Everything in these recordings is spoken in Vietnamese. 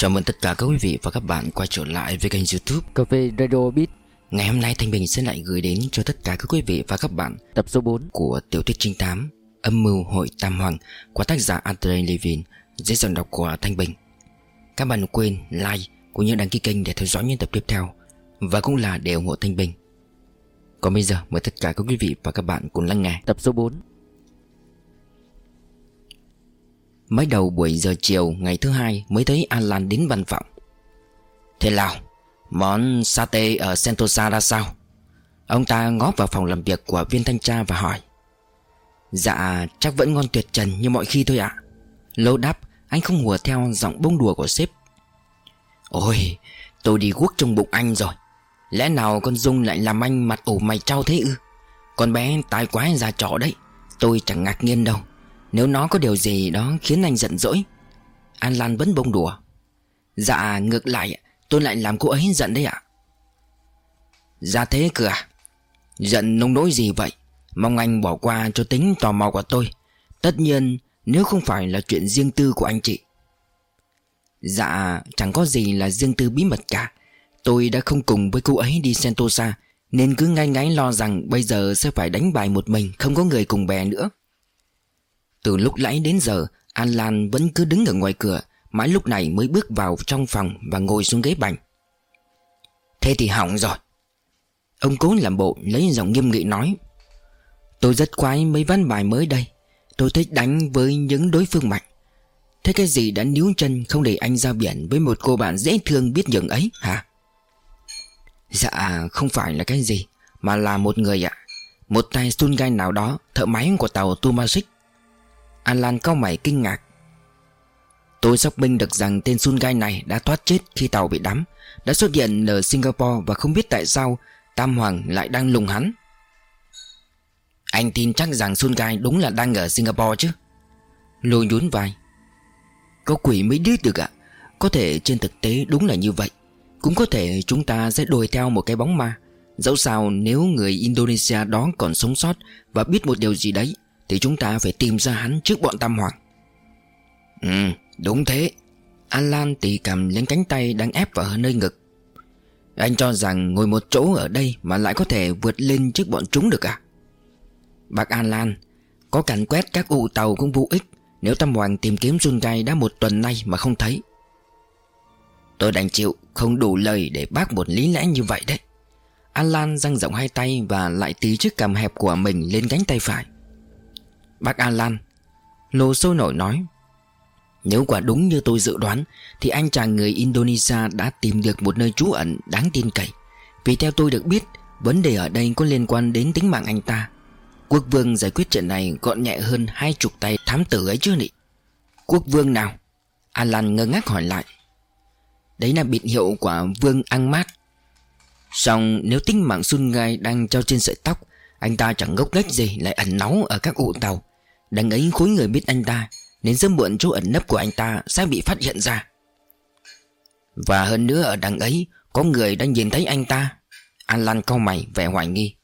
Chào mừng tất cả các quý vị và các bạn quay trở lại với kênh youtube Cà phê Radio Beat. Ngày hôm nay Thanh Bình sẽ lại gửi đến cho tất cả các quý vị và các bạn Tập số 4 của tiểu thuyết trinh thám Âm mưu hội Tam Hoàng của tác giả Andre Levin dưới giọng đọc của Thanh Bình. Các bạn đừng quên like cũng như đăng ký kênh để theo dõi những tập tiếp theo Và cũng là để ủng hộ Thanh Bình. Còn bây giờ mời tất cả các quý vị và các bạn cùng lắng nghe. Tập số 4 Mới đầu buổi giờ chiều, ngày thứ hai, mới thấy Alan đến văn phòng. Thế nào? Món sate ở Sentosa ra sao? Ông ta ngó vào phòng làm việc của viên thanh tra và hỏi. Dạ chắc vẫn ngon tuyệt trần như mọi khi thôi ạ. Lâu đáp, anh không hùa theo giọng bông đùa của sếp. Ôi, tôi đi guốc trong bụng anh rồi. Lẽ nào con Dung lại làm anh mặt ủ mày trao thế ư? Con bé tai quái ra trọ đấy, Tôi chẳng ngạc nhiên đâu nếu nó có điều gì đó khiến anh giận dỗi, An Lan vẫn bông đùa. Dạ ngược lại, Tôi lại làm cô ấy giận đấy ạ. Ra thế cơ à? Giận nông nỗi gì vậy? Mong anh bỏ qua cho tính tò mò của tôi. Tất nhiên, Nếu không phải là chuyện riêng tư của anh chị. Dạ chẳng có gì là riêng tư bí mật cả. Tôi đã không cùng với cô ấy đi Sentosa, Nên cứ ngay ngáy lo rằng Bây giờ sẽ phải đánh bài một mình, Không có người cùng bè nữa từ lúc nãy đến giờ, An Lan vẫn cứ đứng ở ngoài cửa, Mãi lúc này mới bước vào trong phòng Và ngồi xuống ghế bành. Thế thì hỏng rồi. Ông cố làm bộ lấy giọng nghiêm nghị nói, Tôi rất khoái mấy ván bài mới đây. Tôi thích đánh với những đối phương mạnh. Thế cái gì đã níu chân không để anh ra biển Với một cô bạn dễ thương biết nhường ấy hả? Dạ không phải là cái gì, Mà là một người ạ. Một tay stun gai nào đó, Thợ máy của tàu An Alan cao mày kinh ngạc. Tôi xác minh được rằng tên Sun Gai này đã thoát chết khi tàu bị đắm, Đã xuất hiện ở Singapore và không biết tại sao Tam Hoàng lại đang lùng hắn. Anh tin chắc rằng Sun Gai đúng là đang ở Singapore chứ? Lôi nhún vai. Có quỷ mới biết được ạ. Có thể trên thực tế đúng là như vậy. Cũng có thể chúng ta sẽ đuổi theo một cái bóng ma. Dẫu sao nếu người Indonesia đó còn sống sót Và biết một điều gì đấy thì chúng ta phải tìm ra hắn trước bọn Tam Hoàng. Ừ đúng thế. Alan tì cầm lên cánh tay đang ép vào nơi ngực. Anh cho rằng ngồi một chỗ ở đây Mà lại có thể vượt lên trước bọn chúng được à? Bác Alan, Có cảnh quét các ụ tàu cũng vô ích. Nếu Tam Hoàng tìm kiếm Jun Gai đã một tuần nay mà không thấy. Tôi đành chịu, Không đủ lời để bác một lý lẽ như vậy đấy. Alan dang rộng hai tay Và lại tí chiếc cầm hẹp của mình lên cánh tay phải. Bác Alan Lô sôi nổi nói, Nếu quả đúng như tôi dự đoán, Thì anh chàng người Indonesia đã tìm được một nơi trú ẩn đáng tin cậy. Vì theo tôi được biết, Vấn đề ở đây có liên quan đến tính mạng anh ta. Quốc vương giải quyết chuyện này gọn nhẹ hơn hai chục tay thám tử ấy chứ nị. Quốc vương nào? Alan ngơ ngác hỏi lại. Đấy là biệt hiệu của vương ăn Mát. Xong, nếu tính mạng Sun Gai đang treo trên sợi tóc, Anh ta chẳng ngốc nghếch gì, lại ẩn náu ở các ụ tàu. Đằng ấy khối người biết anh ta, Nên rất muộn chỗ ẩn nấp của anh ta Sẽ bị phát hiện ra. Và hơn nữa ở đằng ấy, Có người đã nhìn thấy anh ta. An Lan cau mày, vẻ hoài nghi.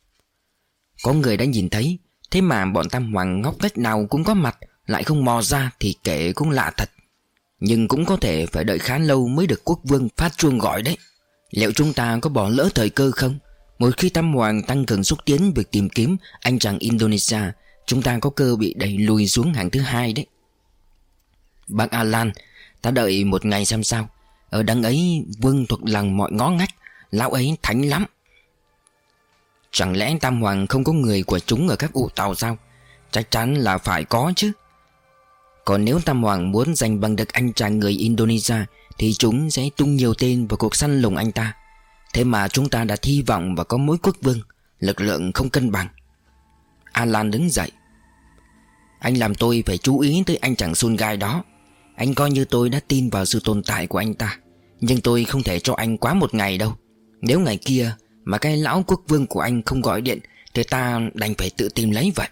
Có người đã nhìn thấy, Thế mà bọn Tam Hoàng ngóc cách nào cũng có mặt, Lại không mò ra thì kể cũng lạ thật. Nhưng cũng có thể phải đợi khá lâu Mới được quốc vương phát chuông gọi đấy. Liệu chúng ta có bỏ lỡ thời cơ không? Một khi Tam Hoàng tăng cường xúc tiến Việc tìm kiếm, anh chàng Indonesia Chúng ta có cơ bị đẩy lùi xuống hàng thứ hai đấy. Bác Alan, Ta đợi một ngày xem sao. Ở đằng ấy, vương thuộc lòng mọi ngó ngách. Lão ấy thánh lắm. Chẳng lẽ Tam Hoàng không có người của chúng ở các ụ tàu sao? Chắc chắn là phải có chứ. Còn nếu Tam Hoàng muốn giành bằng được anh chàng người Indonesia, Thì chúng sẽ tung nhiều tên vào cuộc săn lùng anh ta. Thế mà chúng ta đã hy vọng và có mối quốc vương. Lực lượng không cân bằng. Alan đứng dậy. Anh làm tôi phải chú ý tới anh chàng Sun Gai đó. Anh coi như tôi đã tin vào sự tồn tại của anh ta. Nhưng tôi không thể cho anh quá một ngày đâu. Nếu ngày kia mà cái lão quốc vương của anh không gọi điện, Thì ta đành phải tự tìm lấy vậy.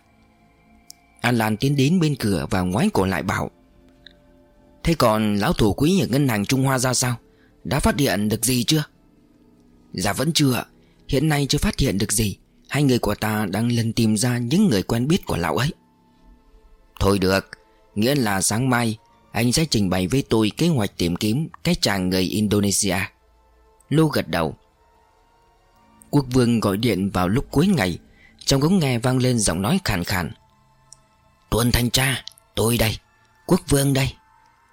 Alan tiến đến bên cửa và ngoái cổ lại bảo, Thế còn lão thủ quý ở ngân hàng Trung Hoa ra sao? Đã phát hiện được gì chưa? Dạ vẫn chưa Hiện nay chưa phát hiện được gì. Hai người của ta đang lần tìm ra những người quen biết của lão ấy. Thôi được, Nghĩa là sáng mai, Anh sẽ trình bày với tôi kế hoạch tìm kiếm Cái chàng người Indonesia. Lô gật đầu. Quốc vương gọi điện vào lúc cuối ngày, Trong ống nghe vang lên giọng nói khàn khàn. Tuân thanh tra, Tôi đây, Quốc vương đây.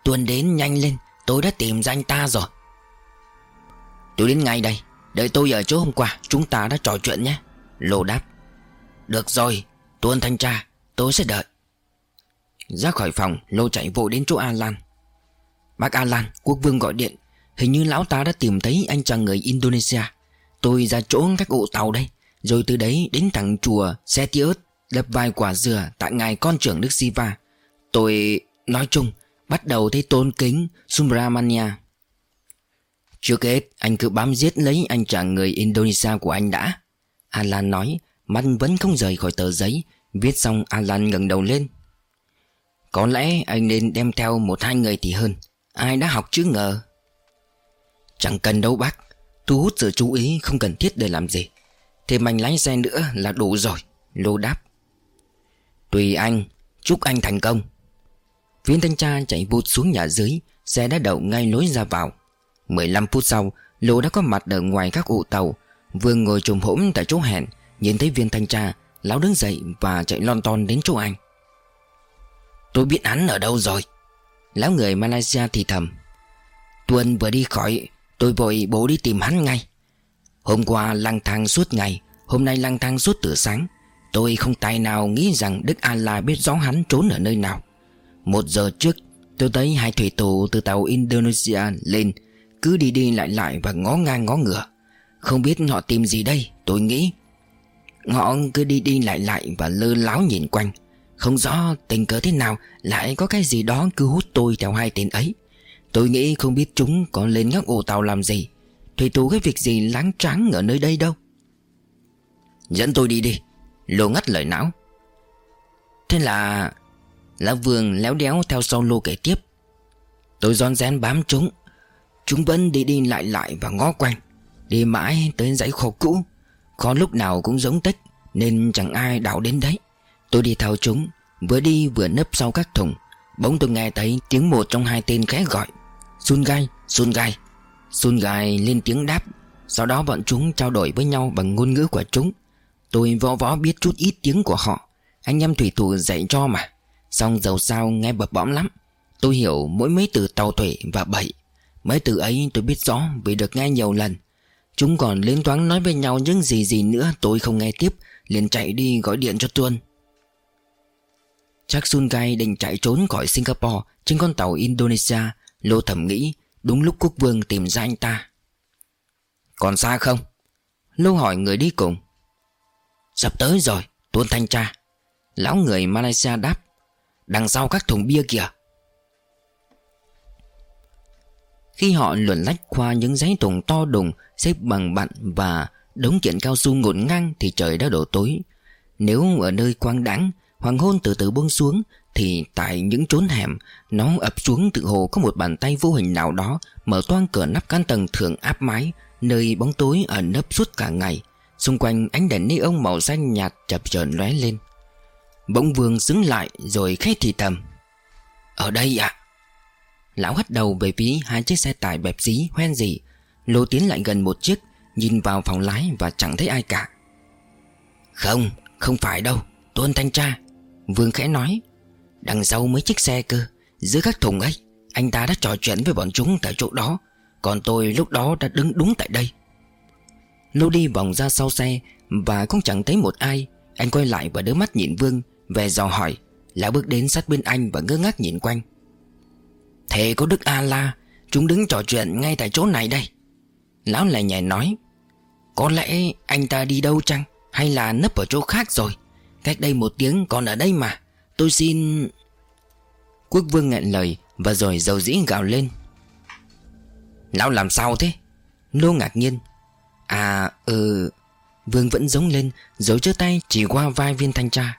Tuân đến nhanh lên, Tôi đã tìm ra anh ta rồi. Tôi đến ngay đây, Đợi tôi ở chỗ hôm qua, Chúng ta đã trò chuyện nhé. Lô đáp. Được rồi Tuân thanh tra, Tôi sẽ đợi. Ra khỏi phòng, Lô chạy vội đến chỗ Alan. Bác Alan, Quốc vương gọi điện. Hình như lão ta đã tìm thấy anh chàng người Indonesia. Tôi ra chỗ các ụ tàu đây. Rồi từ đấy đến thẳng chùa Setiot Đập vài quả dừa tại ngài con trưởng Đức Siva. Tôi, nói chung, Bắt đầu thấy tôn kính Sumbramania. Trước hết, anh cứ bám giết lấy anh chàng người Indonesia của anh đã. Alan nói, Mắt vẫn không rời khỏi tờ giấy. Viết xong, Alan ngẩng đầu lên. Có lẽ anh nên đem theo một hai người thì hơn. Ai đã học chứ ngờ Chẳng cần đâu, bác. Thu hút sự chú ý, không cần thiết để làm gì. Thêm anh lái xe nữa là đủ rồi, Lô đáp. Tùy anh, Chúc anh thành công. Viên thanh tra chạy vụt xuống nhà dưới, Xe đã đậu ngay lối ra vào. 15 phút sau, Lô đã có mặt ở ngoài các ụ tàu. Vừa ngồi trùm hổm tại chỗ hẹn, Nhìn thấy viên thanh tra, Lão đứng dậy và chạy lon ton đến chỗ anh. Tôi biết hắn ở đâu rồi. Lão người Malaysia thì thầm. Tuân vừa đi khỏi, Tôi vội bố đi tìm hắn ngay. Hôm qua lang thang suốt ngày, Hôm nay lang thang suốt từ sáng. Tôi không tài nào nghĩ rằng Đức An La biết rõ hắn trốn ở nơi nào. Một giờ trước, Tôi thấy hai thủy thủ từ tàu Indonesia lên, Cứ đi đi lại lại và ngó ngang ngó ngửa. Không biết họ tìm gì đây, Tôi nghĩ. Họ cứ đi đi lại lại và lơ láo nhìn quanh. Không rõ tình cờ thế nào, Lại có cái gì đó cứ hút tôi theo hai tên ấy. Tôi nghĩ không biết chúng có lên ngóc ổ tàu làm gì. Thủy thủ cái việc gì láng tráng ở nơi đây đâu? Dẫn tôi đi đi, Lô ngắt lời não. Thế là, Lão Vương léo đéo theo sau Lô kể tiếp. Tôi giòn rén bám chúng Chúng vẫn đi đi lại lại và ngó quanh, Đi mãi tới dãy kho cũ. Kho lúc nào cũng giống tích, Nên chẳng ai đảo đến đấy. Tôi đi theo chúng Vừa đi vừa nấp sau các thùng. Bỗng tôi nghe thấy tiếng một trong hai tên khẽ gọi. Sun gai, Sun gai. Sun gai lên tiếng đáp. Sau đó bọn chúng trao đổi với nhau bằng ngôn ngữ của chúng. Tôi võ võ biết chút ít tiếng của họ. Anh em thủy thủ dạy cho mà. Xong dầu sao nghe bập bõm lắm. Tôi hiểu mỗi mấy từ tàu thủy và bậy. Mấy từ ấy tôi biết rõ vì được nghe nhiều lần. Chúng còn liên toán nói với nhau những gì gì nữa tôi không nghe tiếp liền chạy đi gọi điện cho Tuân. Chắc Sun Gai định chạy trốn khỏi Singapore trên con tàu Indonesia, Lô thầm nghĩ đúng lúc quốc vương tìm ra anh ta. Còn xa không? Lô hỏi người đi cùng. Sắp tới rồi, Tuân thanh tra. Lão người Malaysia đáp. Đằng sau các thùng bia kìa. Khi họ luồn lách qua những giấy thùng to đùng, Xếp bằng bặn và đống kiện cao su ngổn ngang Thì trời đã đổ tối. Nếu ở nơi quang đãng Hoàng hôn từ từ buông xuống Thì tại những chốn hẻm Nó ập xuống tự hồ có một bàn tay vô hình nào đó Mở toang cửa nắp căn tầng thượng áp mái Nơi bóng tối ở nấp suốt cả ngày. Xung quanh ánh đèn ni ông màu xanh nhạt chập chờn lóe lên. Bỗng vương xứng lại rồi khét thì thầm Ở đây ạ. Lão hất đầu về phía hai chiếc xe tải bẹp dí hoen gì. Lô tiến lại gần một chiếc Nhìn vào phòng lái và chẳng thấy ai cả. Không, không phải đâu Tuân thanh tra. Vương khẽ nói, Đằng sau mấy chiếc xe cơ Giữa các thùng ấy, Anh ta đã trò chuyện với bọn chúng tại chỗ đó, Còn tôi lúc đó đã đứng đúng tại đây. Lô đi vòng ra sau xe Và cũng chẳng thấy một ai. Anh quay lại và đứa mắt nhìn Vương Về dò hỏi, Lão bước đến sát bên anh và ngơ ngác nhìn quanh. Thế có Đức A-la, Chúng đứng trò chuyện ngay tại chỗ này đây. Lão lại nhẹ nói, Có lẽ anh ta đi đâu chăng? Hay là nấp ở chỗ khác rồi? Cách đây một tiếng còn ở đây mà. Tôi xin Quốc vương nghẹn lời Và rồi dầu dĩ gào lên. Lão làm sao thế? Nô ngạc nhiên. À ừ Vương vẫn giống lên, Giấu chớ tay chỉ qua vai viên thanh tra.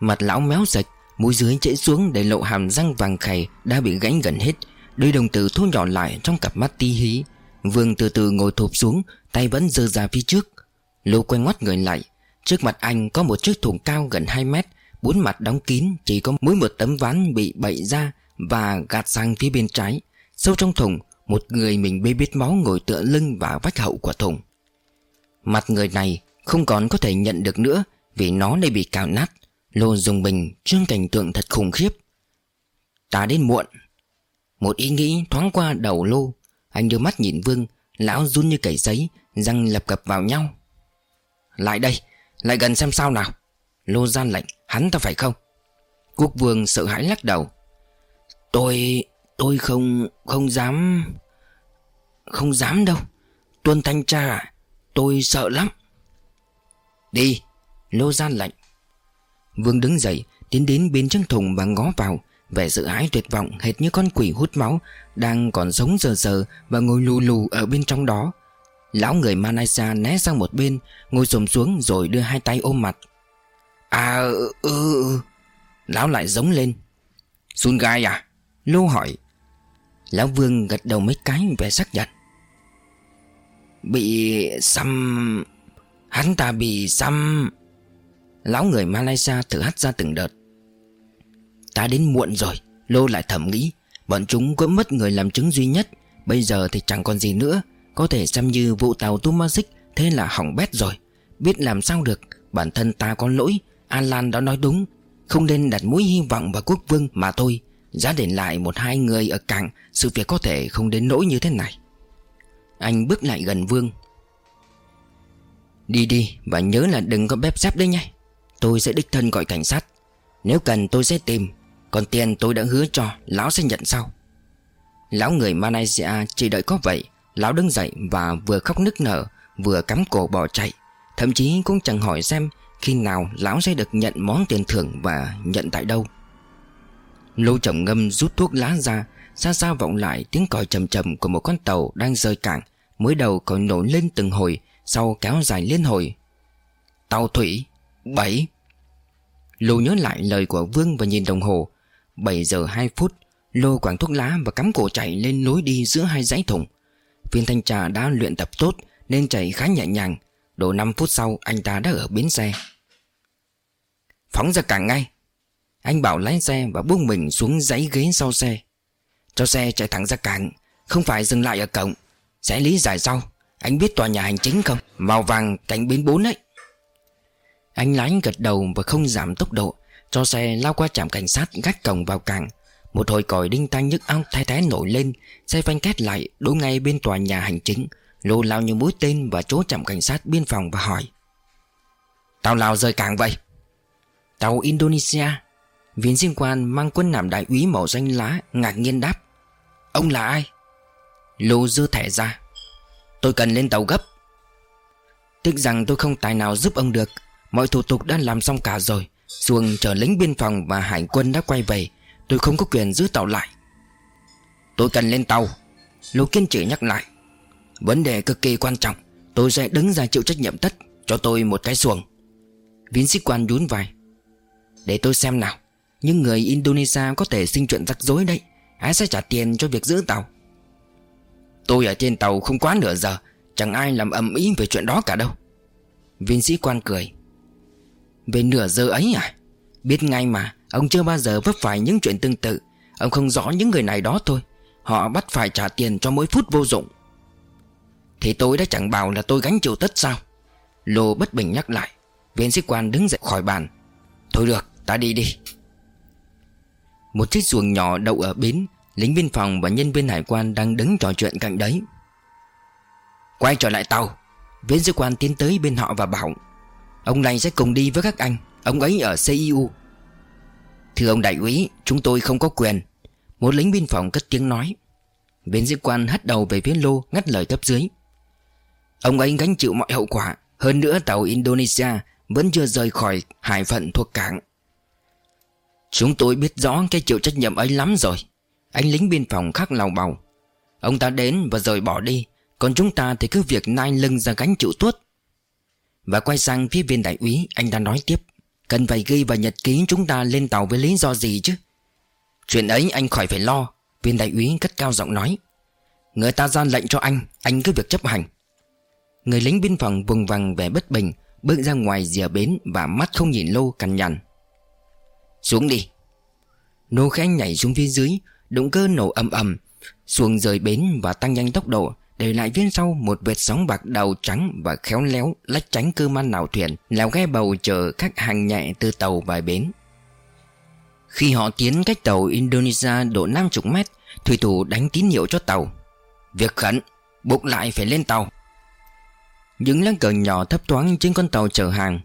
Mặt lão méo sạch Mũi dưới chảy xuống để lộ hàm răng vàng khầy Đã bị gãy gần hết. Đôi đồng tử thu nhỏ lại trong cặp mắt ti hí. Vương từ từ ngồi thụp xuống, Tay vẫn dơ ra phía trước. Lô quay ngoắt người lại. Trước mặt anh có một chiếc thùng cao gần 2 mét, Bốn mặt đóng kín, Chỉ có mỗi một tấm ván bị bậy ra Và gạt sang phía bên trái. Sâu trong thùng, Một người mình bê bết máu ngồi tựa lưng vào vách hậu của thùng. Mặt người này không còn có thể nhận được nữa Vì nó đã bị cào nát. Lô dùng bình trương cảnh tượng thật khủng khiếp. Ta đến muộn. Một ý nghĩ thoáng qua đầu Lô. Anh đưa mắt nhìn Vương, Lão run như cầy giấy Răng lập cập vào nhau. Lại đây. Lại gần xem sao nào. Lô gian lệnh, Hắn ta phải không? Quốc vương sợ hãi lắc đầu. Tôi... tôi không... không dám... Không dám đâu. Tuân thanh tra à Tôi sợ lắm. Đi, Lô gian lệnh. Vương đứng dậy, Tiến đến bên chiếc thùng và ngó vào. Vẻ sợ hãi tuyệt vọng, hệt như con quỷ hút máu, Đang còn sống giờ giờ Và ngồi lù lù ở bên trong đó. Lão người Malaysia né sang một bên Ngồi xổm xuống rồi đưa hai tay ôm mặt. À ừ, ừ. Lão lại giống lên. Sun gai à? Lô hỏi. Lão Vương gật đầu mấy cái vẻ xác nhận Bị xăm Hắn ta bị xăm. Lão người Malaysia thử hắt ra từng đợt. Ta đến muộn rồi Lô lại thầm nghĩ. Bọn chúng cũng mất người làm chứng duy nhất Bây giờ thì chẳng còn gì nữa. Có thể xem như vụ tàu Tomasic Thế là hỏng bét rồi. Biết làm sao được, Bản thân ta có lỗi. Alan đã nói đúng. Không nên đặt mũi hy vọng vào quốc vương mà thôi. Giá để lại một hai người ở cảng, Sự việc có thể không đến nỗi như thế này. Anh bước lại gần vương. Đi đi, và nhớ là đừng có bếp xếp đấy nhé. Tôi sẽ đích thân gọi cảnh sát. Nếu cần tôi sẽ tìm. Còn tiền tôi đã hứa cho, Lão sẽ nhận sau. Lão người Malaysia chỉ đợi có vậy. Lão đứng dậy và vừa khóc nức nở, Vừa cắm cổ bỏ chạy. Thậm chí cũng chẳng hỏi xem Khi nào lão sẽ được nhận món tiền thưởng Và nhận tại đâu. Lô chồng ngâm rút thuốc lá ra, Xa xa vọng lại tiếng còi trầm trầm Của một con tàu đang rơi cảng Mới đầu còn nổi lên từng hồi, Sau kéo dài liên hồi. Tàu thủy 7 Lô nhớ lại lời của Vương và nhìn đồng hồ. 7 giờ 2 phút, Lô quảng thuốc lá và cắm cổ chạy lên lối đi giữa hai dãy thùng. Viên thanh trà đã luyện tập tốt Nên chạy khá nhẹ nhàng. Độ 5 phút sau, anh ta đã ở bến xe. Phóng ra cảng ngay. Anh bảo lái xe và buông mình xuống dãy ghế sau xe. Cho xe chạy thẳng ra cảng, Không phải dừng lại ở cổng. Sẽ lý giải sau. Anh biết tòa nhà hành chính không? Màu vàng cạnh bến 4 ấy. Anh lái gật đầu và không giảm tốc độ, Cho xe lao qua trạm cảnh sát gác cổng vào cảng. Một hồi còi đinh tai nhức óc thay thế nổi lên, Xe phanh két lại, đỗ ngay bên tòa nhà hành chính. Lô lao như mũi tên và chỗ chạm cảnh sát biên phòng và hỏi. Tàu nào rời cảng vậy? Tàu Indonesia. Viên diên quan mang quân làm đại úy màu danh lá ngạc nhiên đáp. Ông là ai? Lô dơ thẻ ra. Tôi cần lên tàu gấp. Tiếc rằng tôi không tài nào giúp ông được. Mọi thủ tục đã làm xong cả rồi. Xuồng chở lính biên phòng và hải quân đã quay về. Tôi không có quyền giữ tàu lại. Tôi cần lên tàu. Lô kiên trì nhắc lại. Vấn đề cực kỳ quan trọng. Tôi sẽ đứng ra chịu trách nhiệm tất Cho tôi một cái xuồng. Viên sĩ quan nhún vai. Để tôi xem nào. Nhưng người Indonesia có thể sinh chuyện rắc rối đấy. Ai sẽ trả tiền cho việc giữ tàu? Tôi ở trên tàu không quá nửa giờ. Chẳng ai làm ầm ý về chuyện đó cả đâu. Viên sĩ quan cười. Về nửa giờ ấy à? Biết ngay mà, Ông chưa bao giờ vấp phải những chuyện tương tự. Ông không rõ những người này đó thôi. Họ bắt phải trả tiền cho mỗi phút vô dụng. Thì tôi đã chẳng bảo là tôi gánh chịu tất sao? Lô bất bình nhắc lại. Viên sĩ quan đứng dậy khỏi bàn. Thôi được, ta đi đi. Một chiếc xuồng nhỏ đậu ở bến, Lính biên phòng và nhân viên hải quan đang đứng trò chuyện cạnh đấy. Quay trở lại tàu. Viên sĩ quan tiến tới bên họ và bảo, Ông này sẽ cùng đi với các anh. Ông ấy ở CIU Thưa ông đại úy, Chúng tôi không có quyền. Một lính biên phòng cất tiếng nói. Bên sĩ quan hất đầu về phía lô, ngắt lời cấp dưới. Ông ấy gánh chịu mọi hậu quả. Hơn nữa, tàu Indonesia Vẫn chưa rời khỏi hải phận thuộc cảng. Chúng tôi biết rõ cái chịu trách nhiệm ấy lắm rồi. Anh lính biên phòng khắc lào bầu Ông ta đến và rời bỏ đi. Còn chúng ta thì cứ việc nai lưng ra gánh chịu tuốt. Và quay sang phía viên đại úy, Anh ta nói tiếp. Cần phải ghi vào nhật ký chúng ta lên tàu với lý do gì chứ? Chuyện ấy anh khỏi phải lo, Viên đại úy cất cao giọng nói. Người ta ra lệnh cho anh Anh cứ việc chấp hành. Người lính biên phòng vùng vằng vẻ bất bình, Bước ra ngoài rìa bến Và mắt không nhìn lô cằn nhằn Xuống đi. Nô khẽ nhảy xuống phía dưới, Động cơ nổ ầm ầm, Xuồng rời bến và tăng nhanh tốc độ. Để lại phía sau một vệt sóng bạc đầu trắng Và khéo léo lách tránh cơ man nào thuyền, Lèo ghe bầu chở các hàng nhẹ từ tàu vài bến. Khi họ tiến cách tàu Indonesia độ 50 mét, Thủy thủ đánh tín hiệu cho tàu. Việc khẩn, Buộc lại phải lên tàu. Những lá cờ nhỏ thấp thoáng trên con tàu chở hàng.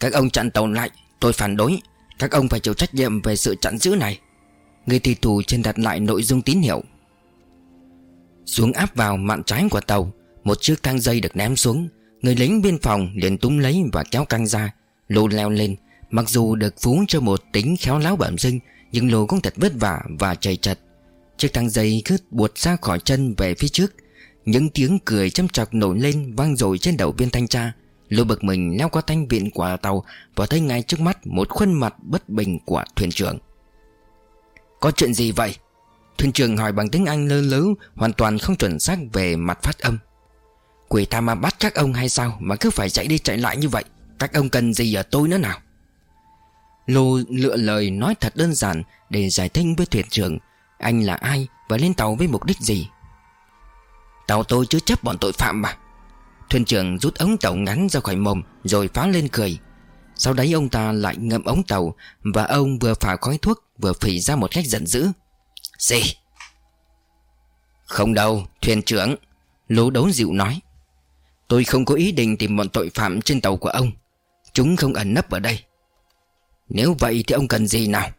Các ông chặn tàu lại, Tôi phản đối. Các ông phải chịu trách nhiệm về sự chặn giữ này. Người thủy thủ trên đặt lại nội dung tín hiệu. Xuống áp vào mạn trái của tàu. Một chiếc thang dây được ném xuống. Người lính biên phòng liền túm lấy và kéo căng ra Lô leo lên. Mặc dù được phú cho một tính khéo láo bẩm sinh, Nhưng lô cũng thật vất vả và chạy chật. Chiếc thang dây cứ buột ra khỏi chân về phía trước. Những tiếng cười châm chọc nổi lên vang dội trên đầu viên thanh tra. Lô bực mình leo qua thanh viện của tàu Và thấy ngay trước mắt một khuôn mặt bất bình của thuyền trưởng. Có chuyện gì vậy? Thuyền trưởng hỏi bằng tiếng Anh lơ lớ, Hoàn toàn không chuẩn xác về mặt phát âm. Quỷ ta mà bắt các ông hay sao Mà cứ phải chạy đi chạy lại như vậy? Các ông cần gì ở tôi nữa nào? Lô lựa lời nói thật đơn giản Để giải thích với thuyền trưởng, Anh là ai và lên tàu với mục đích gì? Tàu tôi chứa chấp bọn tội phạm mà. Thuyền trưởng rút ống tàu ngắn ra khỏi mồm Rồi phá lên cười. Sau đấy ông ta lại ngậm ống tàu Và ông vừa phả khói thuốc Vừa phỉ ra một cách giận dữ. Gì? Không đâu, thuyền trưởng Lố đấu dịu nói. Tôi không có ý định tìm bọn tội phạm trên tàu của ông. Chúng không ẩn nấp ở đây. Nếu vậy thì ông cần gì nào?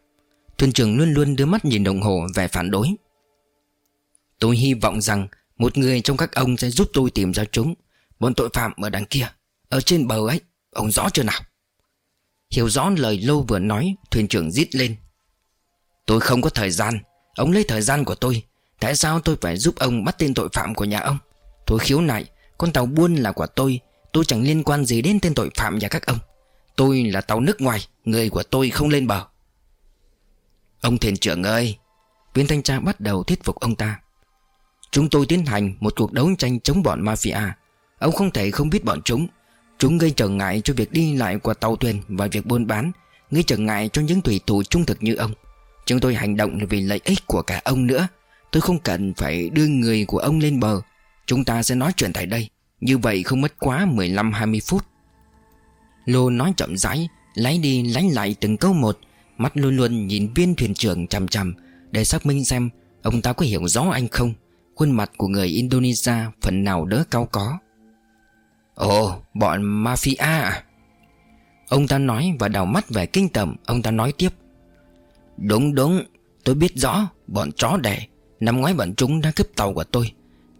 Thuyền trưởng luôn luôn đưa mắt nhìn đồng hồ về phản đối. Tôi hy vọng rằng Một người trong các ông sẽ giúp tôi tìm ra chúng, Bọn tội phạm ở đằng kia, Ở trên bờ ấy. Ông rõ chưa nào? Hiểu rõ lời Lô vừa nói, Thuyền trưởng rít lên. Tôi không có thời gian. Ông lấy thời gian của tôi. Tại sao tôi phải giúp ông bắt tên tội phạm của nhà ông? Tôi khiếu nại, Con tàu buôn là của tôi. Tôi chẳng liên quan gì đến tên tội phạm nhà các ông. Tôi là tàu nước ngoài, Người của tôi không lên bờ. Ông thuyền trưởng ơi, Viên thanh tra bắt đầu thuyết phục ông ta. Chúng tôi tiến hành một cuộc đấu tranh chống bọn mafia. Ông không thể không biết bọn chúng. Chúng gây trở ngại cho việc đi lại của tàu thuyền Và việc buôn bán, Gây trở ngại cho những thủy thủ trung thực như ông. Chúng tôi hành động vì lợi ích của cả ông nữa. Tôi không cần phải đưa người của ông lên bờ. Chúng ta sẽ nói chuyện tại đây. Như vậy không mất quá 15-20 phút. Lô nói chậm rãi, Lái đi lánh lại từng câu một. Mắt luôn luôn nhìn viên thuyền trưởng chằm chằm, Để xác minh xem Ông ta có hiểu rõ anh không. Khuôn mặt của người Indonesia phần nào đỡ cao có. Ồ, bọn mafia à? Ông ta nói và đào mắt về kinh tởm. Ông ta nói tiếp. Đúng đúng. Tôi biết rõ, Bọn chó đẻ. Năm ngoái bọn chúng đã cướp tàu của tôi.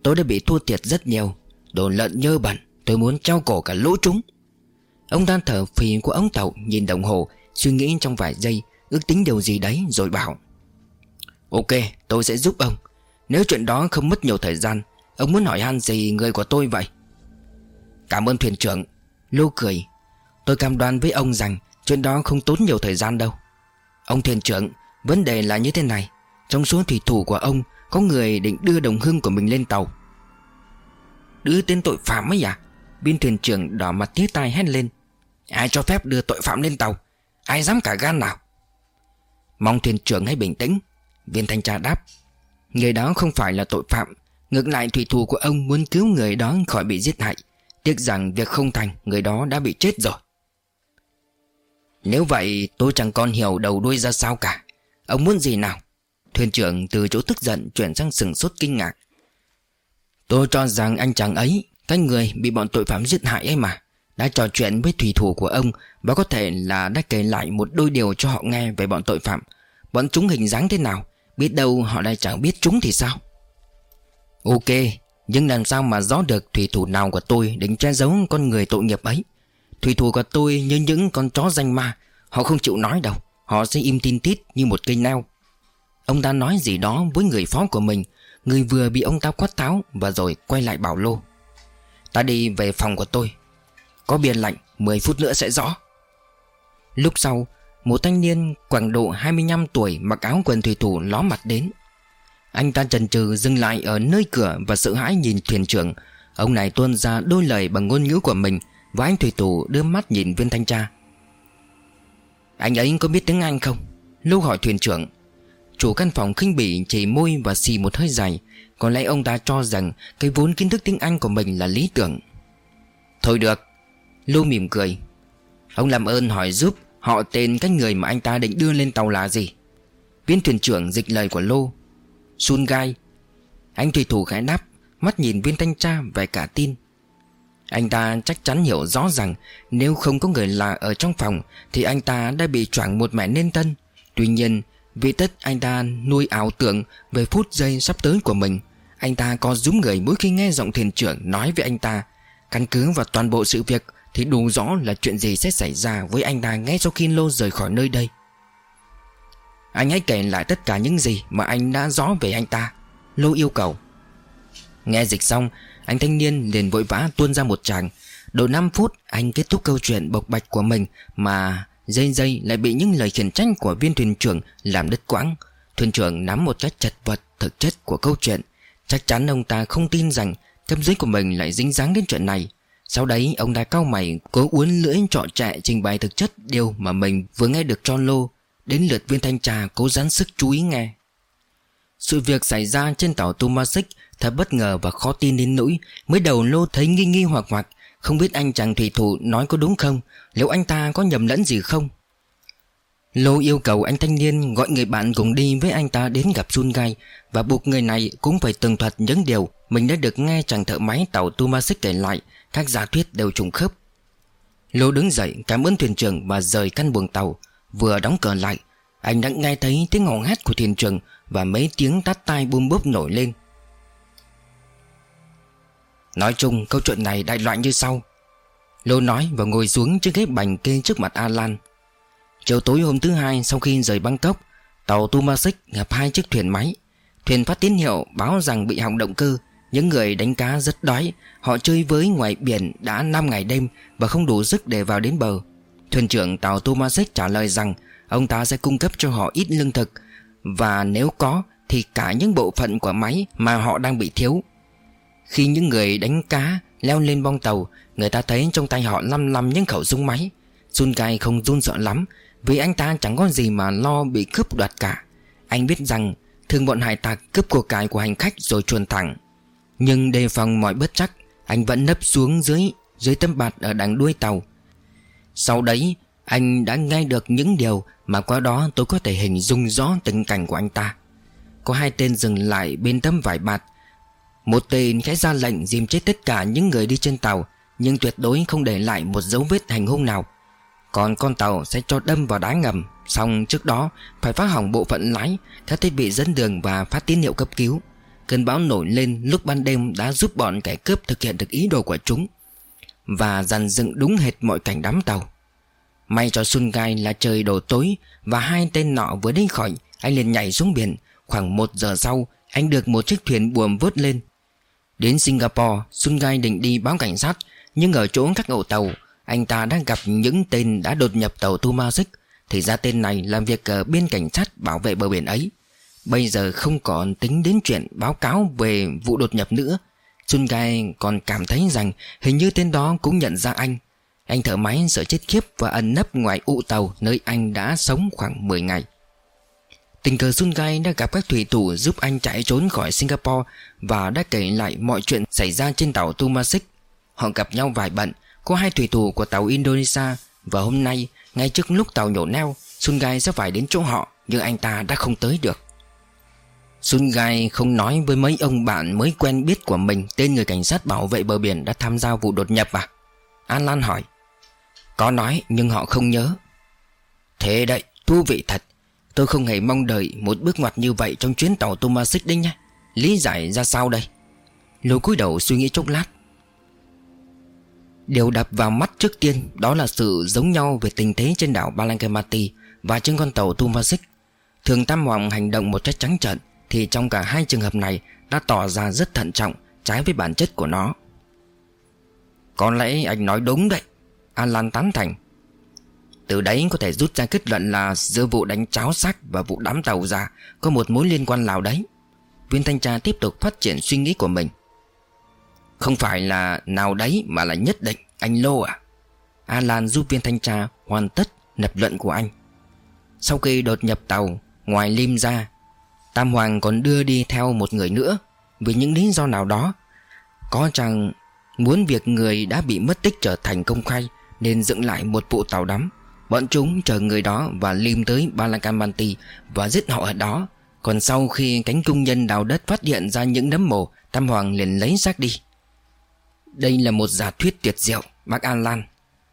Tôi đã bị thua thiệt rất nhiều. Đồ lợn nhơ bẩn, Tôi muốn treo cổ cả lũ chúng. Ông ta thở phì của ống tàu Nhìn đồng hồ, Suy nghĩ trong vài giây, Ước tính điều gì đấy, rồi bảo. Ok, tôi sẽ giúp ông. Nếu chuyện đó không mất nhiều thời gian, Ông muốn hỏi han gì người của tôi vậy? Cảm ơn thuyền trưởng. Lô cười. Tôi cam đoan với ông rằng Chuyện đó không tốn nhiều thời gian đâu. Ông thuyền trưởng, Vấn đề là như thế này. Trong số thủy thủ của ông, Có người định đưa đồng hương của mình lên tàu. Đưa tên tội phạm ấy à? Biên thuyền trưởng đỏ mặt tía tai hét lên. Ai cho phép đưa tội phạm lên tàu? Ai dám cả gan nào? Mong thuyền trưởng hãy bình tĩnh. Viên thanh tra đáp. Người đó không phải là tội phạm. Ngược lại, thủy thủ của ông muốn cứu người đó khỏi bị giết hại. Tiếc rằng việc không thành, Người đó đã bị chết rồi. Nếu vậy, tôi chẳng còn hiểu đầu đuôi ra sao cả. Ông muốn gì nào? Thuyền trưởng từ chỗ tức giận Chuyển sang sừng sốt kinh ngạc. Tôi cho rằng anh chàng ấy, Cái người bị bọn tội phạm giết hại ấy mà, Đã trò chuyện với thủy thủ của ông Và có thể là đã kể lại một đôi điều cho họ nghe Về bọn tội phạm. Bọn chúng hình dáng thế nào? Biết đâu họ lại chẳng biết chúng thì sao? Ok, Nhưng làm sao mà rõ được thủy thủ nào của tôi Định che giấu con người tội nghiệp ấy? Thủy thủ của tôi như những con chó danh ma. Họ không chịu nói đâu. Họ sẽ im tin tít như một cây neo Ông ta nói gì đó với người phó của mình. Người vừa bị ông ta quát tháo Và rồi quay lại bảo Lô. Ta đi về phòng của tôi. Có biển lạnh 10 phút nữa sẽ rõ. Lúc sau, Một thanh niên khoảng độ 25 tuổi Mặc áo quần thủy thủ ló mặt đến. Anh ta chần chừ dừng lại ở nơi cửa Và sợ hãi nhìn thuyền trưởng. Ông này tuôn ra đôi lời bằng ngôn ngữ của mình. Và anh thủy thủ đưa mắt nhìn viên thanh tra. Anh ấy có biết tiếng Anh không? Lưu hỏi thuyền trưởng, Chủ căn phòng khinh bỉ chỉ môi và xì một hơi dài. Có lẽ ông ta cho rằng Cái vốn kiến thức tiếng Anh của mình là lý tưởng. Thôi được Lô mỉm cười. Ông làm ơn hỏi giúp Họ tên các người mà anh ta định đưa lên tàu là gì. Viên thuyền trưởng dịch lời của Lô Sun Gai. Anh thủy thủ khẽ đáp, Mắt nhìn viên thanh tra về cả tin. Anh ta chắc chắn hiểu rõ rằng Nếu không có người lạ ở trong phòng Thì anh ta đã bị choảng một mẹ nên thân. Tuy nhiên, Vì tất anh ta nuôi ảo tưởng Về phút giây sắp tới của mình, Anh ta có giúp người mỗi khi nghe giọng thuyền trưởng nói với anh ta. Căn cứ vào toàn bộ sự việc Thì đủ rõ là chuyện gì sẽ xảy ra với anh ta ngay sau khi Lô rời khỏi nơi đây. Anh hãy kể lại tất cả những gì mà anh đã rõ về anh ta. Lô yêu cầu. Nghe dịch xong anh thanh niên liền vội vã tuôn ra một tràng. Đầu 5 phút, anh kết thúc câu chuyện bộc bạch của mình Mà dây dây lại bị những lời khiển trách của viên thuyền trưởng làm đứt quãng. Thuyền trưởng nắm một cách chật vật thực chất của câu chuyện. Chắc chắn ông ta không tin rằng Cấp dưới của mình lại dính dáng đến chuyện này. Sau đấy, ông ta cao mày, Cố uốn lưỡi trọ trại trình bày thực chất Điều mà mình vừa nghe được cho lô. Đến lượt viên thanh trà cố gắng sức chú ý nghe. Sự việc xảy ra trên tàu Tomasic Thật bất ngờ và khó tin đến nỗi Mới đầu lô thấy nghi nghi hoặc hoặc. Không biết anh chàng thủy thủ nói có đúng không? Liệu anh ta có nhầm lẫn gì không? Lô yêu cầu anh thanh niên gọi người bạn cùng đi với anh ta đến gặp Sun Gai Và buộc người này cũng phải tường thuật những điều mình đã được nghe chàng thợ máy tàu Tumasik kể lại, Các giả thuyết đều trùng khớp. Lô đứng dậy, cảm ơn thuyền trưởng và rời căn buồng tàu, Vừa đóng cửa lại anh đã nghe thấy tiếng hò hét của thuyền trưởng Và mấy tiếng tát tai bum búp nổi lên. Nói chung, câu chuyện này đại loại như sau. Lô nói và ngồi xuống chiếc ghế bành kê trước mặt Alan. Chiều tối hôm thứ hai, sau khi rời Bangkok, Tàu Tumasik gặp hai chiếc thuyền máy. Thuyền phát tín hiệu báo rằng bị hỏng động cơ. Những người đánh cá rất đói, Họ chơi với ngoài biển đã 5 ngày đêm Và không đủ sức để vào đến bờ. Thuyền trưởng tàu Tumasik trả lời rằng Ông ta sẽ cung cấp cho họ ít lương thực. Và nếu có, Thì cả những bộ phận của máy Mà họ đang bị thiếu. Khi những người đánh cá leo lên bong tàu, Người ta thấy trong tay họ lăm lăm những khẩu súng máy. Suncai không run sợ lắm, Vì anh ta chẳng có gì mà lo bị cướp đoạt cả. Anh biết rằng Thường bọn hải tặc cướp của cải của hành khách rồi chuồn thẳng. Nhưng đề phòng mọi bất chắc Anh vẫn nấp xuống dưới Dưới tấm bạt ở đằng đuôi tàu. Sau đấy, Anh đã nghe được những điều mà qua đó tôi có thể hình dung rõ tình cảnh của anh ta. Có hai tên dừng lại bên tấm vải bạt. Một tên khẽ ra lệnh dìm chết tất cả những người đi trên tàu, Nhưng tuyệt đối không để lại một dấu vết hành hung nào. Còn con tàu sẽ cho đâm vào đá ngầm, Xong trước đó phải phá hỏng bộ phận lái, Các thiết bị dẫn đường và phát tín hiệu cấp cứu. Cơn bão nổi lên lúc ban đêm đã giúp bọn kẻ cướp thực hiện được ý đồ của chúng Và dàn dựng đúng hệt mọi cảnh đám tàu. May cho Sun Gai là trời đổ tối Và hai tên nọ vừa đi khỏi, Anh liền nhảy xuống biển. Khoảng một giờ sau, Anh được một chiếc thuyền buồm vớt lên. Đến Singapore, Sun Gai định đi báo cảnh sát, Nhưng ở chỗ các ổ tàu, Anh ta đang gặp những tên đã đột nhập tàu Tumasik Thì ra tên này làm việc ở bên cảnh sát bảo vệ bờ biển ấy. Bây giờ không còn tính đến chuyện báo cáo về vụ đột nhập nữa. Sun Gai còn cảm thấy rằng hình như tên đó cũng nhận ra anh. Anh thở máy sợ chết khiếp và ẩn nấp ngoài ụ tàu nơi anh đã sống khoảng 10 ngày. Tình cờ Sun Gai đã gặp các thủy thủ giúp anh chạy trốn khỏi Singapore Và đã kể lại mọi chuyện xảy ra trên tàu Tumasik. Họ gặp nhau vài bận Có hai thủy thủ của tàu Indonesia Và hôm nay, ngay trước lúc tàu nhổ neo Sun Gai sẽ phải đến chỗ họ Nhưng anh ta đã không tới được. Sun Gai không nói với mấy ông bạn mới quen biết của mình Tên người cảnh sát bảo vệ bờ biển đã tham gia vụ đột nhập à? An Lan hỏi. Có nói nhưng họ không nhớ. Thế đấy, thú vị thật. Tôi không hề mong đợi một bước ngoặt như vậy trong chuyến tàu Tomasic đấy nha. Lý giải ra sao đây? Lô cúi đầu suy nghĩ chốc lát. Điều đập vào mắt trước tiên Đó là sự giống nhau về tình thế trên đảo Balangamati Và trên con tàu Tumasic. Thường Tam Hoàng hành động một cách trắng trợn thì trong cả hai trường hợp này Đã tỏ ra rất thận trọng Trái với bản chất của nó. Có lẽ anh nói đúng đấy. Alan tán thành. Từ đấy có thể rút ra kết luận là Giữa vụ đánh cháo xác và vụ đám tàu ra Có một mối liên quan nào đấy. Viên thanh tra tiếp tục phát triển suy nghĩ của mình. Không phải là nào đấy Mà là nhất định, Anh Lô à? Alan giúp viên thanh tra hoàn tất lập luận của anh. Sau khi đột nhập tàu Ngoài Lim ra, Tam Hoàng còn đưa đi theo một người nữa. Vì những lý do nào đó, Có chăng muốn việc người đã bị mất tích trở thành công khai nên dựng lại một vụ tàu đắm. Bọn chúng chờ người đó và lim tới Balakamanti Và giết họ ở đó. Còn sau khi cánh công nhân đào đất phát hiện ra những nấm mồ, Tam Hoàng liền lấy xác đi. Đây là một giả thuyết tuyệt diệu Bác An Lan.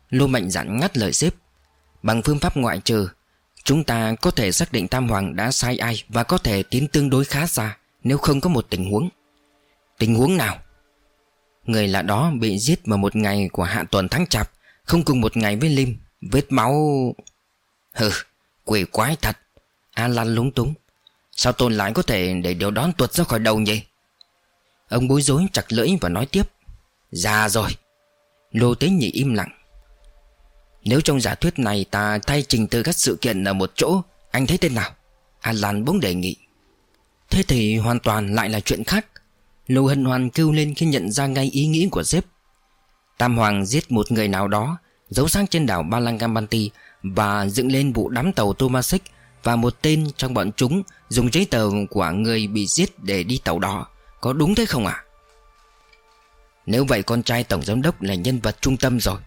Lô Mạnh dặn ngắt lời xếp. Bằng phương pháp ngoại trừ, Chúng ta có thể xác định Tam Hoàng đã sai ai Và có thể tiến tương đối khá xa Nếu không có một tình huống. Tình huống nào? Người lạ đó bị giết vào một ngày của hạ tuần tháng chạp. Không cùng một ngày với Lim, Vết máu Hừ, quỷ quái thật. Alan lúng túng. Sao tôn lại có thể để điều đón tuột ra khỏi đầu nhỉ? Ông bối rối chặt lưỡi và nói tiếp. Già rồi. Lô tế nhị im lặng. Nếu trong giả thuyết này ta thay trình tự các sự kiện ở một chỗ, Anh thấy tên nào? Alan bỗng đề nghị. Thế thì hoàn toàn lại là chuyện khác. Lô hân hoan kêu lên khi nhận ra ngay ý nghĩ của sếp Tam Hoàng giết một người nào đó, Giấu sang trên đảo Balangambanti Và dựng lên vụ đám tàu Tomasic Và một tên trong bọn chúng Dùng giấy tờ của người bị giết để đi tàu đó Có đúng thế không ạ? À? Nếu vậy, con trai tổng giám đốc là nhân vật trung tâm rồi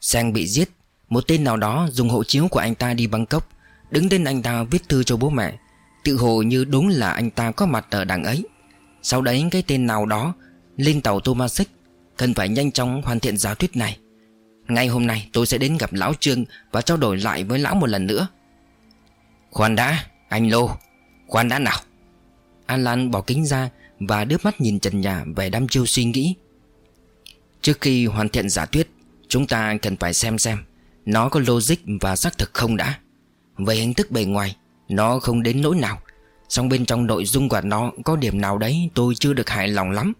Sang bị giết, Một tên nào đó dùng hộ chiếu của anh ta đi Bangkok, Đứng tên anh ta viết thư cho bố mẹ, Tự hồ như đúng là anh ta có mặt ở đảng ấy Sau đấy, cái tên nào đó Lên tàu Tomasic Cần phải nhanh chóng hoàn thiện giả thuyết này. Ngay hôm nay tôi sẽ đến gặp Lão Trương Và trao đổi lại với Lão một lần nữa. Khoan đã, Anh Lô. Khoan đã nào. An Lan bỏ kính ra Và đưa mắt nhìn trần nhà về đăm chiêu suy nghĩ. Trước khi hoàn thiện giả thuyết, Chúng ta cần phải xem xem Nó có logic và xác thực không đã. Về hình thức bề ngoài, Nó không đến nỗi nào. Song bên trong nội dung của nó Có điểm nào đấy tôi chưa được hài lòng lắm.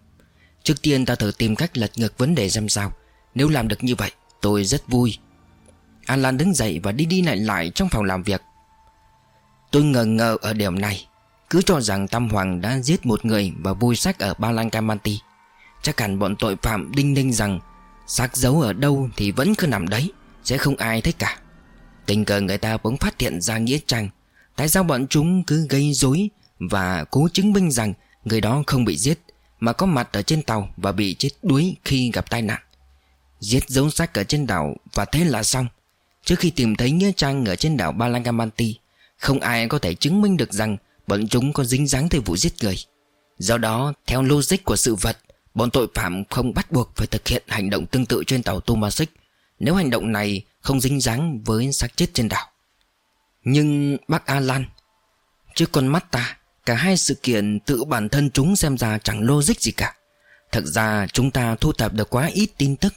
Trước tiên ta thử tìm cách lật ngược vấn đề xem sao. Nếu làm được như vậy, Tôi rất vui. Alan đứng dậy và đi đi lại lại trong phòng làm việc. Tôi ngờ ngờ ở điểm này, Cứ cho rằng Tam Hoàng đã giết một người Và vui sách ở Ba Lan Camanti Chắc hẳn bọn tội phạm đinh ninh rằng xác giấu ở đâu thì vẫn cứ nằm đấy, Sẽ không ai thấy cả. Tình cờ người ta bỗng phát hiện ra nghĩa trang. Tại sao bọn chúng cứ gây rối Và cố chứng minh rằng Người đó không bị giết? Mà có mặt ở trên tàu Và bị chết đuối khi gặp tai nạn. Giết dấu xác ở trên đảo Và thế là xong. Trước khi tìm thấy nghĩa trang ở trên đảo Balangamanti Không ai có thể chứng minh được rằng Bọn chúng có dính dáng tới vụ giết người. Do đó, theo logic của sự vật, Bọn tội phạm không bắt buộc phải thực hiện hành động tương tự trên tàu Tomasic Nếu hành động này không dính dáng với xác chết trên đảo. Nhưng bác Alan, Trước con mắt ta Cả hai sự kiện tự bản thân chúng xem ra chẳng logic gì cả. Thật ra, chúng ta thu thập được quá ít tin tức.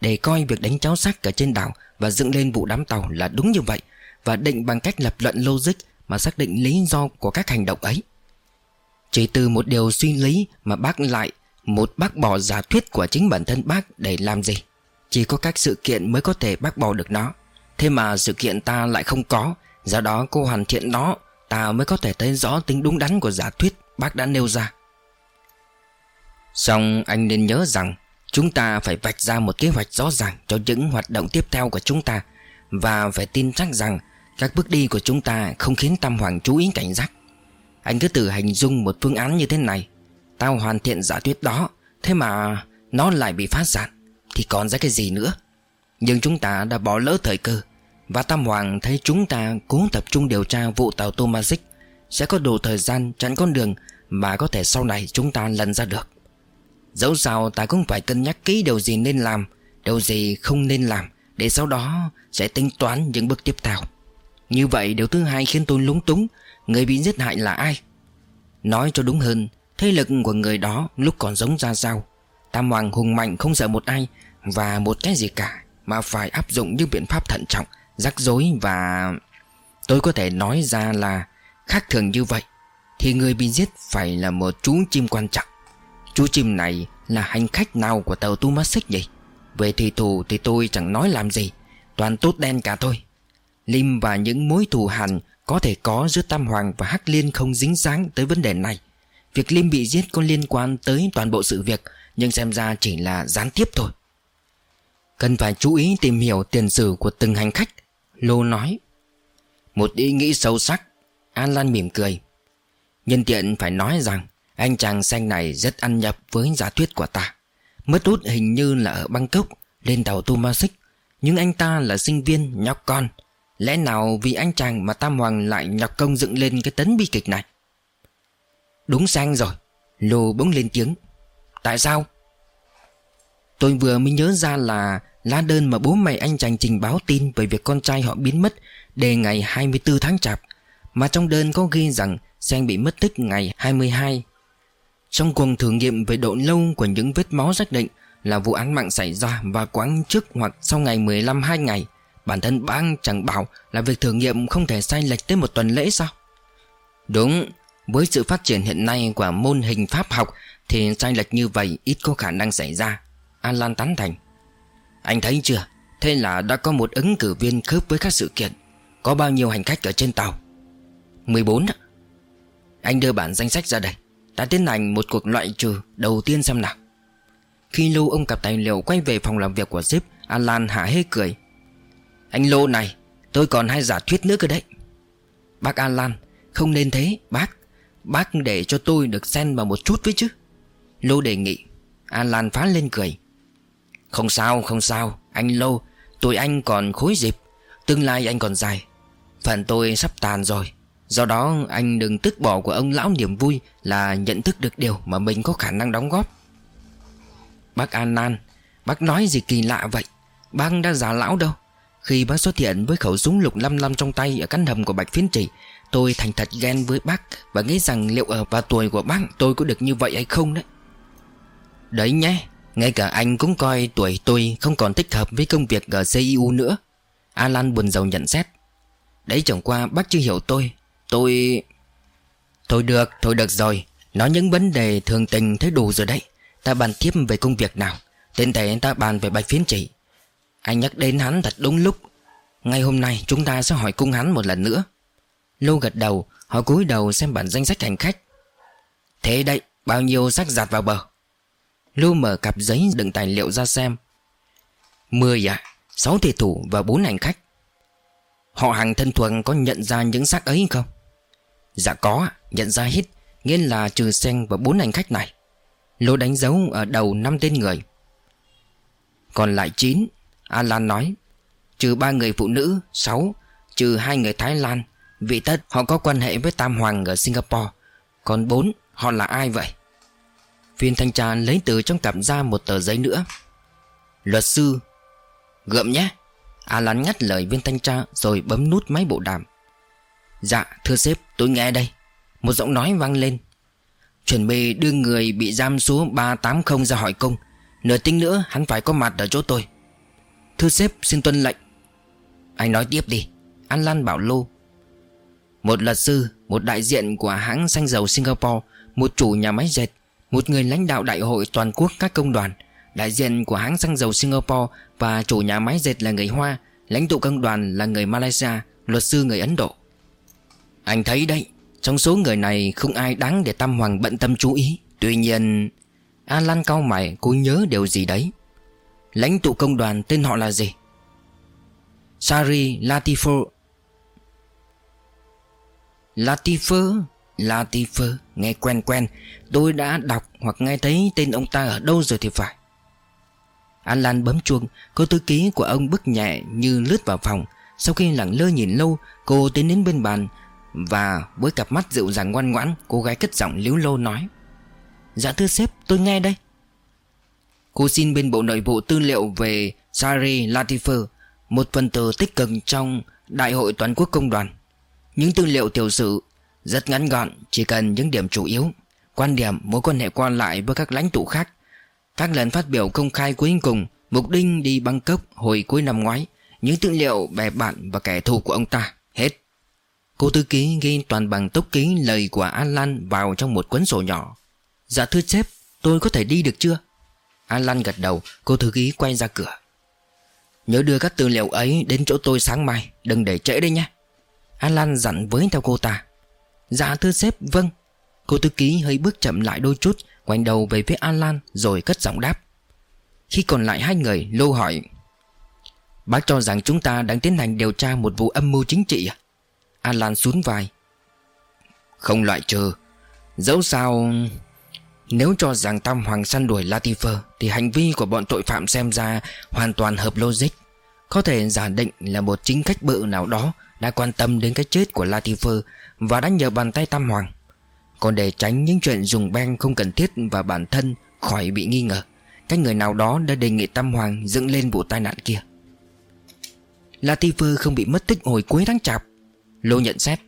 Để coi việc đánh cháo xác cả trên đảo Và dựng lên vụ đám tàu là đúng như vậy Và định bằng cách lập luận logic Mà xác định lý do của các hành động ấy. Chỉ từ một điều suy lý mà bác lại một bác bỏ giả thuyết của chính bản thân bác để làm gì? Chỉ có các sự kiện mới có thể bác bỏ được nó. Thế mà sự kiện ta lại không có, Do đó cô hoàn thiện nó Ta mới có thể thấy rõ tính đúng đắn của giả thuyết bác đã nêu ra. Xong, anh nên nhớ rằng, Chúng ta phải vạch ra một kế hoạch rõ ràng cho những hoạt động tiếp theo của chúng ta Và phải tin chắc rằng Các bước đi của chúng ta không khiến Tam Hoàng chú ý cảnh giác. Anh cứ tự hình dung một phương án như thế này. Tao hoàn thiện giả thuyết đó, Thế mà nó lại bị phát sản, Thì còn ra cái gì nữa? Nhưng chúng ta đã bỏ lỡ thời cơ. Và Tam Hoàng thấy chúng ta cố tập trung điều tra vụ tàu Tomasic Sẽ có đủ thời gian chặn con đường Mà có thể sau này chúng ta lần ra được. Dẫu sao ta cũng phải cân nhắc kỹ điều gì nên làm, Điều gì không nên làm, Để sau đó sẽ tính toán những bước tiếp theo. Như vậy, điều thứ hai khiến tôi lúng túng, Người bị giết hại là ai? Nói cho đúng hơn, Thế lực của người đó lúc còn giống ra sao? Tam Hoàng hùng mạnh không sợ một ai Và một cái gì cả, Mà phải áp dụng những biện pháp thận trọng Rắc rối và Tôi có thể nói ra là Khác thường như vậy. Thì người bị giết phải là một chú chim quan trọng. Chú chim này là hành khách nào của tàu Tumasic nhỉ? Về thì thù thì tôi chẳng nói làm gì. Toàn tốt đen cả thôi. Lim và những mối thù hằn Có thể có giữa Tam Hoàng và Hắc Liên không dính dáng tới vấn đề này. Việc Lim bị giết có liên quan tới toàn bộ sự việc, Nhưng xem ra chỉ là gián tiếp thôi. Cần phải chú ý tìm hiểu tiền sử của từng hành khách. Lô nói. Một ý nghĩ sâu sắc, An Lan mỉm cười. Nhân tiện phải nói rằng, Anh chàng xanh này rất ăn nhập với giả thuyết của ta. Mất hút hình như là ở Bangkok, Lên tàu Tumasik Nhưng anh ta là sinh viên nhóc con. Lẽ nào vì anh chàng mà Tam Hoàng lại nhọc công dựng lên cái tấn bi kịch này? Đúng sang rồi, Lô bỗng lên tiếng. Tại sao? Tôi vừa mới nhớ ra là Lá đơn mà bố mẹ anh chàng trình báo tin Về việc con trai họ biến mất Đề ngày 24 tháng chạp. Mà trong đơn có ghi rằng Sen bị mất tích ngày 22 Trong cuộc thử nghiệm về độ lâu Của những vết máu xác định Là vụ án mạng xảy ra và quãng trước Hoặc sau ngày 15 hai ngày, Bản thân bang chẳng bảo là việc thử nghiệm không thể sai lệch tới một tuần lễ sao? Đúng, Với sự phát triển hiện nay của môn hình pháp học Thì sai lệch như vậy ít có khả năng xảy ra. Alan tán thành. Anh thấy chưa? Thế là đã có một ứng cử viên khớp với các sự kiện. Có bao nhiêu hành khách ở trên tàu? 14 Anh đưa bản danh sách ra đây. Ta tiến hành một cuộc loại trừ đầu tiên xem nào. Khi lưu ông cặp tài liệu quay về phòng làm việc của Zip Alan hạ hê cười. Anh Lô này, Tôi còn hai giả thuyết nữa cơ đấy. Bác Alan, Không nên thế, bác. Bác để cho tôi được xen vào một chút với chứ. Lô đề nghị. Alan phá lên cười. Không sao không sao. Anh lâu Tụi anh còn khối dịp. Tương lai anh còn dài. Phần tôi sắp tàn rồi. Do đó, anh đừng tức bỏ của ông lão niềm vui Là nhận thức được điều mà mình có khả năng đóng góp. Bác An Nan, Bác nói gì kỳ lạ vậy? Bác đã già lão đâu? Khi bác xuất hiện với khẩu súng lục 55 trong tay Ở căn hầm của Bạch Phiến Trị Tôi thành thật ghen với bác Và nghĩ rằng liệu ở vào tuổi của bác Tôi có được như vậy hay không đấy. Đấy nhé. Ngay cả anh cũng coi tuổi tôi không còn thích hợp với công việc ở CIU nữa. Alan buồn rầu nhận xét. Đấy chẳng qua bác chưa hiểu tôi. Tôi... Thôi được, thôi được rồi. Nói những vấn đề thường tình thấy đủ rồi đấy. Ta bàn tiếp về công việc nào. Tên thể ta bàn về bạch phiến chỉ. Anh nhắc đến hắn thật đúng lúc. Ngay hôm nay chúng ta sẽ hỏi cung hắn một lần nữa. Lô gật đầu Họ cúi đầu xem bản danh sách hành khách. Thế đây Bao nhiêu xác giặt vào bờ? Lưu mở cặp giấy đựng tài liệu ra xem. Mười ạ à, Sáu thị thủ và bốn hành khách. Họ hàng thân thuộc có nhận ra những xác ấy không? Dạ có Nhận ra hết Nghĩa là trừ sen và bốn hành khách này. Lô đánh dấu ở đầu năm tên người. Còn lại chín Alan nói Trừ ba người phụ nữ sáu Trừ hai người Thái Lan Vị tất họ có quan hệ với Tam Hoàng ở Singapore Còn bốn Họ là ai vậy? Viên thanh tra lấy từ trong cặp ra một tờ giấy nữa. Luật sư, Gượm nhé. Alan ngắt lời viên thanh tra Rồi bấm nút máy bộ đàm. Dạ thưa sếp, tôi nghe đây. Một giọng nói vang lên. Chuẩn bị đưa người bị giam số 380 ra hỏi công. Nửa tiếng nữa, hắn phải có mặt ở chỗ tôi. Thưa sếp, xin tuân lệnh. Anh nói tiếp đi. An Lan bảo lô. Một luật sư, Một đại diện của hãng xăng dầu Singapore, Một chủ nhà máy dệt. Một người lãnh đạo đại hội toàn quốc các công đoàn, Đại diện của hãng xăng dầu Singapore Và chủ nhà máy dệt là người Hoa, Lãnh tụ công đoàn là người Malaysia, Luật sư người Ấn Độ. Anh thấy đấy, Trong số người này không ai đáng để Tam Hoàng bận tâm chú ý. Tuy nhiên, Alan cao mày cố nhớ điều gì đấy? Lãnh tụ công đoàn tên họ là gì? Sari Latifur Latifer Latifer, Nghe quen quen, Tôi đã đọc hoặc nghe thấy tên ông ta ở đâu rồi thì phải. Alan bấm chuông Cô thư ký của ông bước nhẹ như lướt vào phòng. Sau khi lặng lơ nhìn lâu, Cô tiến đến bên bàn Và với cặp mắt dịu dàng ngoan ngoãn, Cô gái cất giọng liếu lô nói Dạ thưa sếp, tôi nghe đây. Cô xin bên bộ nội vụ tư liệu về Sari Latifer, Một phần tử tích cực trong Đại hội Toàn quốc Công đoàn. Những tư liệu tiểu sử rất ngắn gọn, Chỉ cần những điểm chủ yếu. Quan điểm mối quan hệ qua lại với các lãnh tụ khác. Các lần phát biểu công khai cuối cùng, Mục đích đi Bangkok hồi cuối năm ngoái. Những tư liệu bè bạn và kẻ thù của ông ta, Hết. Cô thư ký ghi toàn bằng tốc ký lời của Alan vào trong một cuốn sổ nhỏ. Dạ thưa sếp Tôi có thể đi được chưa? Alan gật đầu, Cô thư ký quay ra cửa. Nhớ đưa các tư liệu ấy đến chỗ tôi sáng mai, Đừng để trễ đấy nhé. Alan dặn với theo cô ta. Dạ thưa sếp vâng. Cô thư ký hơi bước chậm lại đôi chút, Quay đầu về phía Alan rồi cất giọng đáp. Khi còn lại hai người, Lô hỏi, Bác cho rằng chúng ta đang tiến hành điều tra một vụ âm mưu chính trị à? Alan xuống vai, Không loại trừ. Dẫu sao, Nếu cho rằng Tam Hoàng săn đuổi Latifer Thì hành vi của bọn tội phạm xem ra Hoàn toàn hợp logic. Có thể giả định là một chính khách bự nào đó Đã quan tâm đến cái chết của Latifer và đã nhờ bàn tay Tam Hoàng. Còn để tránh những chuyện dùng beng không cần thiết Và bản thân khỏi bị nghi ngờ Các người nào đó đã đề nghị Tam Hoàng dựng lên vụ tai nạn kia. Latifer không bị mất tích hồi cuối tháng chạp. Lô nhận xét,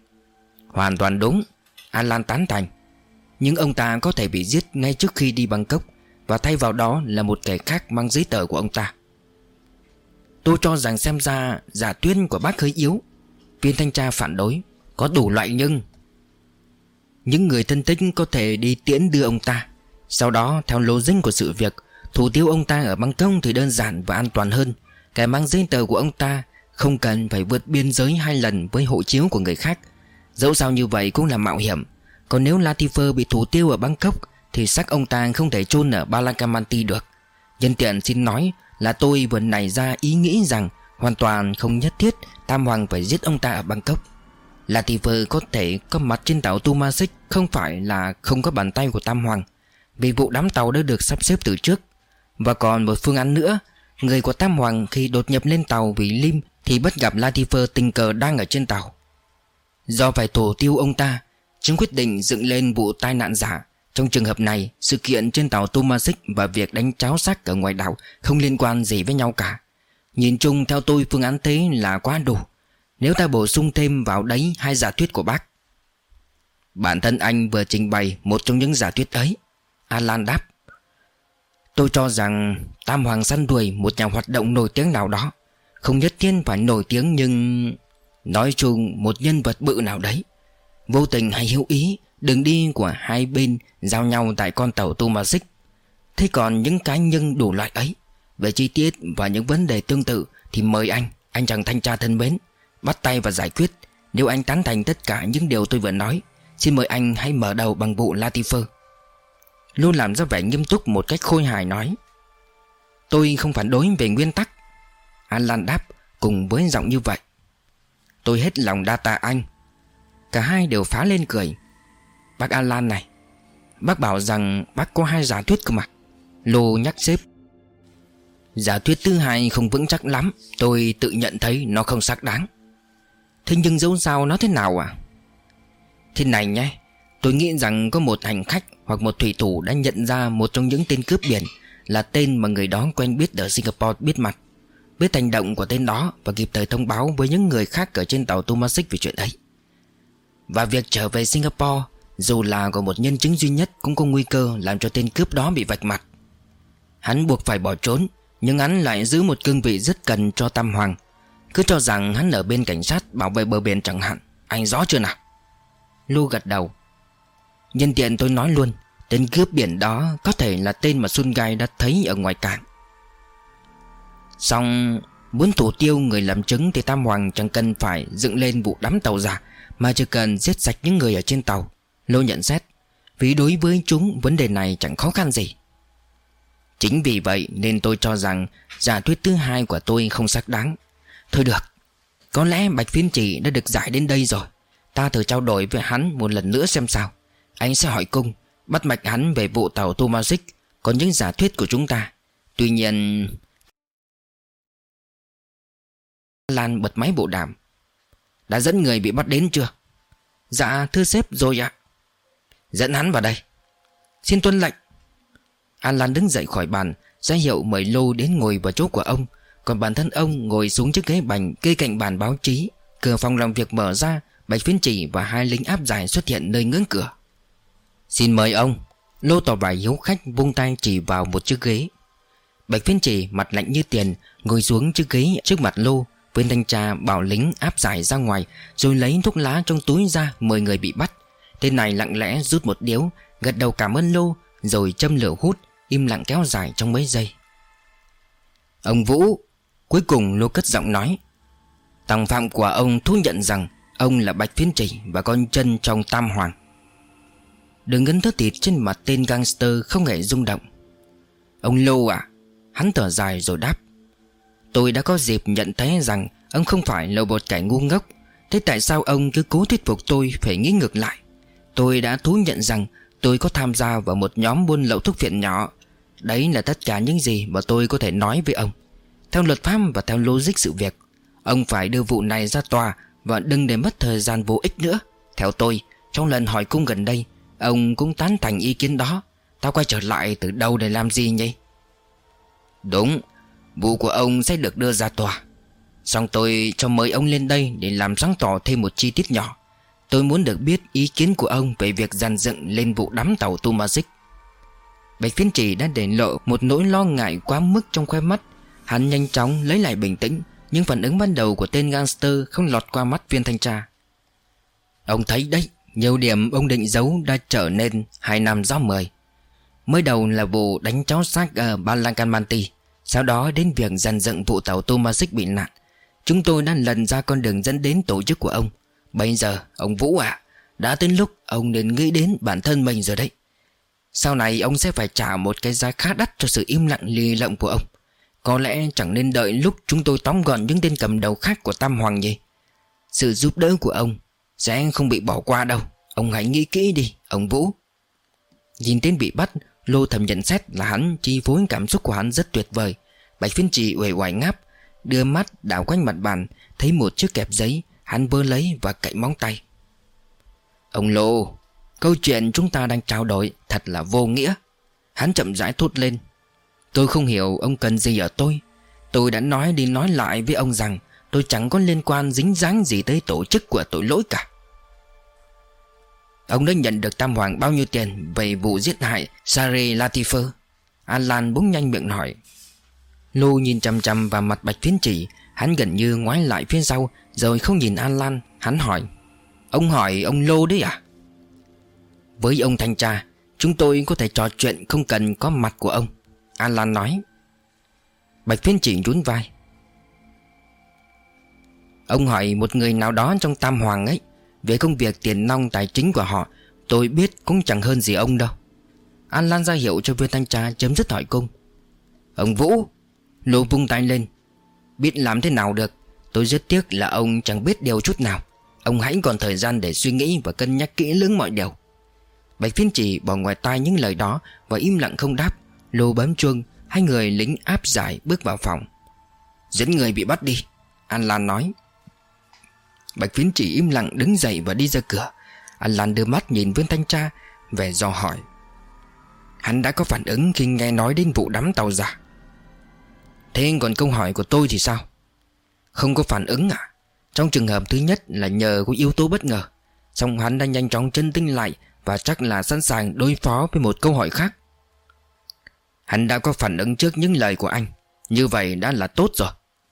Hoàn toàn đúng, Alan tán thành. Nhưng ông ta có thể bị giết ngay trước khi đi Bangkok Và thay vào đó là một kẻ khác mang giấy tờ của ông ta. Tôi cho rằng xem ra giả tuyên của bác hơi yếu. Viên thanh tra phản đối. Có đủ loại nhưng Những người thân tích có thể đi tiễn đưa ông ta. Sau đó, theo lô dinh của sự việc, Thủ tiêu ông ta ở Bangkok thì đơn giản và an toàn hơn. Kẻ mang giấy tờ của ông ta Không cần phải vượt biên giới hai lần với hộ chiếu của người khác. Dẫu sao như vậy cũng là mạo hiểm. Còn nếu Latifer bị thủ tiêu ở Bangkok Thì xác ông ta không thể chôn ở Balakamanti được. Nhân tiện xin nói là tôi vừa nảy ra ý nghĩ rằng Hoàn toàn không nhất thiết Tam Hoàng phải giết ông ta ở Bangkok. Latifer có thể có mặt trên tàu Tumasik Không phải là không có bàn tay của Tam Hoàng. Vì vụ đám tàu đã được sắp xếp từ trước. Và còn một phương án nữa, Người của Tam Hoàng khi đột nhập lên tàu vì Lim Thì bất gặp Latifer tình cờ đang ở trên tàu. Do phải tổ tiêu ông ta, Chúng quyết định dựng lên vụ tai nạn giả. Trong trường hợp này, Sự kiện trên tàu Tomasic Và việc đánh cháo xác ở ngoài đảo Không liên quan gì với nhau cả. Nhìn chung, theo tôi, phương án thế là quá đủ. Nếu ta bổ sung thêm vào đấy Hai giả thuyết của bác. Bản thân anh vừa trình bày Một trong những giả thuyết ấy. Alan đáp, Tôi cho rằng Tam Hoàng săn đuổi một nhà hoạt động nổi tiếng nào đó Không nhất thiết phải nổi tiếng nhưng Nói chung một nhân vật bự nào đấy. Vô tình hay hữu ý, Đường đi của hai bên Giao nhau tại con tàu Tomasic Thế còn những cá nhân đủ loại ấy, Về chi tiết và những vấn đề tương tự Thì mời anh Anh chàng thanh tra thân mến. Bắt tay và giải quyết. Nếu anh tán thành tất cả những điều tôi vừa nói, Xin mời anh hãy mở đầu bằng vụ Latifer. Luôn làm ra vẻ nghiêm túc một cách khôi hài nói, Tôi không phản đối về nguyên tắc. Alan đáp cùng với giọng như vậy, Tôi hết lòng đa tạ anh. Cả hai đều phá lên cười. Bác Alan này, Bác bảo rằng bác có hai giả thuyết cơ mà. Lô nhắc xếp. Giả thuyết thứ hai không vững chắc lắm, Tôi tự nhận thấy nó không xác đáng. Thế nhưng dẫu sao nó thế nào à? Thế này nhé, Tôi nghĩ rằng có một hành khách Hoặc một thủy thủ đã nhận ra Một trong những tên cướp biển Là tên mà người đó quen biết ở Singapore biết mặt. Biết hành động của tên đó Và kịp thời thông báo với những người khác Ở trên tàu Tomasic về chuyện ấy. Và việc trở về Singapore, Dù là của một nhân chứng duy nhất, Cũng có nguy cơ làm cho tên cướp đó bị vạch mặt. Hắn buộc phải bỏ trốn, Nhưng hắn lại giữ một cương vị rất cần cho Tam Hoàng. Cứ cho rằng hắn ở bên cảnh sát Bảo vệ bờ biển chẳng hạn, Anh rõ chưa nào? Lu gật đầu. Nhân tiện tôi nói luôn Tên cướp biển đó có thể là tên mà Sun Gai đã thấy ở ngoài cảng. Xong, Muốn thủ tiêu người làm chứng Thì Tam Hoàng chẳng cần phải dựng lên vụ đám tàu giả, Mà chỉ cần giết sạch những người ở trên tàu. Lô nhận xét, Vì đối với chúng vấn đề này chẳng khó khăn gì. Chính vì vậy nên tôi cho rằng Giả thuyết thứ hai của tôi không xác đáng. Thôi được, Có lẽ Bạch Phiên Chỉ đã được giải đến đây rồi. Ta thử trao đổi với hắn một lần nữa xem sao. Anh sẽ hỏi cung, Bắt mạch hắn về vụ tàu Tomasic Còn những giả thuyết của chúng ta. Tuy nhiên, Lan bật máy bộ đàm. Đã dẫn người bị bắt đến chưa? Dạ thưa sếp, rồi ạ. Dẫn hắn vào đây. Xin tuân lệnh. An Lan đứng dậy khỏi bàn, ra hiệu mời Lô đến ngồi vào chỗ của ông. Còn bản thân ông ngồi xuống chiếc ghế bành Kê cạnh bàn báo chí, Cửa phòng làm việc mở ra, Bạch phiến chỉ và hai lính áp giải xuất hiện nơi ngưỡng cửa. Xin mời ông. Lô tỏ vẻ hiếu khách vung tay chỉ vào một chiếc ghế. Bạch phiến chỉ mặt lạnh như tiền, Ngồi xuống chiếc ghế trước mặt Lô Viên thanh tra bảo lính áp giải ra ngoài, Rồi lấy thuốc lá trong túi ra mời người bị bắt. Tên này lặng lẽ rút một điếu, Gật đầu cảm ơn Lô, Rồi châm lửa hút, Im lặng kéo dài trong mấy giây. Ông Vũ Cuối cùng Lô cất giọng nói Tòng phạm của ông thú nhận rằng Ông là Bạch Phiến Trì Và con chân trong Tam Hoàng. Đường ngấn thớt thịt trên mặt tên gangster Không hề rung động. Ông Lô à Hắn thở dài rồi đáp, Tôi đã có dịp nhận thấy rằng Ông không phải là một kẻ ngu ngốc. Thế tại sao ông cứ cố thuyết phục tôi Phải nghĩ ngược lại? Tôi đã thú nhận rằng Tôi có tham gia vào một nhóm buôn lậu thuốc phiện nhỏ. Đấy là tất cả những gì mà tôi có thể nói với ông. Theo luật pháp và theo logic sự việc, Ông phải đưa vụ này ra tòa Và đừng để mất thời gian vô ích nữa. Theo tôi, Trong lần hỏi cung gần đây, Ông cũng tán thành ý kiến đó. Tao quay trở lại từ đâu để làm gì nhỉ? Đúng, Vụ của ông sẽ được đưa ra tòa. Xong tôi cho mời ông lên đây Để làm sáng tỏ thêm một chi tiết nhỏ. Tôi muốn được biết ý kiến của ông Về việc dàn dựng lên vụ đắm tàu Tumasic Bạch phiên chỉ đã để lộ Một nỗi lo ngại quá mức trong khoe mắt Hắn nhanh chóng lấy lại bình tĩnh, Nhưng phản ứng ban đầu của tên gangster Không lọt qua mắt viên thanh tra. Ông thấy đấy, Nhiều điểm ông định giấu đã trở nên Hai năm gió mời Mới đầu là vụ đánh cháu xác ở Balankamanti Sau đó đến việc dàn dựng vụ tàu Tomasic bị nạn. Chúng tôi đã lần ra con đường dẫn đến tổ chức của ông. Bây giờ, ông Vũ à Đã đến lúc ông nên nghĩ đến bản thân mình rồi đấy. Sau này ông sẽ phải trả một cái giá khá đắt cho sự im lặng lì lộng của ông. Có lẽ chẳng nên đợi lúc chúng tôi tóm gọn những tên cầm đầu khác của Tam Hoàng nhỉ? Sự giúp đỡ của ông sẽ không bị bỏ qua đâu. Ông hãy nghĩ kỹ đi, Ông Vũ. Nhìn tên bị bắt, Lô thầm nhận xét là hắn chi phối cảm xúc của hắn rất tuyệt vời. Bạch phiên trì uể oải ngáp, Đưa mắt đảo quanh mặt bàn, Thấy một chiếc kẹp giấy, Hắn vơ lấy và cậy móng tay. Ông Lô, Câu chuyện chúng ta đang trao đổi Thật là vô nghĩa. Hắn chậm rãi thốt lên. Tôi không hiểu ông cần gì ở tôi. Tôi đã nói đi nói lại với ông rằng Tôi chẳng có liên quan dính dáng gì tới tổ chức của tội lỗi cả. Ông đã nhận được Tam Hoàng bao nhiêu tiền Về vụ giết hại Sari Latifer? Alan búng nhanh miệng hỏi. Lô nhìn chằm chằm vào mặt bạch phiến chỉ, Hắn gần như ngoái lại phía sau, Rồi không nhìn Alan, Hắn hỏi. Ông hỏi ông Lô đấy à? Với ông thanh tra, Chúng tôi có thể trò chuyện không cần có mặt của ông. Alan nói. Bạch phiên chỉ nhún vai. Ông hỏi một người nào đó trong Tam Hoàng ấy, Về công việc tiền nong tài chính của họ, Tôi biết cũng chẳng hơn gì ông đâu. An Lan ra hiệu cho viên thanh tra chấm dứt hỏi cung. Ông Vũ, Lô vung tay lên. Biết làm thế nào được, Tôi rất tiếc là ông chẳng biết điều chút nào. Ông hãy còn thời gian để suy nghĩ và cân nhắc kỹ lưỡng mọi điều. Bạch phiên chỉ bỏ ngoài tai những lời đó Và im lặng không đáp. Lô bấm chuông, Hai người lính áp giải bước vào phòng. Dẫn người bị bắt đi, An Lan nói. Bạch phiến chỉ im lặng đứng dậy và đi ra cửa. An Lan đưa mắt nhìn Vương thanh tra Về do hỏi. Hắn đã có phản ứng khi nghe nói đến vụ đắm tàu giả. Thế còn câu hỏi của tôi thì sao? Không có phản ứng à? Trong trường hợp thứ nhất là nhờ có yếu tố bất ngờ Xong hắn đã nhanh chóng chân tinh lại Và chắc là sẵn sàng đối phó với một câu hỏi khác. Hắn đã có phản ứng trước những lời của anh. Như vậy đã là tốt rồi.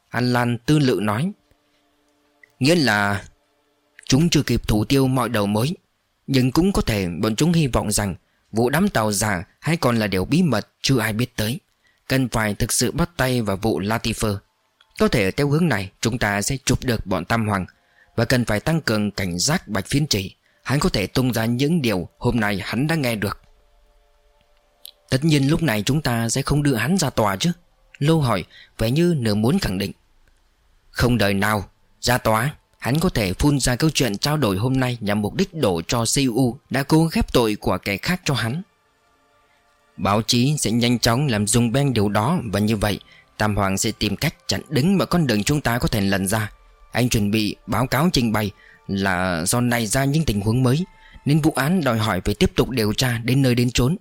An Lan tư lự nói. Nghĩa là Chúng chưa kịp thủ tiêu mọi đầu mối. Nhưng cũng có thể bọn chúng hy vọng rằng Vụ đám tàu giả hay còn là điều bí mật chưa ai biết tới. Cần phải thực sự bắt tay vào vụ Latifer. Có thể theo hướng này, chúng ta sẽ chụp được bọn Tam Hoàng Và cần phải tăng cường cảnh giác bạch phiến chỉ Hắn có thể tung ra những điều hôm nay hắn đã nghe được. Tất nhiên lúc này chúng ta sẽ không đưa hắn ra tòa chứ. Lô hỏi, vẻ như nửa muốn khẳng định. Không đời nào, Ra tòa, Hắn có thể phun ra câu chuyện trao đổi hôm nay Nhằm mục đích đổ cho CU Đã cố ghép tội của kẻ khác cho hắn. Báo chí sẽ nhanh chóng làm dùng beng điều đó Và như vậy, Tam Hoàng sẽ tìm cách chặn đứng mọi con đường chúng ta có thể lần ra. Anh chuẩn bị báo cáo trình bày Là do này ra những tình huống mới, Nên vụ án đòi hỏi phải tiếp tục điều tra đến nơi đến chốn.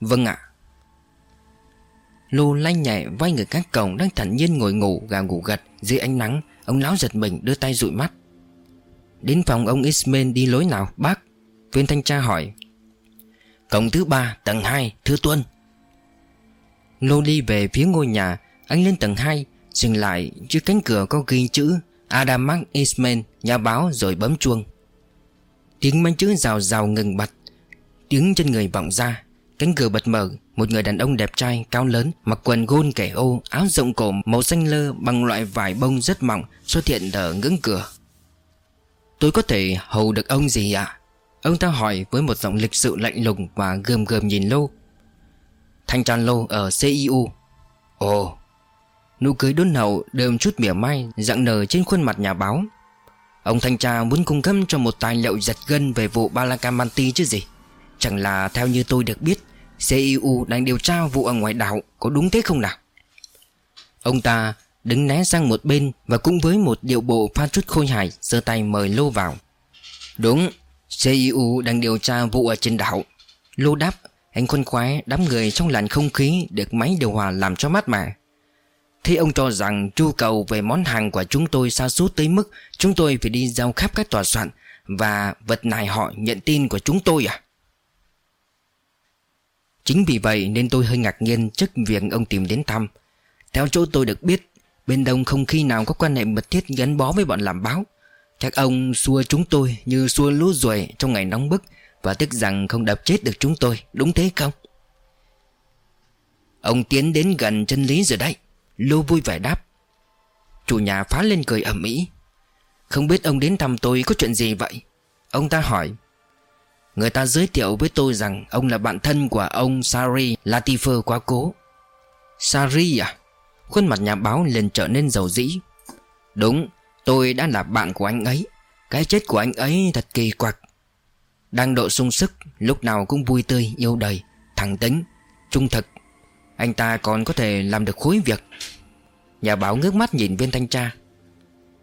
Vâng ạ. Lô lanh nhẹ vai người các cổng, đang thản nhiên ngồi ngủ gà ngủ gật dưới ánh nắng. Ông lão giật mình, đưa tay dụi mắt. Đến phòng ông Ismail đi lối nào, bác? Viên thanh tra hỏi. Cổng thứ ba, tầng 2 Thưa Tuân. Lô đi về phía ngôi nhà. Anh lên tầng 2 Dừng lại trước cánh cửa có ghi chữ Adam Ismail, Nhà báo rồi bấm chuông. Tiếng manh chữ rào rào ngừng bật Tiếng chân người vọng ra. Cánh cửa bật mở, Một người đàn ông đẹp trai, cao lớn, Mặc quần gôn kẻ ô, Áo rộng cổ, màu xanh lơ Bằng loại vải bông rất mỏng, Xuất hiện ở ngưỡng cửa. Tôi có thể hầu được ông gì ạ? Ông ta hỏi với một giọng lịch sự lạnh lùng Và gườm gườm nhìn Lô. Thanh tra Lô ở CIU Ồ. Nụ cười đôn hậu, đơm chút mỉa mai Dạng nở trên khuôn mặt nhà báo. Ông thanh tra muốn cung cấp cho một tài liệu giật gân Về vụ Balakamanti chứ gì? Chẳng là theo như tôi được biết CIU đang điều tra vụ ở ngoài đảo Có đúng thế không nào? Ông ta đứng né sang một bên Và cũng với một điệu bộ pha chút khôi hài, giơ tay mời Lô vào. Đúng CIU đang điều tra vụ ở trên đảo. Lô đáp, Anh khoan khoái đám người trong làn không khí Được máy điều hòa làm cho mát mà Thế ông cho rằng nhu cầu về món hàng của chúng tôi xa sút tới mức Chúng tôi phải đi giao khắp các tòa soạn Và vật này họ nhận tin của chúng tôi à? Chính vì vậy nên tôi hơi ngạc nhiên trước việc ông tìm đến thăm. Theo chỗ tôi được biết, Bên đông không khi nào có quan hệ mật thiết gắn bó với bọn làm báo. Chắc ông xua chúng tôi như xua lũ ruồi trong ngày nóng bức Và tức rằng không đập chết được chúng tôi, Đúng thế không? Ông tiến đến gần chân lý rồi đấy. Lô vui vẻ đáp. Chủ nhà phá lên cười ẩm ĩ. Không biết ông đến thăm tôi có chuyện gì vậy? Ông ta hỏi. Người ta giới thiệu với tôi rằng Ông là bạn thân của ông Sari Latifer quá cố. Sari à? Khuôn mặt nhà báo liền trở nên giàu dĩ. Đúng, Tôi đã là bạn của anh ấy. Cái chết của anh ấy thật kỳ quặc. Đang độ sung sức, Lúc nào cũng vui tươi, yêu đời, Thẳng tính. Trung thực, Anh ta còn có thể làm được khối việc. Nhà báo ngước mắt nhìn viên thanh tra.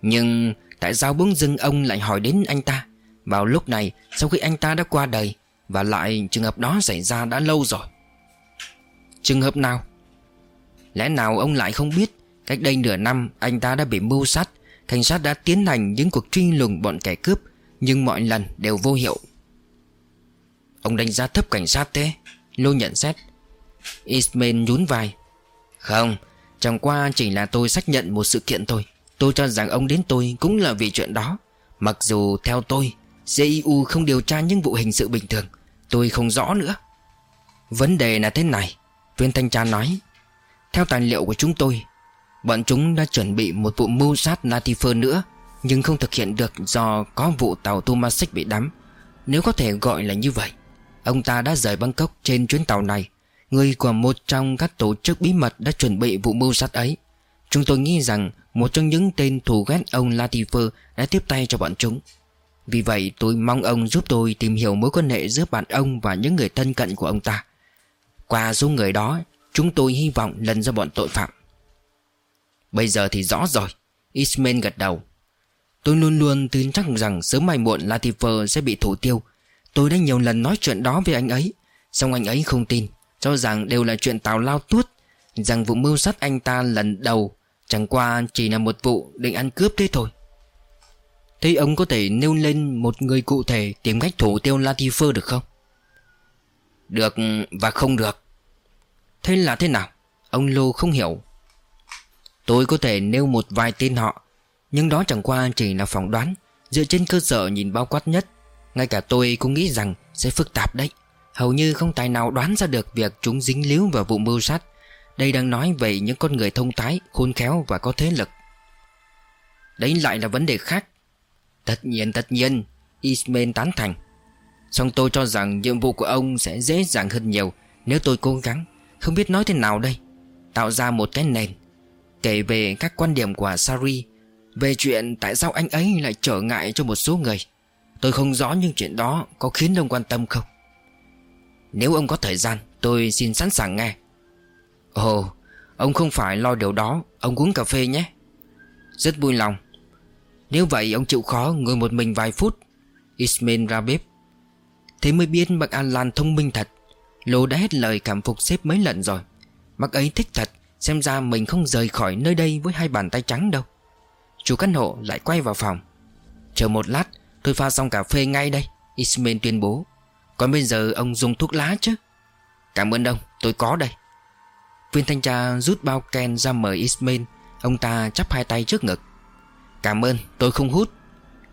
Nhưng Tại sao bỗng dưng ông lại hỏi đến anh ta? Vào lúc này, Sau khi anh ta đã qua đời, Và lại trường hợp đó xảy ra đã lâu rồi. Trường hợp nào? Lẽ nào ông lại không biết, Cách đây nửa năm anh ta đã bị mưu sát, Cảnh sát đã tiến hành những cuộc truy lùng bọn kẻ cướp, Nhưng mọi lần đều vô hiệu. Ông đánh giá thấp cảnh sát thế, Lô nhận xét. Ismail nhún vai. Không, Chẳng qua chỉ là tôi xác nhận một sự kiện thôi. Tôi cho rằng ông đến tôi cũng là vì chuyện đó. Mặc dù theo tôi CIU không điều tra những vụ hình sự bình thường. Tôi không rõ nữa. Vấn đề là thế này, Viên thanh tra nói. Theo tài liệu của chúng tôi, Bọn chúng đã chuẩn bị một vụ mưu sát Latifer nữa, Nhưng không thực hiện được do có vụ tàu Tomasic bị đắm. Nếu có thể gọi là như vậy, Ông ta đã rời Bangkok trên chuyến tàu này. Người của một trong các tổ chức bí mật đã chuẩn bị vụ mưu sát ấy. Chúng tôi nghĩ rằng một trong những tên thù ghét ông Latifer đã tiếp tay cho bọn chúng. Vì vậy tôi mong ông giúp tôi tìm hiểu mối quan hệ giữa bạn ông và những người thân cận của ông ta. Qua số người đó, Chúng tôi hy vọng lần ra bọn tội phạm. Bây giờ thì rõ rồi, Ismail gật đầu. Tôi luôn luôn tin chắc rằng sớm mai muộn Latifer sẽ bị thủ tiêu. Tôi đã nhiều lần nói chuyện đó với anh ấy Xong anh ấy không tin. Cho rằng đều là chuyện tào lao tuốt, Rằng vụ mưu sát anh ta lần đầu Chẳng qua chỉ là một vụ định ăn cướp thế thôi. Thế ông có thể nêu lên một người cụ thể Tìm cách thủ tiêu Latifer được không? Được và không được. Thế là thế nào? Ông Lô không hiểu. Tôi có thể nêu một vài tên họ Nhưng đó chẳng qua chỉ là phỏng đoán. Dựa trên cơ sở nhìn bao quát nhất Ngay cả tôi cũng nghĩ rằng sẽ phức tạp đấy. Hầu như không tài nào đoán ra được việc chúng dính líu vào vụ mưu sát. Đây đang nói về những con người thông thái, khôn khéo và có thế lực. Đấy lại là vấn đề khác Tất nhiên tất nhiên, Ismail tán thành. Xong tôi cho rằng nhiệm vụ của ông sẽ dễ dàng hơn nhiều Nếu tôi cố gắng. Không biết nói thế nào đây? Tạo ra một cái nền. Kể về các quan điểm của Sari, Về chuyện tại sao anh ấy lại trở ngại cho một số người. Tôi không rõ nhưng chuyện đó có khiến ông quan tâm không? Nếu ông có thời gian, Tôi xin sẵn sàng nghe. Ồ, Ông không phải lo điều đó. Ông uống cà phê nhé. Rất vui lòng. Nếu vậy, ông chịu khó ngồi một mình vài phút. Ismail ra bếp. Thế mới biết bác Alan thông minh thật. Lô đã hết lời cảm phục sếp mấy lần rồi. Bác ấy thích thật, Xem ra mình không rời khỏi nơi đây với hai bàn tay trắng đâu. Chủ căn hộ lại quay vào phòng. Chờ một lát, Tôi pha xong cà phê ngay đây, Ismail tuyên bố. Còn bây giờ ông dùng thuốc lá chứ? Cảm ơn ông, tôi có đây. Viên thanh tra rút bao ken ra mời Ismail. Ông ta chắp hai tay trước ngực. Cảm ơn, tôi không hút.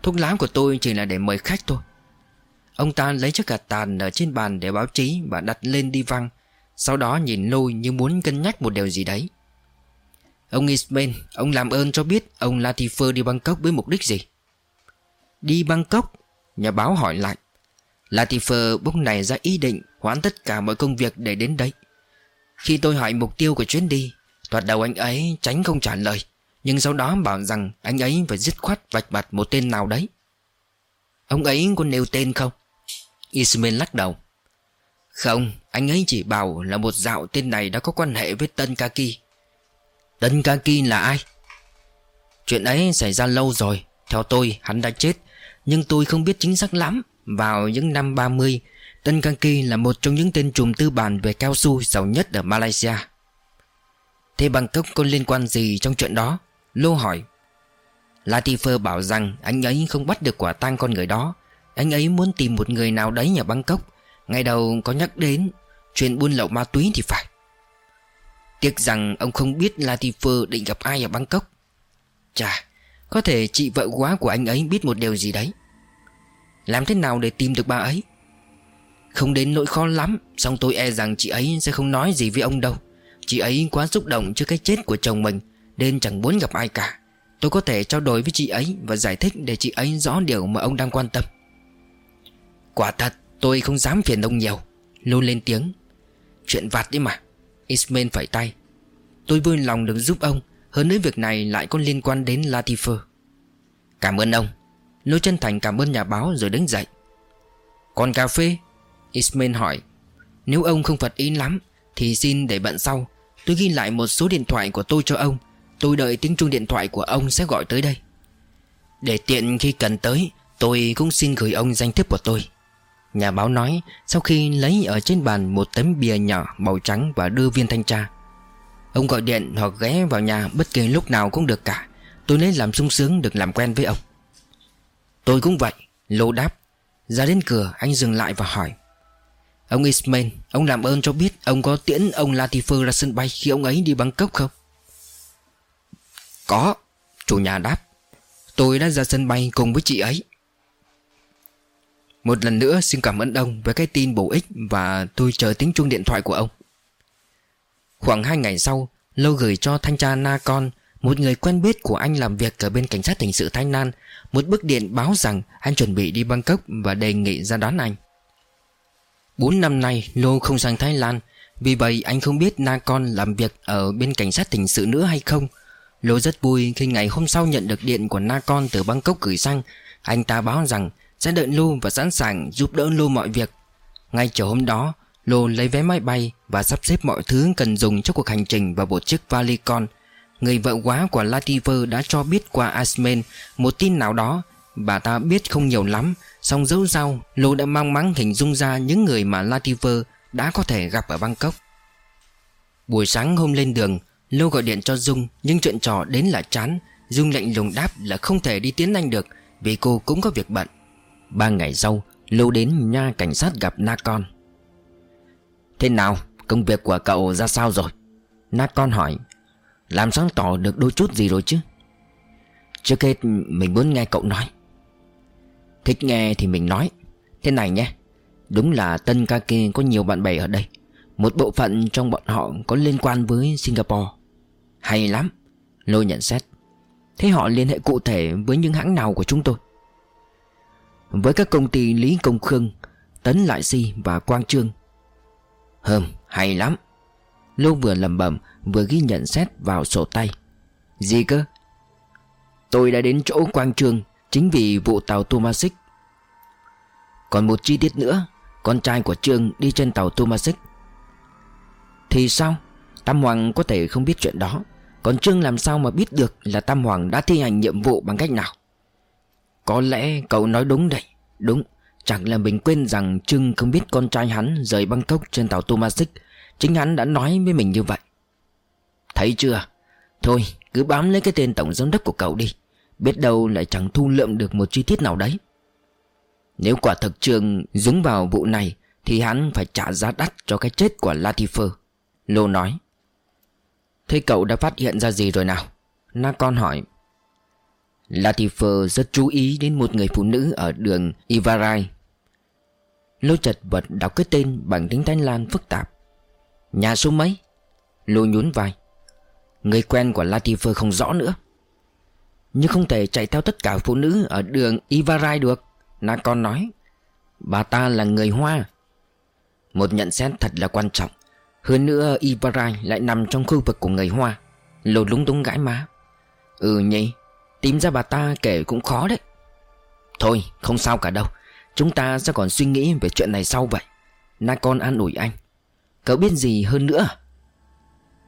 Thuốc lá của tôi chỉ là để mời khách thôi. Ông ta lấy chiếc gạt tàn ở trên bàn để báo chí Và đặt lên đi văng, sau đó nhìn lôi như muốn cân nhắc một điều gì đấy. Ông Ismail, Ông làm ơn cho biết Ông Latifer đi Bangkok với mục đích gì? Đi Bangkok? Nhà báo hỏi lại. Latifer bốc này ra ý định Hoãn tất cả mọi công việc để đến đấy. Khi tôi hỏi mục tiêu của chuyến đi, Thoạt đầu anh ấy tránh không trả lời. Nhưng sau đó bảo rằng Anh ấy phải dứt khoát vạch mặt một tên nào đấy. Ông ấy có nêu tên không? Ismail lắc đầu. Không, Anh ấy chỉ bảo là một dạo tên này đã có quan hệ với Tân Kaki. Tân Kaki là ai? Chuyện ấy xảy ra lâu rồi, Theo tôi hắn đã chết, Nhưng tôi không biết chính xác lắm. Vào những năm 30 Tân Kaki là một trong những tên trùm tư bản về cao su giàu nhất ở Malaysia. Thế Bangkok có liên quan gì trong chuyện đó? Lô hỏi. Latifer bảo rằng anh ấy không bắt được quả tang con người đó. Anh ấy muốn tìm một người nào đấy ở Bangkok. Ngày đầu có nhắc đến Chuyện buôn lậu ma túy thì phải. Tiếc rằng ông không biết Latifer định gặp ai ở Bangkok. Chà, Có thể chị vợ quá của anh ấy biết một điều gì đấy. Làm thế nào để tìm được bà ấy? Không đến nỗi khó lắm Xong tôi e rằng chị ấy sẽ không nói gì với ông đâu. Chị ấy quá xúc động trước cái chết của chồng mình. Nên chẳng muốn gặp ai cả. Tôi có thể trao đổi với chị ấy Và giải thích để chị ấy rõ điều mà ông đang quan tâm. Quả thật, tôi không dám phiền ông nhiều. Luôn lên tiếng. Chuyện vặt đi mà. Ismail phải tay. Tôi vui lòng được giúp ông. Hơn nữa việc này lại có liên quan đến Latifer Cảm ơn ông. Lô chân thành cảm ơn nhà báo rồi đứng dậy. Còn cà phê? Ismail hỏi. Nếu ông không phật ý lắm, Thì xin để bận sau. Tôi ghi lại một số điện thoại của tôi cho ông. Tôi đợi tiếng chuông điện thoại của ông sẽ gọi tới đây. Để tiện khi cần tới, Tôi cũng xin gửi ông danh thiếp của tôi. Nhà báo nói, Sau khi lấy ở trên bàn một tấm bìa nhỏ màu trắng Và đưa viên thanh tra, Ông gọi điện hoặc ghé vào nhà Bất kỳ lúc nào cũng được cả. Tôi lấy làm sung sướng được làm quen với ông. Tôi cũng vậy, Lô đáp. Ra đến cửa, anh dừng lại và hỏi. Ông Ismail, Ông làm ơn cho biết Ông có tiễn ông Latifer ra sân bay Khi ông ấy đi Bangkok không? Có, Chủ nhà đáp. Tôi đã ra sân bay cùng với chị ấy. Một lần nữa xin cảm ơn ông Với cái tin bổ ích Và tôi chờ tiếng chuông điện thoại của ông. Khoảng 2 ngày sau, Lâu gửi cho thanh tra Na Con, Một người quen biết của anh làm việc Ở bên cảnh sát hình sự Thái Lan, Một bức điện báo rằng Anh chuẩn bị đi Bangkok Và đề nghị ra đón anh. 4 năm nay, Lô không sang Thái Lan, Vì vậy anh không biết Na Con làm việc Ở bên cảnh sát hình sự nữa hay không. Lô rất vui khi ngày hôm sau nhận được điện của Na Con từ Bangkok gửi sang Anh ta báo rằng sẽ đợi Lô và sẵn sàng giúp đỡ Lô mọi việc. Ngay chiều hôm đó, Lô lấy vé máy bay và sắp xếp mọi thứ cần dùng cho cuộc hành trình vào một chiếc vali con. Người vợ quá của Lativer đã cho biết qua Asmen một tin nào đó. Bà ta biết không nhiều lắm, song dẫu sao, Lô đã mang mắng hình dung ra những người mà Lativer đã có thể gặp ở Bangkok. Buổi sáng hôm lên đường Lâu gọi điện cho Dung, Nhưng chuyện trò đến là chán. Dung lạnh lùng đáp là không thể đi tiến anh được, Vì cô cũng có việc bận. Ba ngày sau Lâu đến nha cảnh sát gặp Na Con. Thế nào, Công việc của cậu ra sao rồi? Na Con hỏi. Làm sáng tỏ được đôi chút gì rồi chứ? Trước hết, mình muốn nghe cậu nói. Thích nghe thì mình nói. Thế này nhé, Đúng là Tân Kake có nhiều bạn bè ở đây. Một bộ phận trong bọn họ có liên quan với Singapore. Hay lắm. Lôi nhận xét. Thế họ liên hệ cụ thể với những hãng nào của chúng tôi? Với các công ty Lý Công Khương, Tấn Lại Si và Quang Trương. Hừm, hay lắm. Lô vừa lầm bẩm, Vừa ghi nhận xét vào sổ tay. Gì cơ? Tôi đã đến chỗ Quang Trương, Chính vì vụ tàu Tomasic Còn một chi tiết nữa, Con trai của Trương đi trên tàu Tomasic Thì sao? Tam Hoàng có thể không biết chuyện đó. Còn Trương làm sao mà biết được Là Tam Hoàng đã thi hành nhiệm vụ bằng cách nào? Có lẽ cậu nói đúng đấy. Đúng, Chẳng là mình quên rằng Trương không biết con trai hắn Rời Bangkok trên tàu Tomasic Chính hắn đã nói với mình như vậy. Thấy chưa? Thôi, cứ bám lấy cái tên tổng giám đốc của cậu đi. Biết đâu lại chẳng thu lượm được một chi tiết nào đấy. Nếu quả thực trương dúng vào vụ này, Thì hắn phải trả giá đắt cho cái chết của Latifer, Lô nói. Thế cậu đã phát hiện ra gì rồi nào? Na con hỏi. Latifer rất chú ý đến một người phụ nữ ở đường Ivarai. Lô chật vật đọc cái tên bằng tiếng Thái Lan phức tạp. Nhà số mấy? Lô nhún vai. Người quen của Latifer không rõ nữa. Nhưng không thể chạy theo tất cả phụ nữ Ở đường Ivarai được, Na con nói. Bà ta là người Hoa. Một nhận xét thật là quan trọng. Hơn nữa Ibarai lại nằm trong khu vực của người Hoa. Lột lúng túng gãi má. Ừ nhỉ, Tìm ra bà ta kể cũng khó đấy. Thôi, không sao cả đâu. Chúng ta sẽ còn suy nghĩ về chuyện này sau vậy. Na con an ủi anh. Cậu biết gì hơn nữa à?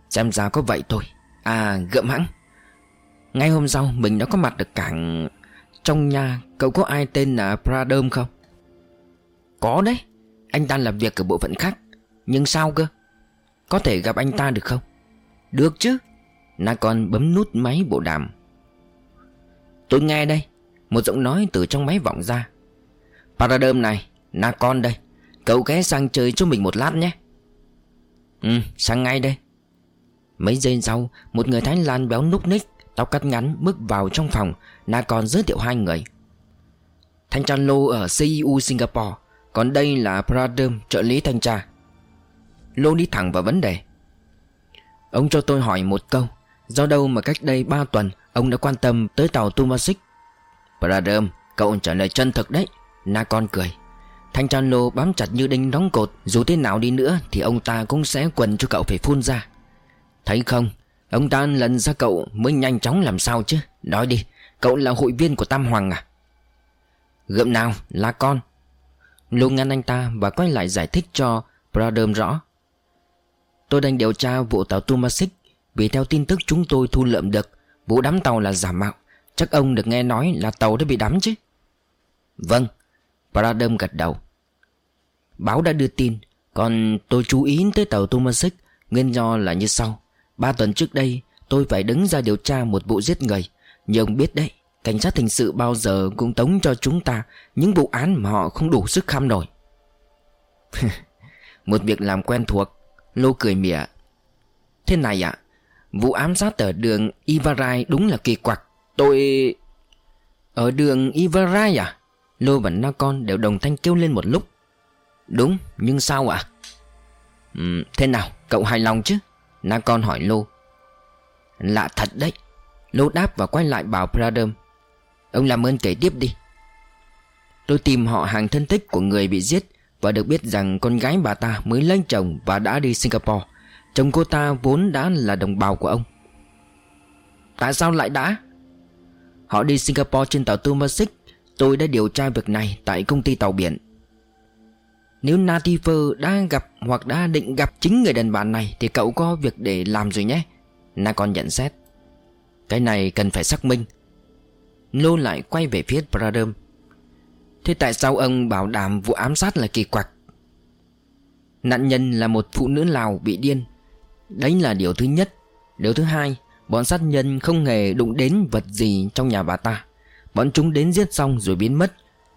Xem ra có vậy thôi. À gượm hãng. Ngay hôm sau, mình đã có mặt được cảng Trong nhà. Cậu có ai tên là Pradom không? Có đấy. Anh ta làm việc ở bộ phận khác. Nhưng sao cơ? Có thể gặp anh ta được không? Được chứ. Na con bấm nút máy bộ đàm. Tôi nghe đây. Một giọng nói từ trong máy vọng ra. Paradom này Na con đây. Cậu ghé sang chơi cho mình một lát nhé. Ừ sang ngay đây. Mấy giây sau, Một người Thái Lan béo núc ních, Tóc cắt ngắn, bước vào trong phòng. Na con giới thiệu hai người. Thanh tra Lô ở CEU Singapore. Còn đây là Pradom trợ lý thanh tra. Lô đi thẳng vào vấn đề. Ông cho tôi hỏi một câu, Do đâu mà cách đây 3 tuần, Ông đã quan tâm tới tàu Tumasik Pradom Cậu trả lời chân thực đấy, Na con cười. Thanh tra lô bám chặt như đinh đóng cột, Dù thế nào đi nữa Thì ông ta cũng sẽ quần cho cậu phải phun ra. Thấy không, Ông ta lần ra cậu mới nhanh chóng làm sao chứ? Nói đi, Cậu là hội viên của Tam Hoàng à? Gượm nào, là con? Lô ngăn anh ta và quay lại giải thích cho Pradom rõ. Tôi đang điều tra vụ tàu Tumasic Vì theo tin tức chúng tôi thu lượm được. Vụ đám tàu là giả mạo. Chắc ông được nghe nói là tàu đã bị đắm chứ? Vâng. Pradom gật đầu. Báo đã đưa tin. Còn tôi chú ý tới tàu Tumasik. Nguyên do là như sau. Ba tuần trước đây, tôi phải đứng ra điều tra một vụ giết người. Như ông biết đấy, Cảnh sát hình sự bao giờ cũng tống cho chúng ta Những vụ án mà họ không đủ sức kham nổi. Một việc làm quen thuộc. Lô cười mỉa. Thế này ạ Vụ ám sát ở đường Ivarai đúng là kỳ quặc Tôi... Ở đường Ivarai à? Lô và Na Con đều đồng thanh kêu lên một lúc. Đúng nhưng sao ạ? Ừ, Thế nào cậu hài lòng chứ? Na Con hỏi Lô. Lạ thật đấy. Lô đáp và quay lại bảo Pradom. Ông làm ơn kể tiếp đi. Tôi tìm họ hàng thân thích của người bị giết. Và được biết rằng con gái bà ta mới lấy chồng và đã đi Singapore. Chồng cô ta vốn đã là đồng bào của ông. Tại sao lại đã? Họ đi Singapore trên tàu Tumasik. Tôi đã điều tra việc này tại công ty tàu biển. Nếu Nativer đã gặp hoặc đã định gặp chính người đàn bà này Thì cậu có việc để làm rồi nhé. Na con nhận xét. Cái này cần phải xác minh. Lô lại quay về phía Pradom Thế tại sao ông bảo đảm vụ ám sát là kỳ quặc? Nạn nhân là một phụ nữ Lào bị điên. Đấy là điều thứ nhất. Điều thứ hai, Bọn sát nhân không hề đụng đến vật gì trong nhà bà ta. Bọn chúng đến giết xong rồi biến mất.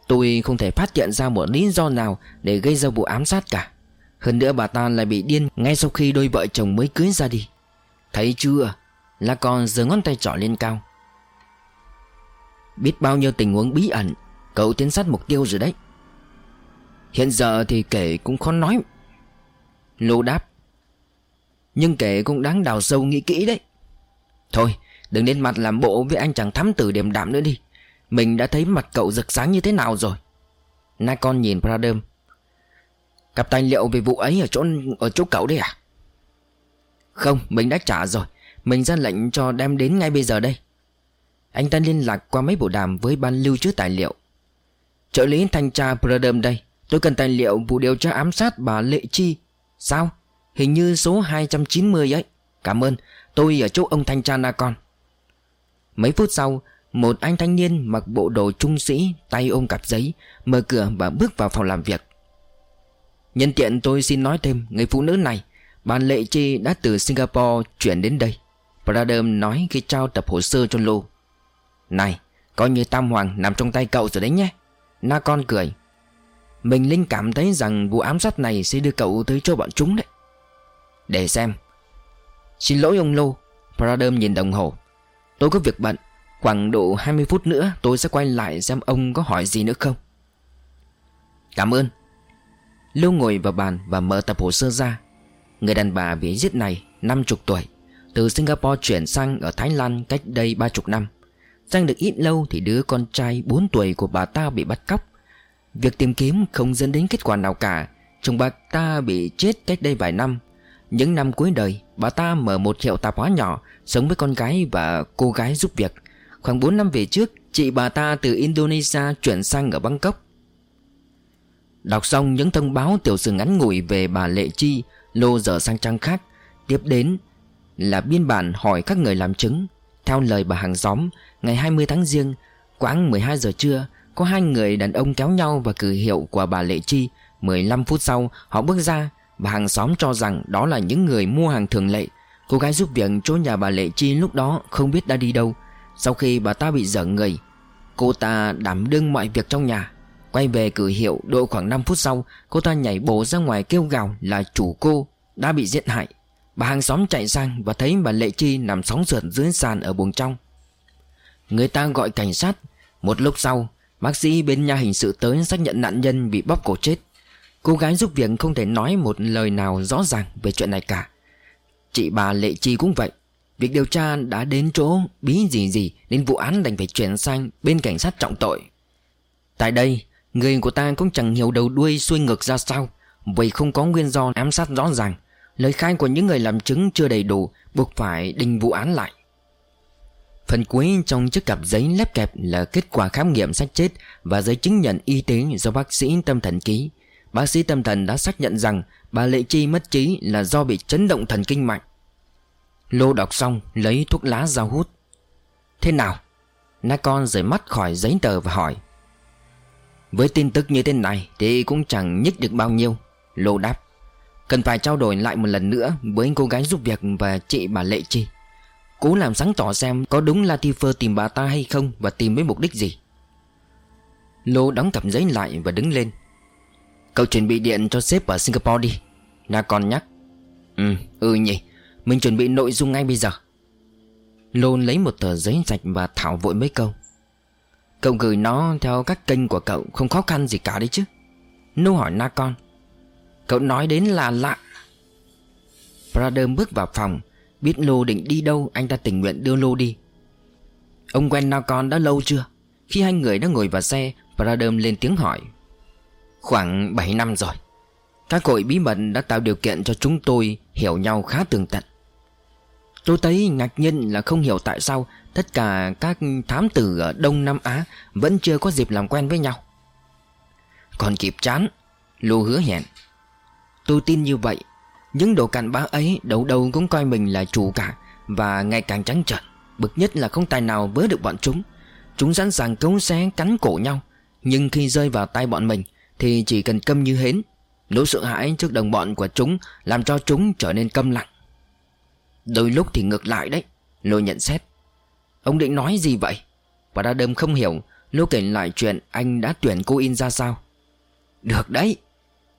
Tôi không thể phát hiện ra một lý do nào Để gây ra vụ ám sát cả. Hơn nữa bà ta lại bị điên Ngay sau khi đôi vợ chồng mới cưới ra đi. Thấy chưa? Là còn giơ ngón tay trỏ lên cao. Biết bao nhiêu tình huống bí ẩn Cậu tiến sát mục tiêu rồi đấy. Hiện giờ thì kể cũng khó nói. Lô đáp. Nhưng kể cũng đáng đào sâu nghĩ kỹ đấy. Thôi, đừng lên mặt làm bộ với anh chàng thắm tử điểm đạm nữa đi. Mình đã thấy mặt cậu rực sáng như thế nào rồi. Nai con nhìn Pradem Cặp tài liệu về vụ ấy ở chỗ ở chỗ cậu đấy à? Không, mình đã trả rồi. Mình ra lệnh cho đem đến ngay bây giờ đây. Anh ta liên lạc qua mấy bộ đàm với ban lưu trữ tài liệu. Trợ lý thanh tra Pradom đây, Tôi cần tài liệu vụ điều tra ám sát bà Lệ Chi. Sao? Hình như số 290 ấy. Cảm ơn, Tôi ở chỗ ông thanh tra Nacon Mấy phút sau, Một anh thanh niên mặc bộ đồ trung sĩ Tay ôm cặp giấy, Mở cửa và bước vào phòng làm việc. Nhân tiện tôi xin nói thêm, Người phụ nữ này, Bà Lệ Chi đã từ Singapore chuyển đến đây. Pradam nói khi trao tập hồ sơ cho Lô. Này, Coi như Tam Hoàng nằm trong tay cậu rồi đấy nhé. Na con cười. Mình linh cảm thấy rằng vụ ám sát này sẽ đưa cậu tới cho bọn chúng đấy. Để xem. Xin lỗi ông Lô. Pradam nhìn đồng hồ. Tôi có việc bận. Khoảng độ 20 phút nữa tôi sẽ quay lại xem ông có hỏi gì nữa không. Cảm ơn. Lô ngồi vào bàn và mở tập hồ sơ ra. Người đàn bà bị giết này 50 tuổi, Từ Singapore chuyển sang ở Thái Lan cách đây 30 năm. Sang được ít lâu thì đứa con trai 4 tuổi của bà ta bị bắt cóc. Việc tìm kiếm không dẫn đến kết quả nào cả. Chồng bà ta bị chết cách đây vài năm. Những năm cuối đời, Bà ta mở một hiệu tạp hóa nhỏ, Sống với con gái và cô gái giúp việc. Khoảng 4 năm về trước, Chị bà ta từ Indonesia chuyển sang ở Bangkok. Đọc xong những thông báo tiểu sử ngắn ngủi về bà Lệ Chi, Lô dở sang trang khác. Tiếp đến là biên bản hỏi các người làm chứng. Theo lời bà hàng xóm Ngày 20 tháng riêng Quãng 12 giờ trưa, Có hai người đàn ông kéo nhau và cử hiệu của bà Lệ Chi. 15 phút sau, họ bước ra Bà hàng xóm cho rằng đó là những người mua hàng thường lệ. Cô gái giúp việc chỗ nhà bà Lệ Chi lúc đó không biết đã đi đâu. Sau khi bà ta bị dở người, Cô ta đảm đương mọi việc trong nhà. Quay về cử hiệu độ khoảng 5 phút sau, Cô ta nhảy bổ ra ngoài kêu gào là chủ cô, đã bị giết hại. Bà hàng xóm chạy sang và thấy bà Lệ Chi nằm sóng sượt dưới sàn ở buồng trong. Người ta gọi cảnh sát. Một lúc sau, Bác sĩ bên nhà hình sự tới xác nhận nạn nhân bị bóp cổ chết. Cô gái giúp việc không thể nói một lời nào rõ ràng về chuyện này cả. Chị bà Lệ Chi cũng vậy. Việc điều tra đã đến chỗ bí gì gì Nên vụ án đành phải chuyển sang bên cảnh sát trọng tội. Tại đây, Người của ta cũng chẳng hiểu đầu đuôi xuôi ngược ra sao Vậy không có nguyên do ám sát rõ ràng. Lời khai của những người làm chứng chưa đầy đủ, Buộc phải đình vụ án lại. Phần cuối trong chiếc cặp giấy lép kẹp là kết quả khám nghiệm xác chết Và giấy chứng nhận y tế do bác sĩ tâm thần ký. Bác sĩ tâm thần đã xác nhận rằng Bà Lệ Chi mất trí là do bị chấn động thần kinh mạnh Lô đọc xong, lấy thuốc lá ra hút. Thế nào? Na Con rời mắt khỏi giấy tờ và hỏi. Với tin tức như thế này Thì cũng chẳng nhích được bao nhiêu, Lô đáp. Cần phải trao đổi lại một lần nữa Với cô gái giúp việc và chị bà Lệ Chi. Cố làm sáng tỏ xem Có đúng Latifer tìm bà ta hay không Và tìm với mục đích gì. Lô đóng cặp giấy lại và đứng lên. Cậu chuẩn bị điện cho sếp ở Singapore đi. Na còn nhắc. Ừ, ừ nhỉ. Mình chuẩn bị nội dung ngay bây giờ. Lô lấy một tờ giấy sạch và thảo vội mấy câu. Cậu gửi nó theo các kênh của cậu Không khó khăn gì cả đấy chứ. Nô hỏi Na con. Cậu nói đến là lạ. Brother bước vào phòng. Biết Lô định đi đâu, Anh ta tình nguyện đưa Lô đi. Ông quen Na con đã lâu chưa? Khi hai người đã ngồi vào xe Pradom lên tiếng hỏi. Khoảng 7 năm rồi. Các hội bí mật đã tạo điều kiện cho chúng tôi hiểu nhau khá tường tận. Tôi thấy ngạc nhiên là không hiểu tại sao Tất cả các thám tử ở Đông Nam Á Vẫn chưa có dịp làm quen với nhau. Còn kịp chán, Lô hứa hẹn. Tôi tin như vậy những đồ cặn bã ấy đâu đâu cũng coi mình là chủ cả, Và ngày càng trắng trợn, Bực nhất là không tài nào vớ được bọn chúng. Chúng sẵn sàng cấu xé cắn cổ nhau, Nhưng khi rơi vào tay bọn mình thì chỉ cần câm như hến. Nỗi sợ hãi trước đồng bọn của chúng Làm cho chúng trở nên câm lặng. Đôi lúc thì ngược lại đấy, Lôi nhận xét. Ông định nói gì vậy? Và đa đâm không hiểu Lô kể lại chuyện anh đã tuyển cô in ra sao? Được đấy,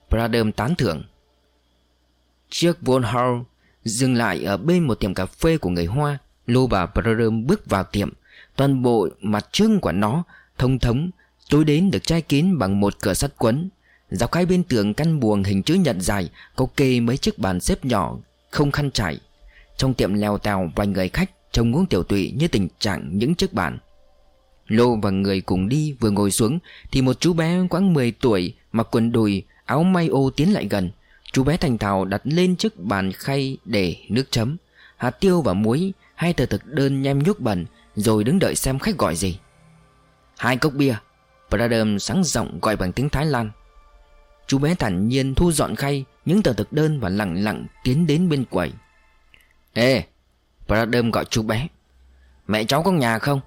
Bradam tán thưởng. Chiếc Von Hall, dừng lại ở bên một tiệm cà phê của người Hoa, Lô bà Bradam bước vào tiệm. Toàn bộ mặt trưng của nó Thông thống Tôi đến được trai kín bằng một cửa sắt quấn. Dọc hai bên tường căn buồng hình chữ nhật dài, Có kê mấy chiếc bàn xếp nhỏ, Không khăn trải. Trong tiệm leo tèo, vài người khách Trông uống tiểu tụy như tình trạng những chiếc bàn. Lô và người cùng đi vừa ngồi xuống, Thì một chú bé khoảng 10 tuổi Mặc quần đùi, áo may ô tiến lại gần. Chú bé thành thạo đặt lên chiếc bàn khay để nước chấm. Hạt tiêu và muối Hai tờ thực đơn nhem nhúc bẩn, Rồi đứng đợi xem khách gọi gì. Hai cốc bia. Pradam sáng giọng gọi bằng tiếng Thái Lan. Chú bé thản nhiên thu dọn khay, Những tờ thực đơn và lặng lặng tiến đến bên quầy. Ê Pradam gọi chú bé. Mẹ cháu có nhà không?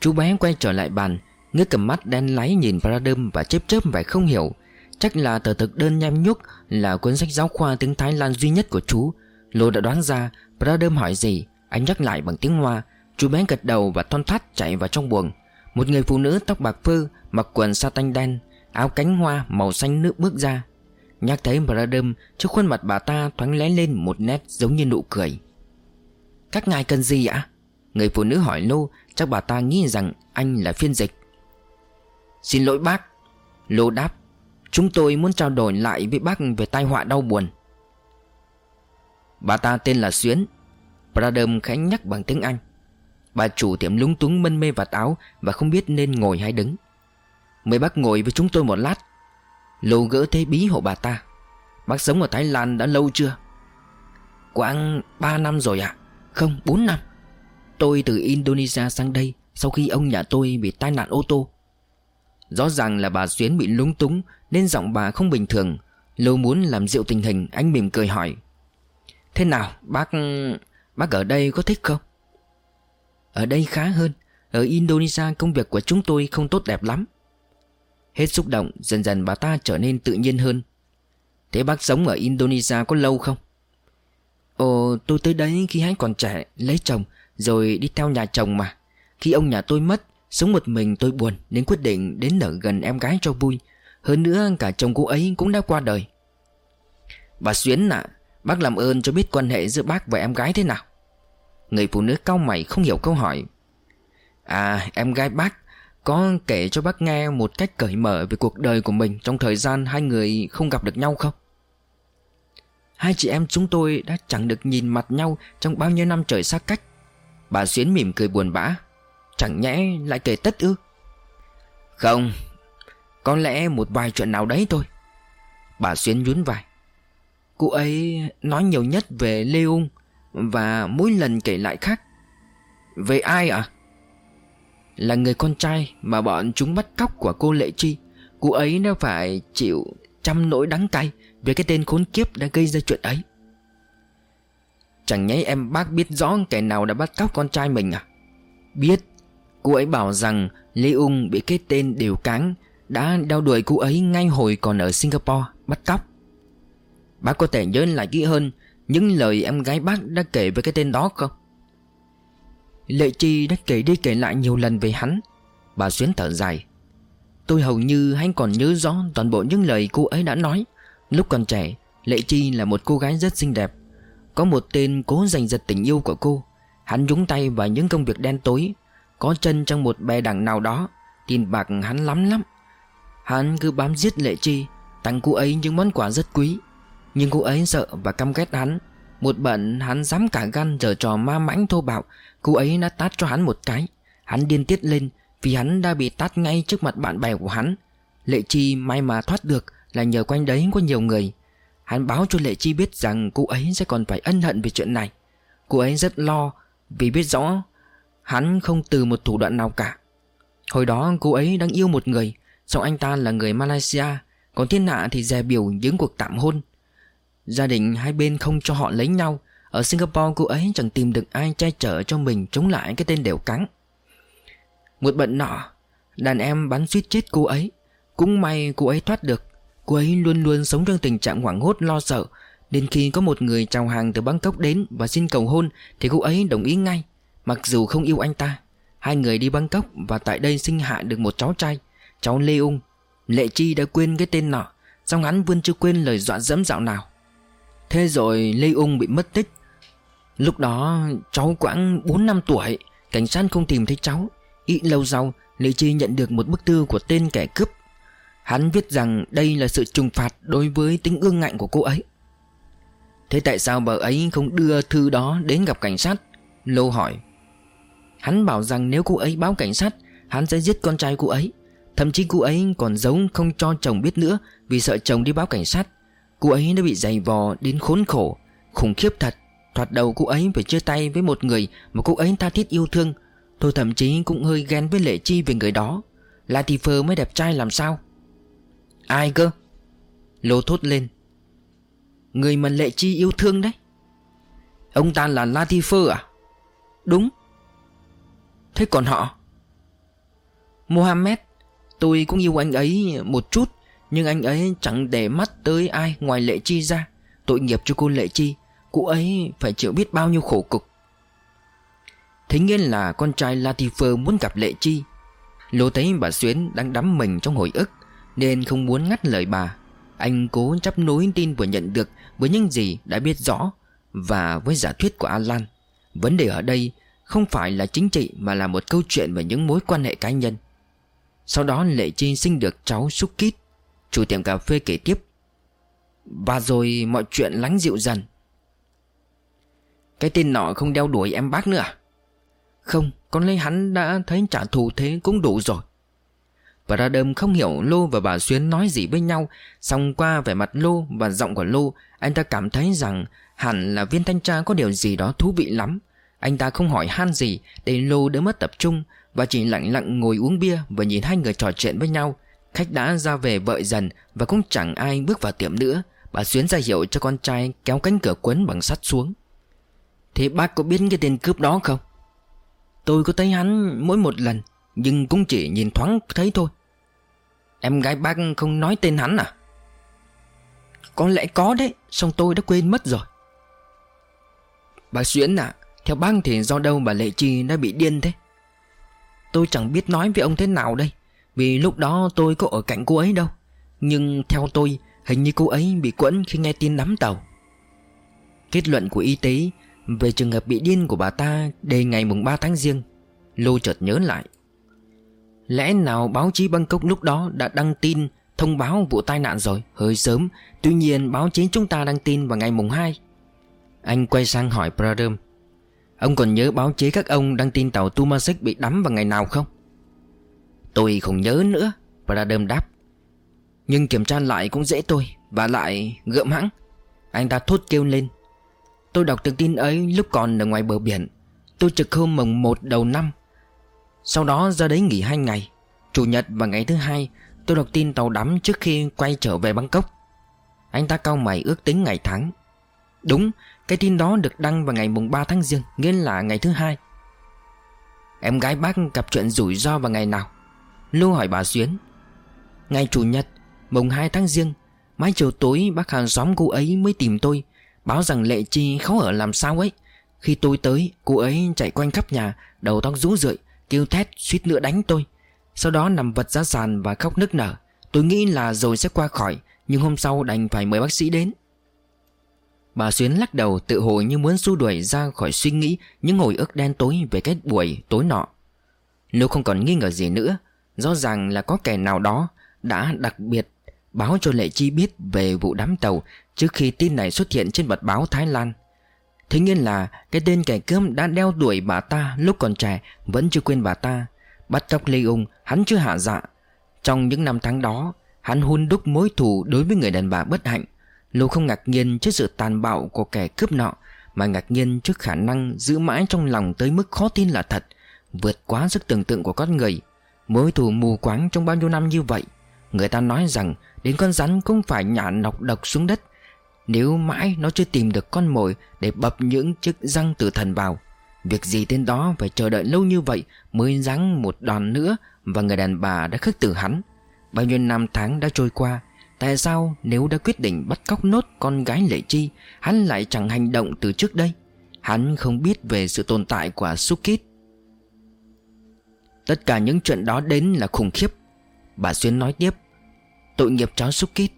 Chú bé quay trở lại bàn, Ngước cầm mắt đen láy nhìn Pradam Và chớp chớp vẻ không hiểu Chắc là tờ thực đơn nhem nhúc Là cuốn sách giáo khoa tiếng Thái Lan duy nhất của chú. Lô đã đoán ra, Bradam hỏi gì, Anh nhắc lại bằng tiếng Hoa. Chú bé gật đầu và thon thắt chạy vào trong buồng. Một người phụ nữ tóc bạc phơ, Mặc quần sa tanh đen, Áo cánh hoa màu xanh nước bước ra. Nhắc thấy Bradam Trước khuôn mặt bà ta thoáng lé lên một nét giống như nụ cười. Các ngài cần gì ạ? Người phụ nữ hỏi Lô, Chắc bà ta nghĩ rằng anh là phiên dịch. Xin lỗi bác. Lô đáp. Chúng tôi muốn trao đổi lại với bác về tai họa đau buồn. Bà ta tên là Xuyến Bradam khẽ nhắc bằng tiếng Anh. Bà chủ tiệm lúng túng mân mê vạt áo Và không biết nên ngồi hay đứng. Mời bác ngồi với chúng tôi một lát. Lô gỡ thế bí hộ bà ta. Bác sống ở Thái Lan đã lâu chưa? Quãng 3 năm rồi ạ. À? Không 4 năm. Tôi từ Indonesia sang đây Sau khi ông nhà tôi bị tai nạn ô tô. Rõ ràng là bà Xuyến bị lúng túng nên giọng bà không bình thường Lâu muốn làm dịu tình hình, Anh mỉm cười hỏi. Thế nào, bác Bác ở đây có thích không? Ở đây khá hơn, Ở Indonesia công việc của chúng tôi không tốt đẹp lắm. Hết xúc động, Dần dần bà ta trở nên tự nhiên hơn. Thế bác sống ở Indonesia có lâu không? Ồ, tôi tới đấy khi hắn còn trẻ, Lấy chồng, Rồi đi theo nhà chồng mà. Khi ông nhà tôi mất, Sống một mình tôi buồn, Nên quyết định đến ở gần em gái cho vui. Hơn nữa, cả chồng cô ấy cũng đã qua đời. Bà Xuyến ạ, Bác làm ơn cho biết quan hệ giữa bác và em gái thế nào? Người phụ nữ cao mày không hiểu câu hỏi. À em gái bác, Có kể cho bác nghe một cách cởi mở về cuộc đời của mình Trong thời gian hai người không gặp được nhau không? Hai chị em chúng tôi đã chẳng được nhìn mặt nhau Trong bao nhiêu năm trời xa cách. Bà Xuyến mỉm cười buồn bã, Chẳng nhẽ lại kể tất ư? Không có lẽ một vài chuyện nào đấy thôi. Bà Xuyến nhún vai. Cô ấy nói nhiều nhất về Lê Ung Và mỗi lần kể lại khác. Về ai ạ? À? Là người con trai mà bọn chúng bắt cóc của cô Lệ Chi. Cô ấy đã phải chịu trăm nỗi đắng cay Về cái tên khốn kiếp đã gây ra chuyện ấy. Chẳng nhẽ em bác biết rõ kẻ nào đã bắt cóc con trai mình à? Biết Cô ấy bảo rằng Lê Ung bị cái tên đều cáng đã đeo đuổi cô ấy ngay hồi còn ở Singapore, Bắt cóc. Bác có thể nhớ lại kỹ hơn Những lời em gái bác đã kể về cái tên đó không? Lệ Chi đã kể đi kể lại nhiều lần về hắn. Bà Xuyến thở dài. Tôi hầu như hay còn nhớ rõ toàn bộ những lời cô ấy đã nói. Lúc còn trẻ, Lệ Chi là một cô gái rất xinh đẹp. Có một tên cố giành giật tình yêu của cô. Hắn nhúng tay vào những công việc đen tối. Có chân trong một bè đảng nào đó. Tiền bạc hắn lắm lắm. Hắn cứ bám giết Lệ Chi. Tặng cô ấy những món quà rất quý. Nhưng cô ấy sợ và căm ghét hắn. Một bận hắn dám cả gan giở trò ma mãnh thô bạo, Cô ấy đã tát cho hắn một cái. Hắn điên tiết lên Vì hắn đã bị tát ngay trước mặt bạn bè của hắn. Lệ Chi may mà thoát được Là nhờ quanh đấy có nhiều người. Hắn báo cho Lệ Chi biết rằng cô ấy sẽ còn phải ân hận về chuyện này. Cô ấy rất lo Vì biết rõ Hắn không từ một thủ đoạn nào cả. Hồi đó cô ấy đang yêu một người sau anh ta là người Malaysia, Còn thiên hạ thì dè biểu những cuộc tạm hôn. Gia đình hai bên không cho họ lấy nhau, Ở Singapore cô ấy chẳng tìm được ai che chở cho mình Chống lại cái tên đều cắn Một bận nọ, Đàn em bắn suýt chết cô ấy. Cũng may cô ấy thoát được, Cô ấy luôn luôn sống trong tình trạng hoảng hốt, lo sợ. Đến khi có một người chào hàng từ Bangkok đến Và xin cầu hôn, Thì cô ấy đồng ý ngay. Mặc dù không yêu anh ta, Hai người đi Bangkok và tại đây sinh hạ được một cháu trai. Cháu Lê Ung, Lệ Chi đã quên cái tên nọ, Song hắn vẫn chưa quên lời dọa dẫm dạo nào. Thế rồi Lê Ung bị mất tích. Lúc đó, cháu khoảng 4 năm tuổi, Cảnh sát không tìm thấy cháu. Ít lâu sau, Lệ Chi nhận được một bức thư của tên kẻ cướp. Hắn viết rằng đây là sự trừng phạt đối với tính ương ngạnh của cô ấy. Thế tại sao bà ấy không đưa thư đó đến gặp cảnh sát? Lô hỏi. Hắn bảo rằng nếu cô ấy báo cảnh sát, Hắn sẽ giết con trai cô ấy. Thậm chí cô ấy còn giấu không cho chồng biết nữa Vì sợ chồng đi báo cảnh sát. Cô ấy đã bị dày vò đến khốn khổ, Khủng khiếp thật. Thoạt đầu cô ấy phải chia tay với một người Mà cô ấy tha thiết yêu thương. Tôi thậm chí cũng hơi ghen với Lệ Chi về người đó. Latifer mới đẹp trai làm sao? Ai cơ? Lô thốt lên. Người mà Lệ Chi yêu thương đấy. Ông ta là Latifer à? Đúng. Thế còn họ? Mohammed. Tôi cũng yêu anh ấy một chút, Nhưng anh ấy chẳng để mắt tới ai ngoài Lệ Chi ra. Tội nghiệp cho cô Lệ Chi, Cô ấy phải chịu biết bao nhiêu khổ cực. Thế nhiên là con trai Latifer muốn gặp Lệ Chi. Lô thấy bà Xuyến đang đắm mình trong hồi ức, Nên không muốn ngắt lời bà. Anh cố chấp nối tin vừa nhận được Với những gì đã biết rõ Và với giả thuyết của Alan. Vấn đề ở đây không phải là chính trị mà là một câu chuyện về những mối quan hệ cá nhân. Sau đó Lệ Chi sinh được cháu Xúc Kít, Chủ tiệm cà phê kể tiếp. Và rồi mọi chuyện lắng dịu dần. Cái tên nọ không đeo đuổi em bác nữa à? Không, Con lấy hắn đã thấy trả thù thế cũng đủ rồi. Và ra đơm không hiểu Lô và bà Xuyến nói gì với nhau, Xong qua vẻ mặt Lô và giọng của Lô, Anh ta cảm thấy rằng Hẳn là viên thanh tra có điều gì đó thú vị lắm. Anh ta không hỏi han gì, Để Lô đỡ mất tập trung và chỉ lặng lặng ngồi uống bia Và nhìn hai người trò chuyện với nhau. Khách đã ra về vợi dần Và cũng chẳng ai bước vào tiệm nữa. Bà Xuyến ra hiệu cho con trai kéo cánh cửa quấn bằng sắt xuống. Thế bác có biết cái tên cướp đó không? Tôi có thấy hắn mỗi một lần, Nhưng cũng chỉ nhìn thoáng thấy thôi. Em gái bác không nói tên hắn à? Có lẽ có đấy Xong tôi đã quên mất rồi. Bà Xuyến à Theo bác thì do đâu bà Lệ Chi đã bị điên thế? Tôi chẳng biết nói với ông thế nào đây, Vì lúc đó tôi có ở cạnh cô ấy đâu. Nhưng theo tôi, Hình như cô ấy bị quẫn khi nghe tin đắm tàu. Kết luận của y tế Về trường hợp bị điên của bà ta Đề ngày mùng 3 tháng riêng Lô chợt nhớ lại. Lẽ nào báo chí Bangkok lúc đó đã đăng tin, Thông báo vụ tai nạn rồi, Hơi sớm. Tuy nhiên báo chí chúng ta đăng tin vào ngày mùng 2 Anh quay sang hỏi Pradam Ông còn nhớ báo chí các ông đăng tin tàu Tumasek bị đắm vào ngày nào không? Tôi không nhớ nữa Pradam đáp. Nhưng kiểm tra lại cũng dễ tôi Và lại gượm hãng. Anh ta thốt kêu lên. Tôi đọc được tin ấy lúc còn ở ngoài bờ biển. Tôi trực hôm mùng 1 đầu năm. Sau đó ra đấy nghỉ hai ngày. Chủ nhật và ngày thứ hai, Tôi đọc tin tàu đắm trước khi quay trở về Bangkok. Anh ta cao mày ước tính ngày tháng. Đúng cái tin đó được đăng vào ngày mùng 3 tháng riêng Nghĩa là ngày thứ hai. Em gái bác gặp chuyện rủi ro vào ngày nào? Lưu hỏi bà Xuyến. Ngày chủ nhật, Mùng 2 tháng riêng Mai chiều tối bác hàng xóm cô ấy mới tìm tôi, Báo rằng Lệ Chi khó ở làm sao ấy. Khi tôi tới, Cô ấy chạy quanh khắp nhà, Đầu tóc rũ rượi, Kêu thét, suýt nữa đánh tôi. Sau đó nằm vật ra sàn và khóc nức nở. Tôi nghĩ là rồi sẽ qua khỏi, Nhưng hôm sau đành phải mời bác sĩ đến. Bà Xuyến lắc đầu tự hồ như muốn xua đuổi ra khỏi suy nghĩ Những hồi ức đen tối về cái buổi tối nọ. Nếu không còn nghi ngờ gì nữa, Rõ ràng là có kẻ nào đó Đã đặc biệt báo cho Lệ Chi biết về vụ đám tàu Trước khi tin này xuất hiện trên mật báo Thái Lan. Thế nhiên là cái tên kẻ cướp đã đeo đuổi bà ta lúc còn trẻ Vẫn chưa quên bà ta, Bắt cóc Lê Ung hắn chưa hạ dạ. Trong những năm tháng đó, Hắn hun đúc mối thù đối với người đàn bà bất hạnh. Lô không ngạc nhiên trước sự tàn bạo của kẻ cướp nọ, Mà ngạc nhiên trước khả năng giữ mãi trong lòng tới mức khó tin là thật, Vượt quá sức tưởng tượng của con người. Mối thù mù quáng trong bao nhiêu năm như vậy, Người ta nói rằng Đến con rắn cũng phải nhả nọc độc xuống đất, Nếu mãi nó chưa tìm được con mồi Để bập những chiếc răng tử thần vào. Việc gì tên đó phải chờ đợi lâu như vậy Mới ráng một đòn nữa, Và người đàn bà đã khước từ hắn. Bao nhiêu năm tháng đã trôi qua Tại sao nếu đã quyết định bắt cóc nốt con gái Lệ Chi, Hắn lại chẳng hành động từ trước đây? Hắn không biết về sự tồn tại của Sukit. Tất cả những chuyện đó đến là khủng khiếp. Bà Xuyên nói tiếp, Tội nghiệp cháu Sukit.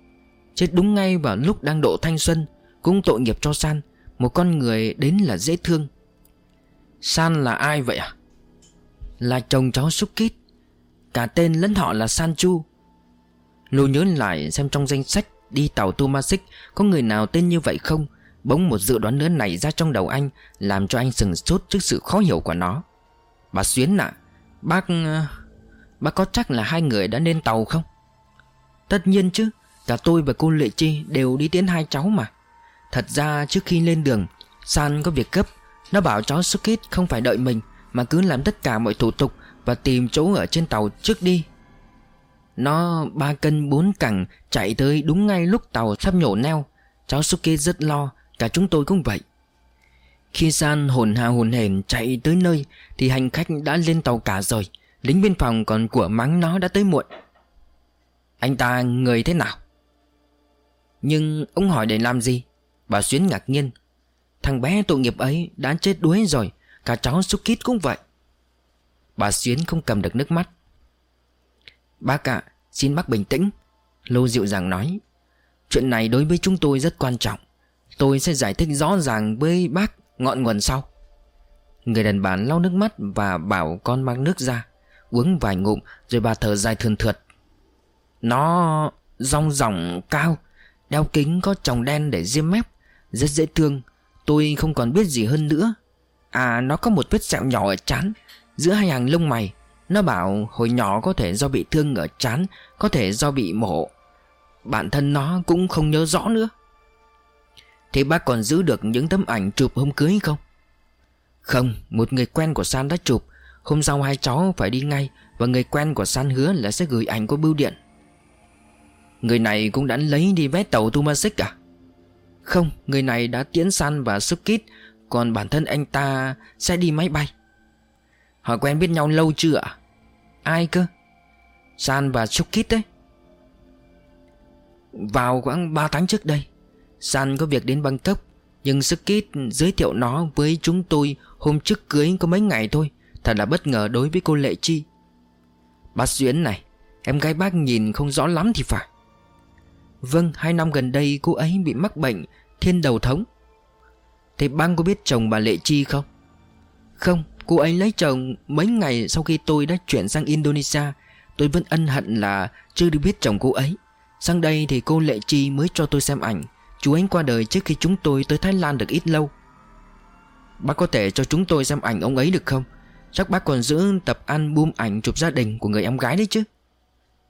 Chết đúng ngay vào lúc đang độ thanh xuân, Cũng tội nghiệp cho San. Một con người đến là dễ thương. San là ai vậy à Là chồng cháu Sukit. Cả tên lẫn họ là San Chu. Lô nhớ lại xem trong danh sách Đi tàu Tumasik Có người nào tên như vậy không? Bỗng một dự đoán nữa này ra trong đầu anh, Làm cho anh sừng sốt trước sự khó hiểu của nó. Bà Xuyến ạ, Bác... Ờ, bác có chắc là hai người đã lên tàu không? Tất nhiên chứ, Cả tôi và cô Lệ Chi đều đi tiến hai cháu mà. Thật ra trước khi lên đường, San có việc cấp Nó bảo cháu Sukit không phải đợi mình, Mà cứ làm tất cả mọi thủ tục Và tìm chỗ ở trên tàu trước đi. Nó ba cân bốn cẳng, Chạy tới đúng ngay lúc tàu sắp nhổ neo. Cháu Suke rất lo, Cả chúng tôi cũng vậy. Khi San hồn hà hồn hển chạy tới nơi, Thì hành khách đã lên tàu cả rồi. Lính biên phòng còn của mắng nó đã tới muộn. Anh ta người thế nào? Nhưng ông hỏi để làm gì? Bà Xuyến ngạc nhiên. Thằng bé tội nghiệp ấy đã chết đuối rồi, Cả cháu Sukit cũng vậy. Bà Xuyến không cầm được nước mắt. Bác ạ Xin bác bình tĩnh. Lô dịu dàng nói, Chuyện này đối với chúng tôi rất quan trọng. Tôi sẽ giải thích rõ ràng với bác ngọn nguồn sau. Người đàn bà lau nước mắt và bảo con mang nước ra, Uống vài ngụm rồi bà thở dài thườn thượt. Nó rong ròng cao, Đeo kính có tròng đen để diêm mép, Rất dễ thương. Tôi không còn biết gì hơn nữa. À nó có một vết sẹo nhỏ ở trán, Giữa hai hàng lông mày. Nó bảo hồi nhỏ có thể do bị thương ở chán Có thể do bị mổ. Bản thân nó cũng không nhớ rõ nữa. Thế bác còn giữ được những tấm ảnh chụp hôm cưới không? Không, một người quen của San đã chụp. Hôm sau hai cháu phải đi ngay Và người quen của San hứa là sẽ gửi ảnh qua bưu điện. Người này cũng đã lấy đi vé tàu Tumasic à? Không, người này đã tiễn San và Sukit Còn bản thân anh ta sẽ đi máy bay. Họ quen biết nhau lâu chưa ạ? Ai cơ? San và Sukit đấy Vào khoảng 3 tháng trước đây, San có việc đến Bangkok, Nhưng Sukit giới thiệu nó với chúng tôi Hôm trước cưới có mấy ngày thôi, Thật là bất ngờ đối với cô Lệ Chi Bác Duyến này, Em gái bác nhìn không rõ lắm thì phải Vâng hai năm gần đây cô ấy bị mắc bệnh Thiên đầu thống Thế băng có biết chồng bà Lệ Chi không? Không cô ấy lấy chồng mấy ngày sau khi tôi đã chuyển sang Indonesia. Tôi vẫn ân hận là chưa được biết chồng cô ấy. Sang đây thì cô Lệ Chi mới cho tôi xem ảnh. Chú ấy qua đời trước khi chúng tôi tới Thái Lan được ít lâu. Bác có thể cho chúng tôi xem ảnh ông ấy được không? Chắc bác còn giữ tập album ảnh chụp gia đình của người em gái đấy chứ.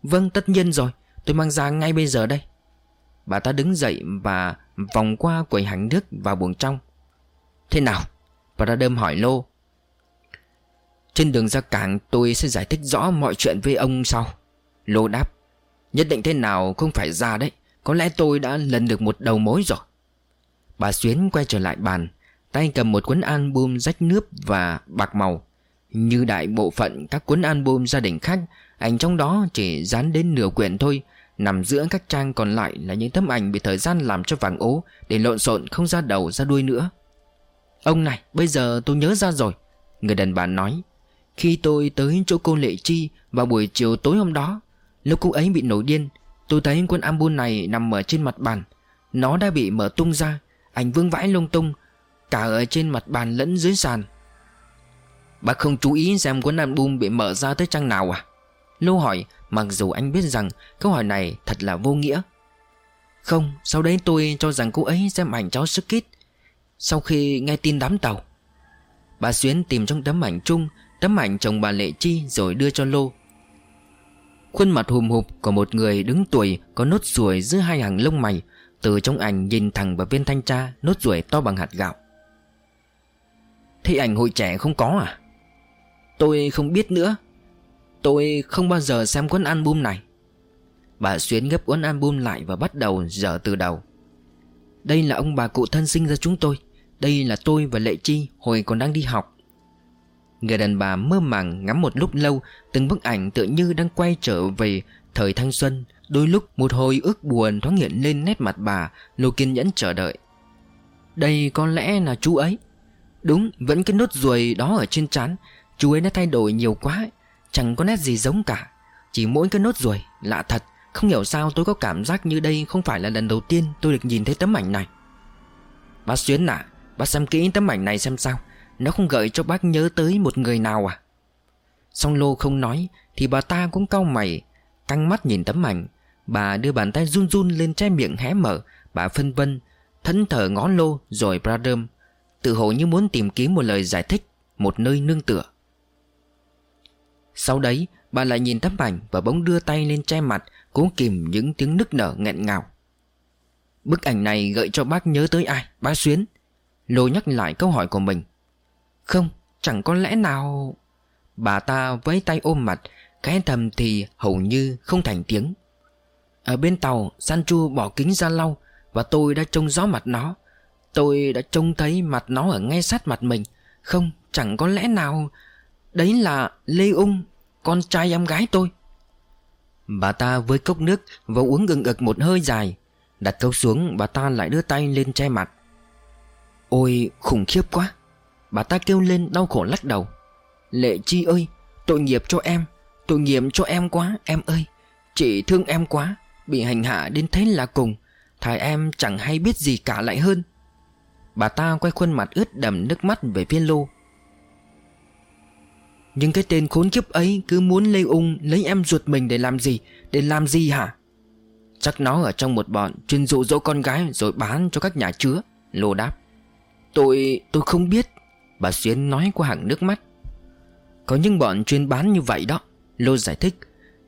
Vâng tất nhiên rồi. Tôi mang ra ngay bây giờ đây. Bà ta đứng dậy và vòng qua quầy hàng nước vào buồng trong. Thế nào? Bà ta đơm hỏi Lô. Trên đường ra cảng tôi sẽ giải thích rõ mọi chuyện với ông sau. Lô đáp, Nhất định thế nào không phải ra đấy. Có lẽ tôi đã lần được một đầu mối rồi. Bà Xuyến quay trở lại bàn, Tay cầm một cuốn album rách nước và bạc màu. Như đại bộ phận các cuốn album gia đình khác, Ảnh trong đó chỉ dán đến nửa quyển thôi, Nằm giữa các trang còn lại là những tấm ảnh bị thời gian làm cho vàng ố Để lộn xộn không ra đầu ra đuôi nữa. Ông này, bây giờ tôi nhớ ra rồi, Người đàn bà nói. Khi tôi tới chỗ cô Lệ Chi vào buổi chiều tối hôm đó, Lúc cô ấy bị nổi điên, Tôi thấy cuốn album này nằm ở trên mặt bàn. Nó đã bị mở tung ra, Ảnh vương vãi lung tung, Cả ở trên mặt bàn lẫn dưới sàn. Bác không chú ý xem cuốn album bị mở ra tới trang nào à? Lô hỏi, Mặc dù anh biết rằng câu hỏi này thật là vô nghĩa. Không, Sau đấy tôi cho rằng cô ấy xem ảnh cháu Skit. Sau khi nghe tin đám tàu, Bà Xuyến tìm trong tấm ảnh chung Tấm ảnh chồng bà Lệ Chi rồi đưa cho Lô. Khuôn mặt hùm hụp của một người đứng tuổi Có nốt ruồi giữa hai hàng lông mày, Từ trong ảnh nhìn thẳng vào viên thanh tra, Nốt ruồi to bằng hạt gạo. Thế ảnh hội trẻ không có à? Tôi không biết nữa. Tôi không bao giờ xem cuốn album này. Bà Xuyến gấp cuốn album lại và bắt đầu dở từ đầu. Đây là ông bà cụ thân sinh ra chúng tôi. Đây là tôi và Lệ Chi hồi còn đang đi học. Người đàn bà mơ màng ngắm một lúc lâu, Từng bức ảnh tự như đang quay trở về thời thanh xuân. Đôi lúc một hồi ước buồn thoáng hiện lên nét mặt bà, Lô kiên nhẫn chờ đợi. Đây có lẽ là chú ấy. Đúng, vẫn cái nốt ruồi đó ở trên trán. Chú ấy đã thay đổi nhiều quá, Chẳng có nét gì giống cả. Chỉ mỗi cái nốt ruồi, Lạ thật, Không hiểu sao tôi có cảm giác như đây không phải là lần đầu tiên tôi được nhìn thấy tấm ảnh này. Bác Xuyến à Bác xem kỹ tấm ảnh này xem sao. Nó không gợi cho bác nhớ tới một người nào à? Song Lô không nói, Thì bà ta cũng cau mày, Căng mắt nhìn tấm ảnh. Bà đưa bàn tay run run lên che miệng hé mở. Bà phân vân, Thẫn thở ngó Lô rồi Bradam Tự hồ như muốn tìm kiếm một lời giải thích, Một nơi nương tựa. Sau đấy, bà lại nhìn tấm ảnh Và bỗng đưa tay lên che mặt, Cố kìm những tiếng nức nở nghẹn ngào. Bức ảnh này gợi cho bác nhớ tới ai? Bác Xuyến. Lô nhắc lại câu hỏi của mình. Không, chẳng có lẽ nào. Bà ta với tay ôm mặt, Cái thầm thì hầu như không thành tiếng. Ở bên tàu Sanchu bỏ kính ra lau Và tôi đã trông rõ mặt nó. Tôi đã trông thấy mặt nó ở ngay sát mặt mình. Không, chẳng có lẽ nào. Đấy là Lê Ung, Con trai em gái tôi. Bà ta với cốc nước Và uống gừng ực một hơi dài. Đặt cốc xuống, bà ta lại đưa tay lên che mặt. Ôi, khủng khiếp quá. Bà ta kêu lên đau khổ lắc đầu. Lệ Chi ơi, Tội nghiệp cho em, Tội nghiệp cho em quá, em ơi. Chị thương em quá, Bị hành hạ đến thế là cùng. Thầy em chẳng hay biết gì cả lại hơn. Bà ta quay khuôn mặt ướt đầm nước mắt về phía lô. Nhưng cái tên khốn kiếp ấy cứ muốn Lê Ung lấy em ruột mình để làm gì, Để làm gì hả? Chắc nó ở trong một bọn chuyên dụ dỗ con gái rồi bán cho các nhà chứa, Lô đáp. Tôi... tôi không biết. Bà Xuyến nói qua hàng nước mắt. Có những bọn chuyên bán như vậy đó, Lô giải thích.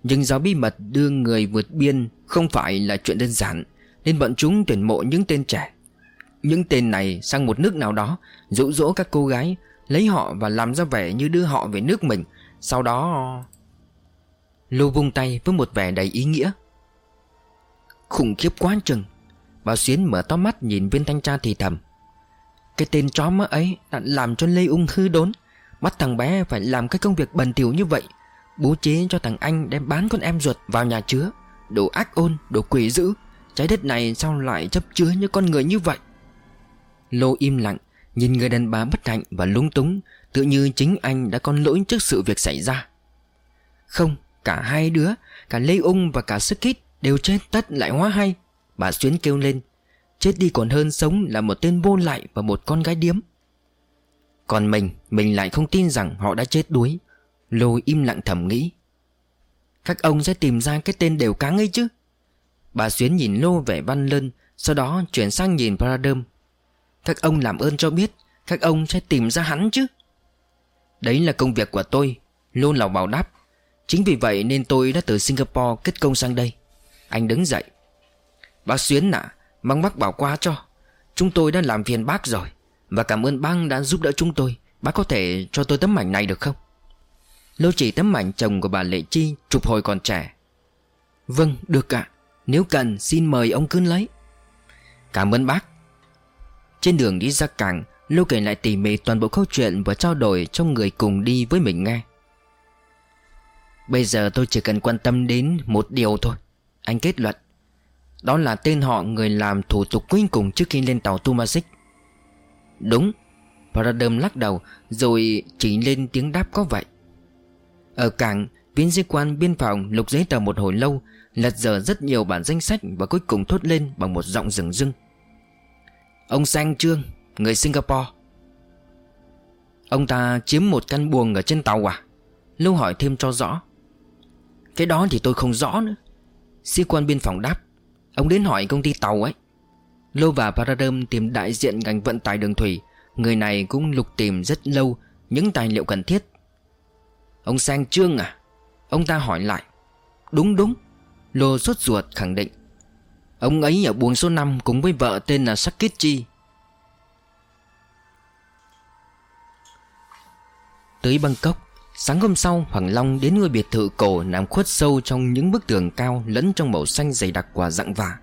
Nhưng giáo bí mật đưa người vượt biên Không phải là chuyện đơn giản, Nên bọn chúng tuyển mộ những tên trẻ. Những tên này sang một nước nào đó, Dụ dỗ các cô gái, Lấy họ và làm ra vẻ như đưa họ về nước mình. Sau đó, Lô vung tay với một vẻ đầy ý nghĩa. Khủng khiếp quá chừng. Bà Xuyến mở to mắt nhìn viên thanh tra thì thầm. Cái tên chó má ấy đã làm cho Lê Ung hư đốn. Bắt thằng bé phải làm cái công việc bẩn thỉu như vậy. Bố chế cho thằng anh đem bán con em ruột vào nhà chứa. Đồ ác ôn, đồ quỷ dữ. Trái đất này sao lại chấp chứa như con người như vậy? Lô im lặng Nhìn người đàn bà bất hạnh và lúng túng Tự như chính anh đã có lỗi trước sự việc xảy ra. Không, cả hai đứa Cả Lê Ung và cả Sức Kít Đều chết tất lại hóa hay. Bà Xuyến kêu lên Chết đi còn hơn sống là một tên vô lại Và một con gái điếm. Còn mình, mình lại không tin rằng họ đã chết đuối. Lô im lặng thầm nghĩ. Các ông sẽ tìm ra cái tên đều cá ấy chứ? Bà Xuyến nhìn Lô vẻ văn lân Sau đó chuyển sang nhìn Paradum Các ông làm ơn cho biết Các ông sẽ tìm ra hắn chứ? Đấy là công việc của tôi Lô lào bảo đáp. Chính vì vậy nên tôi đã từ Singapore kết công sang đây. Anh đứng dậy. Bà Xuyến ạ à, Mong bác bảo qua cho. Chúng tôi đã làm phiền bác rồi, Và cảm ơn bác đã giúp đỡ chúng tôi. Bác có thể cho tôi tấm ảnh này được không? Lô chỉ tấm ảnh chồng của bà Lệ Chi Chụp hồi còn trẻ. Vâng được ạ. Nếu cần, xin mời ông cứ lấy. Cảm ơn bác. Trên đường đi ra cảng, Lô kể lại tỉ mỉ toàn bộ câu chuyện Và trao đổi cho người cùng đi với mình nghe. Bây giờ tôi chỉ cần quan tâm đến một điều thôi. Anh kết luận. Đó là tên họ người làm thủ tục cuối cùng trước khi lên tàu Tumasic. Đúng Paradom lắc đầu, Rồi chỉ lên tiếng đáp có vậy. Ở cảng, Viên sĩ quan biên phòng lục giấy tờ một hồi lâu, Lật dở rất nhiều bản danh sách Và cuối cùng thốt lên bằng một giọng rừng rưng. Ông Sang Trương, Người Singapore. Ông ta chiếm một căn buồng ở trên tàu à? Lưu hỏi thêm cho rõ. Cái đó thì tôi không rõ nữa. Sĩ quan biên phòng đáp. Ông đến hỏi công ty tàu ấy. Lô và Paradom tìm đại diện ngành vận tải đường thủy. Người này cũng lục tìm rất lâu Những tài liệu cần thiết. Ông Sang Trương à? Ông ta hỏi lại. Đúng đúng. Lô sốt ruột khẳng định. Ông ấy ở buồng số 5 cùng với vợ tên là Sakichi. Tới Bangkok Sáng hôm sau, Hoàng Long đến ngôi biệt thự cổ nằm khuất sâu trong những bức tường cao lẫn trong màu xanh dày đặc quả dặn vả.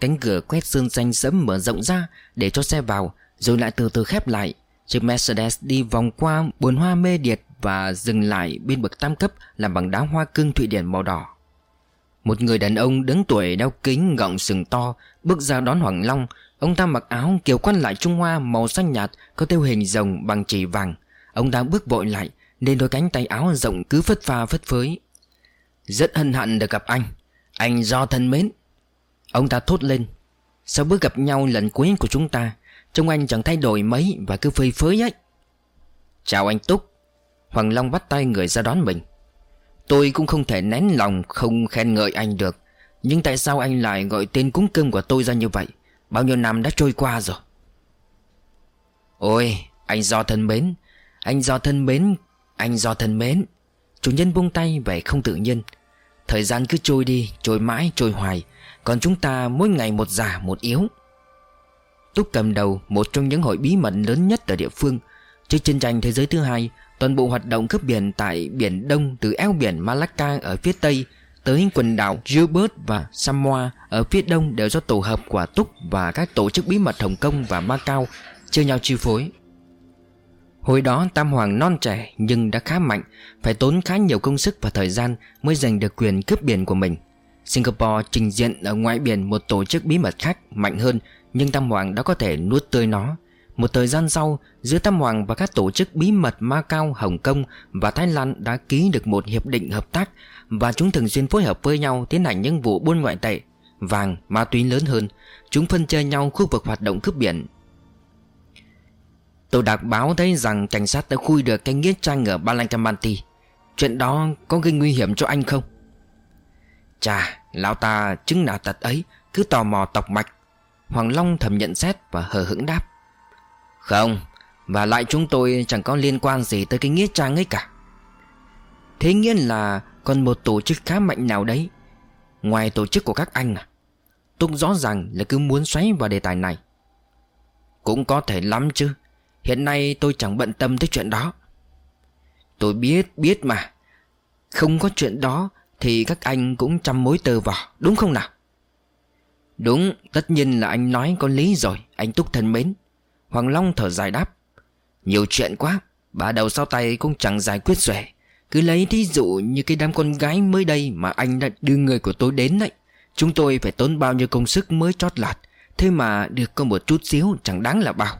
Cánh cửa quét sơn xanh sẫm mở rộng ra để cho xe vào, rồi lại từ từ khép lại. Chiếc Mercedes đi vòng qua buồn hoa mê điệt và dừng lại bên bậc tam cấp làm bằng đá hoa cưng Thụy Điển màu đỏ. Một người đàn ông đứng tuổi đeo kính gọng sừng to bước ra đón Hoàng Long. Ông ta mặc áo kiểu quan lại Trung Hoa màu xanh nhạt, có tiêu hình rồng bằng chỉ vàng. Ông ta bước vội lại nên đôi cánh tay áo rộng cứ phất pha phất phới. Rất hân hạnh được gặp anh. Anh do thân mến. Ông ta thốt lên. Sau bước gặp nhau lần cuối của chúng ta, Trông anh chẳng thay đổi mấy Và cứ phơi phới ấy. Chào anh Túc. Hoàng Long bắt tay người ra đón mình. Tôi cũng không thể nén lòng Không khen ngợi anh được. Nhưng tại sao anh lại gọi tên cúng cơm của tôi ra như vậy? Bao nhiêu năm đã trôi qua rồi. Ôi, anh do thân mến. Anh do thân mến anh do thân mến. Chủ nhân buông tay vẻ không tự nhiên. Thời gian cứ trôi đi, Trôi mãi, trôi hoài. Còn chúng ta mỗi ngày một già, một yếu. Túc cầm đầu Một trong những hội bí mật lớn nhất ở địa phương. Trước chiến tranh thế giới thứ hai, Toàn bộ hoạt động cướp biển tại Biển Đông Từ eo biển Malacca ở phía Tây Tới quần đảo Gilbert và Samoa Ở phía Đông đều do tổ hợp của Túc Và các tổ chức bí mật Hồng Kông và Macau Chưa nhau chi phối. Hồi đó Tam Hoàng non trẻ nhưng đã khá mạnh Phải tốn khá nhiều công sức và thời gian Mới giành được quyền cướp biển của mình. Singapore trình diện ở ngoại biển một tổ chức bí mật khác mạnh hơn Nhưng Tam Hoàng đã có thể nuốt tươi nó. Một thời gian sau Giữa Tam Hoàng và các tổ chức bí mật Macau, Hồng Kông và Thái Lan đã ký được một hiệp định hợp tác Và chúng thường xuyên phối hợp với nhau tiến hành những vụ buôn ngoại tệ Vàng, ma túy lớn hơn. Chúng phân chia nhau khu vực hoạt động cướp biển. Tôi đọc báo thấy rằng cảnh sát đã khui được cái nghĩa trang ở Balankamanti Chuyện đó có gây nguy hiểm cho anh không? Chà, lão ta chứng nào tật ấy Cứ tò mò tọc mạch. Hoàng Long thầm nhận xét và hờ hững đáp. Không Và lại chúng tôi chẳng có liên quan gì tới cái nghĩa trang ấy cả. Thế nghĩa là còn một tổ chức khá mạnh nào đấy. Ngoài tổ chức của các anh à Túc rõ ràng là cứ muốn xoáy vào đề tài này. Cũng có thể lắm chứ. Hiện nay tôi chẳng bận tâm tới chuyện đó. Tôi biết, biết mà. Không có chuyện đó Thì các anh cũng chăm mối tờ vỏ Đúng không nào? Đúng, tất nhiên là anh nói có lý rồi Anh Túc thân mến. Hoàng Long thở dài đáp. Nhiều chuyện quá Bà đầu sau tay cũng chẳng giải quyết xuể. Cứ lấy thí dụ như cái đám con gái mới đây Mà anh đã đưa người của tôi đến đấy. Chúng tôi phải tốn bao nhiêu công sức mới chót lọt. Thế mà được có một chút xíu chẳng đáng là bao.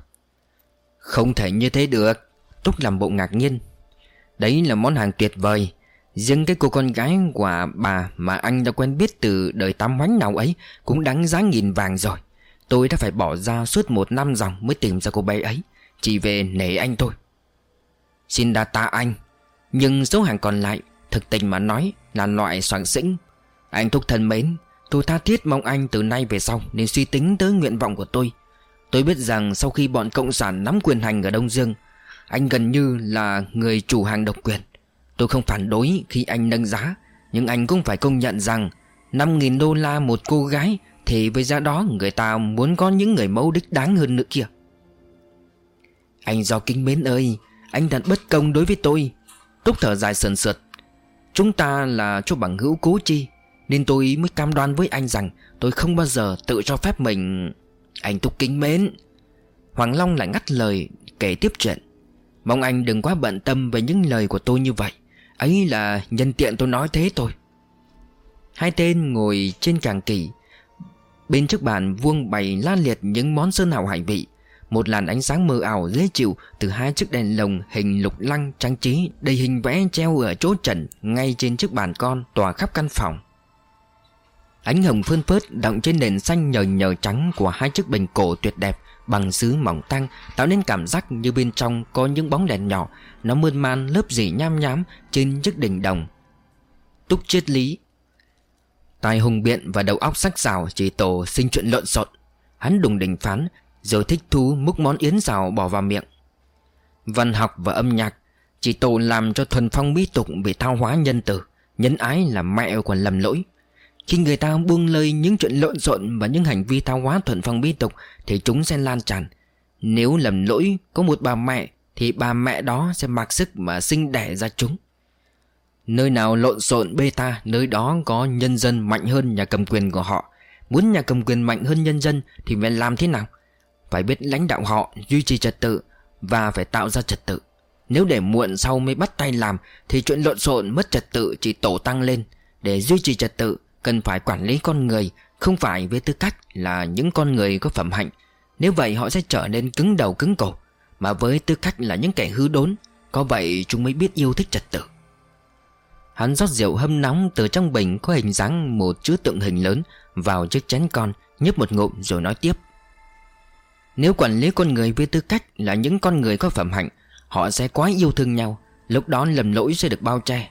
Không thể như thế được. Túc làm bộ ngạc nhiên. Đấy là món hàng tuyệt vời. Riêng cái cô con gái của bà mà anh đã quen biết từ đời tám hoánh nào ấy Cũng đáng giá nghìn vàng rồi. Tôi đã phải bỏ ra suốt một năm dòng mới tìm ra cô bé ấy. Chỉ về nể anh thôi. Xin đa ta anh. Nhưng số hàng còn lại, Thực tình mà nói, là loại soạn sĩnh. Anh thúc thân mến, Tôi tha thiết mong anh từ nay về sau Nên suy tính tới nguyện vọng của tôi. Tôi biết rằng sau khi bọn Cộng sản nắm quyền hành ở Đông Dương, Anh gần như là người chủ hàng độc quyền. Tôi không phản đối khi anh nâng giá, Nhưng anh cũng phải công nhận rằng 5.000 đô la một cô gái Thì với giá đó người ta muốn có những người mẫu đích đáng hơn nữa kia. Anh do kính mến ơi, Anh thật bất công đối với tôi. Túc thở dài sần sượt. Chúng ta là cho bằng hữu cố chi, Nên tôi mới cam đoan với anh rằng Tôi không bao giờ tự cho phép mình anh Túc kính mến. Hoàng Long lại ngắt lời, kể tiếp chuyện. Mong anh đừng quá bận tâm về những lời của tôi như vậy. Ấy là nhân tiện tôi nói thế thôi. Hai tên ngồi trên càng kỳ Bên trước bàn vuông bày la liệt những món sơn hào hải vị. Một làn ánh sáng mờ ảo dễ chịu Từ hai chiếc đèn lồng hình lục lăng trang trí, Đầy hình vẽ treo ở chỗ trần Ngay trên chiếc bàn con tỏa khắp căn phòng. Ánh hồng phơn phớt động trên nền xanh nhờ nhờ trắng Của hai chiếc bình cổ tuyệt đẹp Bằng sứ mỏng tăng Tạo nên cảm giác như bên trong có những bóng đèn nhỏ. Nó mơn man, lớp dỉ nham nhám Trên chiếc đỉnh đồng. Túc triết lý. Tai hùng biện và đầu óc sắc sảo Chỉ tổ sinh chuyện lộn xộn. Hắn đùng đỉnh phán, Rồi thích thú múc món yến xào bỏ vào miệng. Văn học và âm nhạc, Chỉ tổ làm cho thuần phong mỹ tục Bị thao hóa nhân tử Nhân ái là mẹ của lầm lỗi khi người ta buông lời những chuyện lộn xộn và những hành vi thao hóa thuận phong bi tục thì chúng sẽ lan tràn. Nếu lầm lỗi có một bà mẹ thì bà mẹ đó sẽ mặc sức mà sinh đẻ ra chúng. Nơi nào lộn xộn bê ta, nơi đó có nhân dân mạnh hơn nhà cầm quyền của họ. Muốn nhà cầm quyền mạnh hơn nhân dân thì phải làm thế nào? Phải biết lãnh đạo họ, duy trì trật tự và phải tạo ra trật tự. Nếu để muộn sau mới bắt tay làm thì chuyện lộn xộn mất trật tự chỉ tổ tăng lên. Để duy trì trật tự Cần phải quản lý con người, Không phải với tư cách là những con người có phẩm hạnh. Nếu vậy, họ sẽ trở nên cứng đầu, cứng cổ. Mà với tư cách là những kẻ hư đốn, Có vậy chúng mới biết yêu thích trật tự. Hắn rót rượu hâm nóng từ trong bình có hình dáng một chữ tượng hình lớn, Vào chiếc chén con, nhấp một ngụm rồi nói tiếp. Nếu quản lý con người với tư cách là những con người có phẩm hạnh, Họ sẽ quá yêu thương nhau, Lúc đó lầm lỗi sẽ được bao che.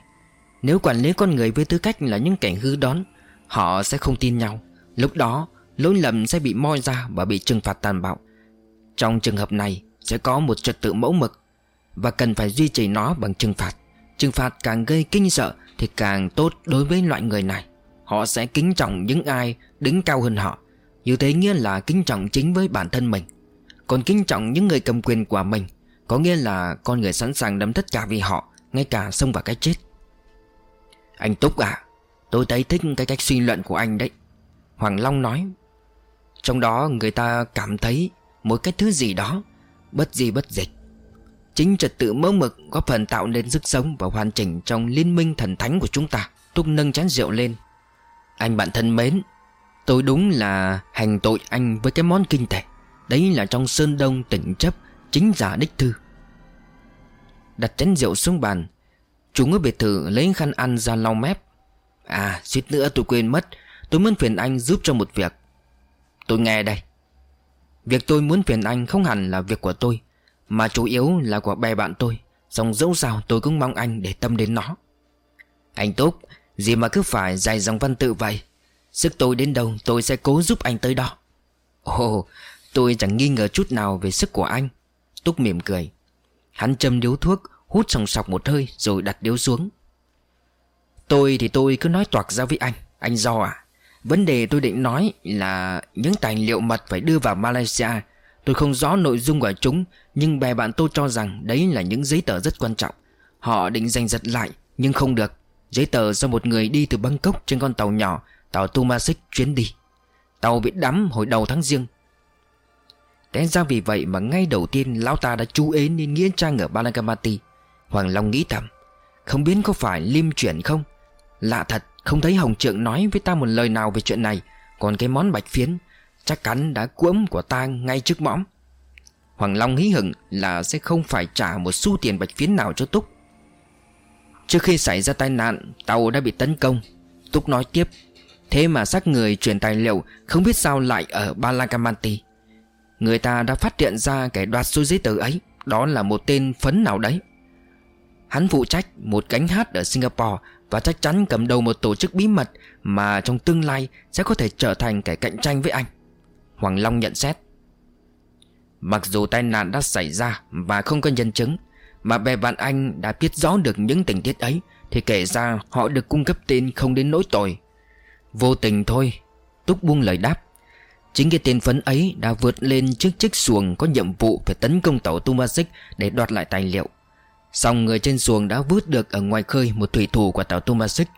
Nếu quản lý con người với tư cách là những kẻ hư đón Họ sẽ không tin nhau. Lúc đó, lỗi lầm sẽ bị moi ra và bị trừng phạt tàn bạo. Trong trường hợp này, sẽ có một trật tự mẫu mực Và cần phải duy trì nó bằng trừng phạt. Trừng phạt càng gây kinh sợ thì càng tốt đối với loại người này. Họ sẽ kính trọng những ai đứng cao hơn họ. Như thế nghĩa là kính trọng chính với bản thân mình. Còn kính trọng những người cầm quyền của mình, Có nghĩa là con người sẵn sàng đấm tất cả vì họ, Ngay cả xông vào cái chết. Anh Túc à Tôi thấy thích cái cách suy luận của anh đấy. Hoàng Long nói. Trong đó người ta cảm thấy Một cái thứ gì đó, Bất di bất dịch. Chính trật tự mơ mực góp phần tạo nên sức sống Và hoàn chỉnh trong liên minh thần thánh của chúng ta. Túc nâng chén rượu lên. Anh bạn thân mến, Tôi đúng là hành tội anh với cái món kinh tệ. Đấy là trong Sơn Đông tỉnh chấp Chính giả đích thư. Đặt chén rượu xuống bàn. Chủ ngôi biệt thự lấy khăn ăn ra lau mép. À suýt nữa tôi quên mất. Tôi muốn phiền anh giúp cho một việc. Tôi nghe đây. Việc tôi muốn phiền anh không hẳn là việc của tôi, Mà chủ yếu là của bè bạn tôi. Xong dẫu sao tôi cũng mong anh để tâm đến nó. Anh Túc Gì mà cứ phải dài dòng văn tự vậy. Sức tôi đến đâu tôi sẽ cố giúp anh tới đó. Ồ, Tôi chẳng nghi ngờ chút nào về sức của anh. Túc mỉm cười. Hắn châm điếu thuốc, Hút sòng sọc một hơi rồi đặt điếu xuống. Tôi thì tôi cứ nói toạc ra với anh. Anh do à Vấn đề tôi định nói là Những tài liệu mật phải đưa vào Malaysia. Tôi không rõ nội dung của chúng, Nhưng bè bạn tôi cho rằng đấy là những giấy tờ rất quan trọng. Họ định giành giật lại, Nhưng không được. Giấy tờ do một người đi từ Bangkok trên con tàu nhỏ, Tàu Tumasic chuyến đi. Tàu bị đắm hồi đầu tháng riêng Té ra vì vậy mà ngay đầu tiên Lão ta đã chú ý đến Nghĩa Trang ở Balagamati. Hoàng Long nghĩ thầm, Không biết có phải liêm chuyển không? Lạ thật, Không thấy Hồng Trượng nói với ta một lời nào về chuyện này. Còn cái món bạch phiến, Chắc chắn đã cuỗm của ta ngay trước mõm. Hoàng Long hí hửng là sẽ không phải trả một xu tiền bạch phiến nào cho Túc. Trước khi xảy ra tai nạn, Tàu đã bị tấn công. Túc nói tiếp, Thế mà xác người truyền tài liệu, Không biết sao lại ở Balagamanti Người ta đã phát hiện ra kẻ đoạt số giấy tờ ấy, Đó là một tên phấn nào đấy. Hắn phụ trách một cánh hát ở Singapore và chắc chắn cầm đầu một tổ chức bí mật Mà trong tương lai sẽ có thể trở thành kẻ cạnh tranh với anh. Hoàng Long nhận xét. Mặc dù tai nạn đã xảy ra và không có nhân chứng, Mà bè bạn anh đã biết rõ được những tình tiết ấy Thì kể ra họ được cung cấp tên không đến nỗi tội Vô tình thôi, Túc buông lời đáp. Chính cái tên phấn ấy đã vượt lên trước chiếc xuồng có nhiệm vụ phải tấn công tàu Tumasic để đoạt lại tài liệu. Xong người trên xuồng đã vớt được ở ngoài khơi một thủy thủ của tàu Tumasic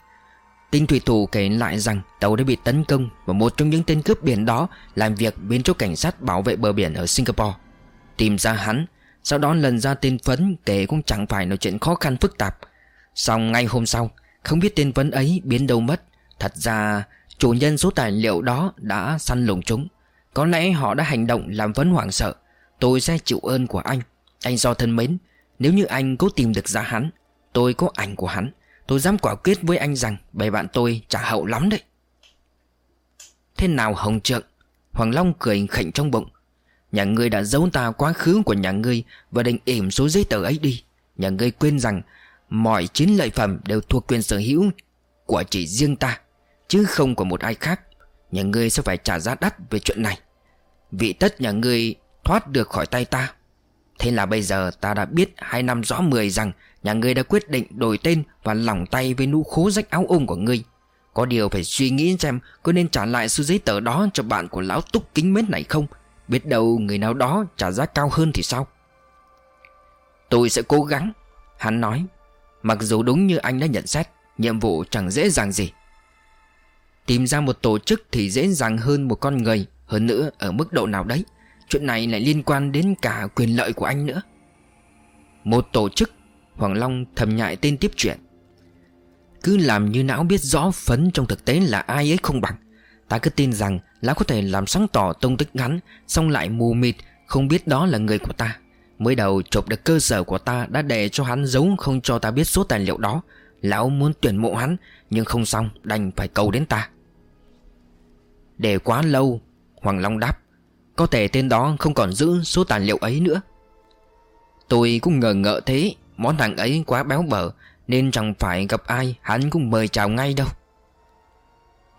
tên thủy thủ kể lại rằng tàu đã bị tấn công Và một trong những tên cướp biển đó Làm việc bên chỗ cảnh sát bảo vệ bờ biển ở Singapore. Tìm ra hắn, Sau đó lần ra tên Phấn kể cũng chẳng phải là chuyện khó khăn phức tạp. Xong ngay hôm sau, Không biết tên Phấn ấy biến đâu mất, Thật ra chủ nhân số tài liệu đó đã săn lùng chúng. Có lẽ họ đã hành động làm Phấn hoảng sợ, Tôi sẽ chịu ơn của anh Anh do thân mến. Nếu như anh cố tìm được ra hắn, Tôi có ảnh của hắn, Tôi dám quả quyết với anh rằng Bầy bạn tôi trả hậu lắm đấy. Thế nào Hồng Trượng? Hoàng Long cười khệnh trong bụng. Nhà ngươi đã giấu ta quá khứ của nhà ngươi Và định ỉm số giấy tờ ấy đi. Nhà ngươi quên rằng Mọi chiến lợi phẩm đều thuộc quyền sở hữu Của chỉ riêng ta, Chứ không của một ai khác. Nhà ngươi sẽ phải trả giá đắt về chuyện này. Vị tất nhà ngươi thoát được khỏi tay ta Thế là bây giờ ta đã biết hai năm rõ mười rằng Nhà ngươi đã quyết định đổi tên Và lỏng tay với nụ khố rách áo ôm của ngươi. Có điều phải suy nghĩ xem Có nên trả lại số giấy tờ đó cho bạn của lão túc kính mến này không? Biết đâu người nào đó trả giá cao hơn thì sao? Tôi sẽ cố gắng, Hắn nói. Mặc dù đúng như anh đã nhận xét, Nhiệm vụ chẳng dễ dàng gì. Tìm ra một tổ chức thì dễ dàng hơn một con người, Hơn nữa ở mức độ nào đấy. Chuyện này lại liên quan đến cả quyền lợi của anh nữa. Một tổ chức, Hoàng Long thầm nhại tên tiếp chuyện. Cứ làm như não biết rõ phấn trong thực tế là ai ấy không bằng. Ta cứ tin rằng Lão có thể làm sáng tỏ tông tích ngắn Xong lại mù mịt, Không biết đó là người của ta. Mới đầu chộp được cơ sở của ta Đã để cho hắn giấu, không cho ta biết số tài liệu đó. Lão muốn tuyển mộ hắn, Nhưng không xong, đành phải cầu đến ta. Để quá lâu, Hoàng Long đáp. Có thể tên đó không còn giữ số tài liệu ấy nữa. Tôi cũng ngờ ngợ thế, Món hàng ấy quá béo bở, Nên chẳng phải gặp ai, Hắn cũng mời chào ngay đâu.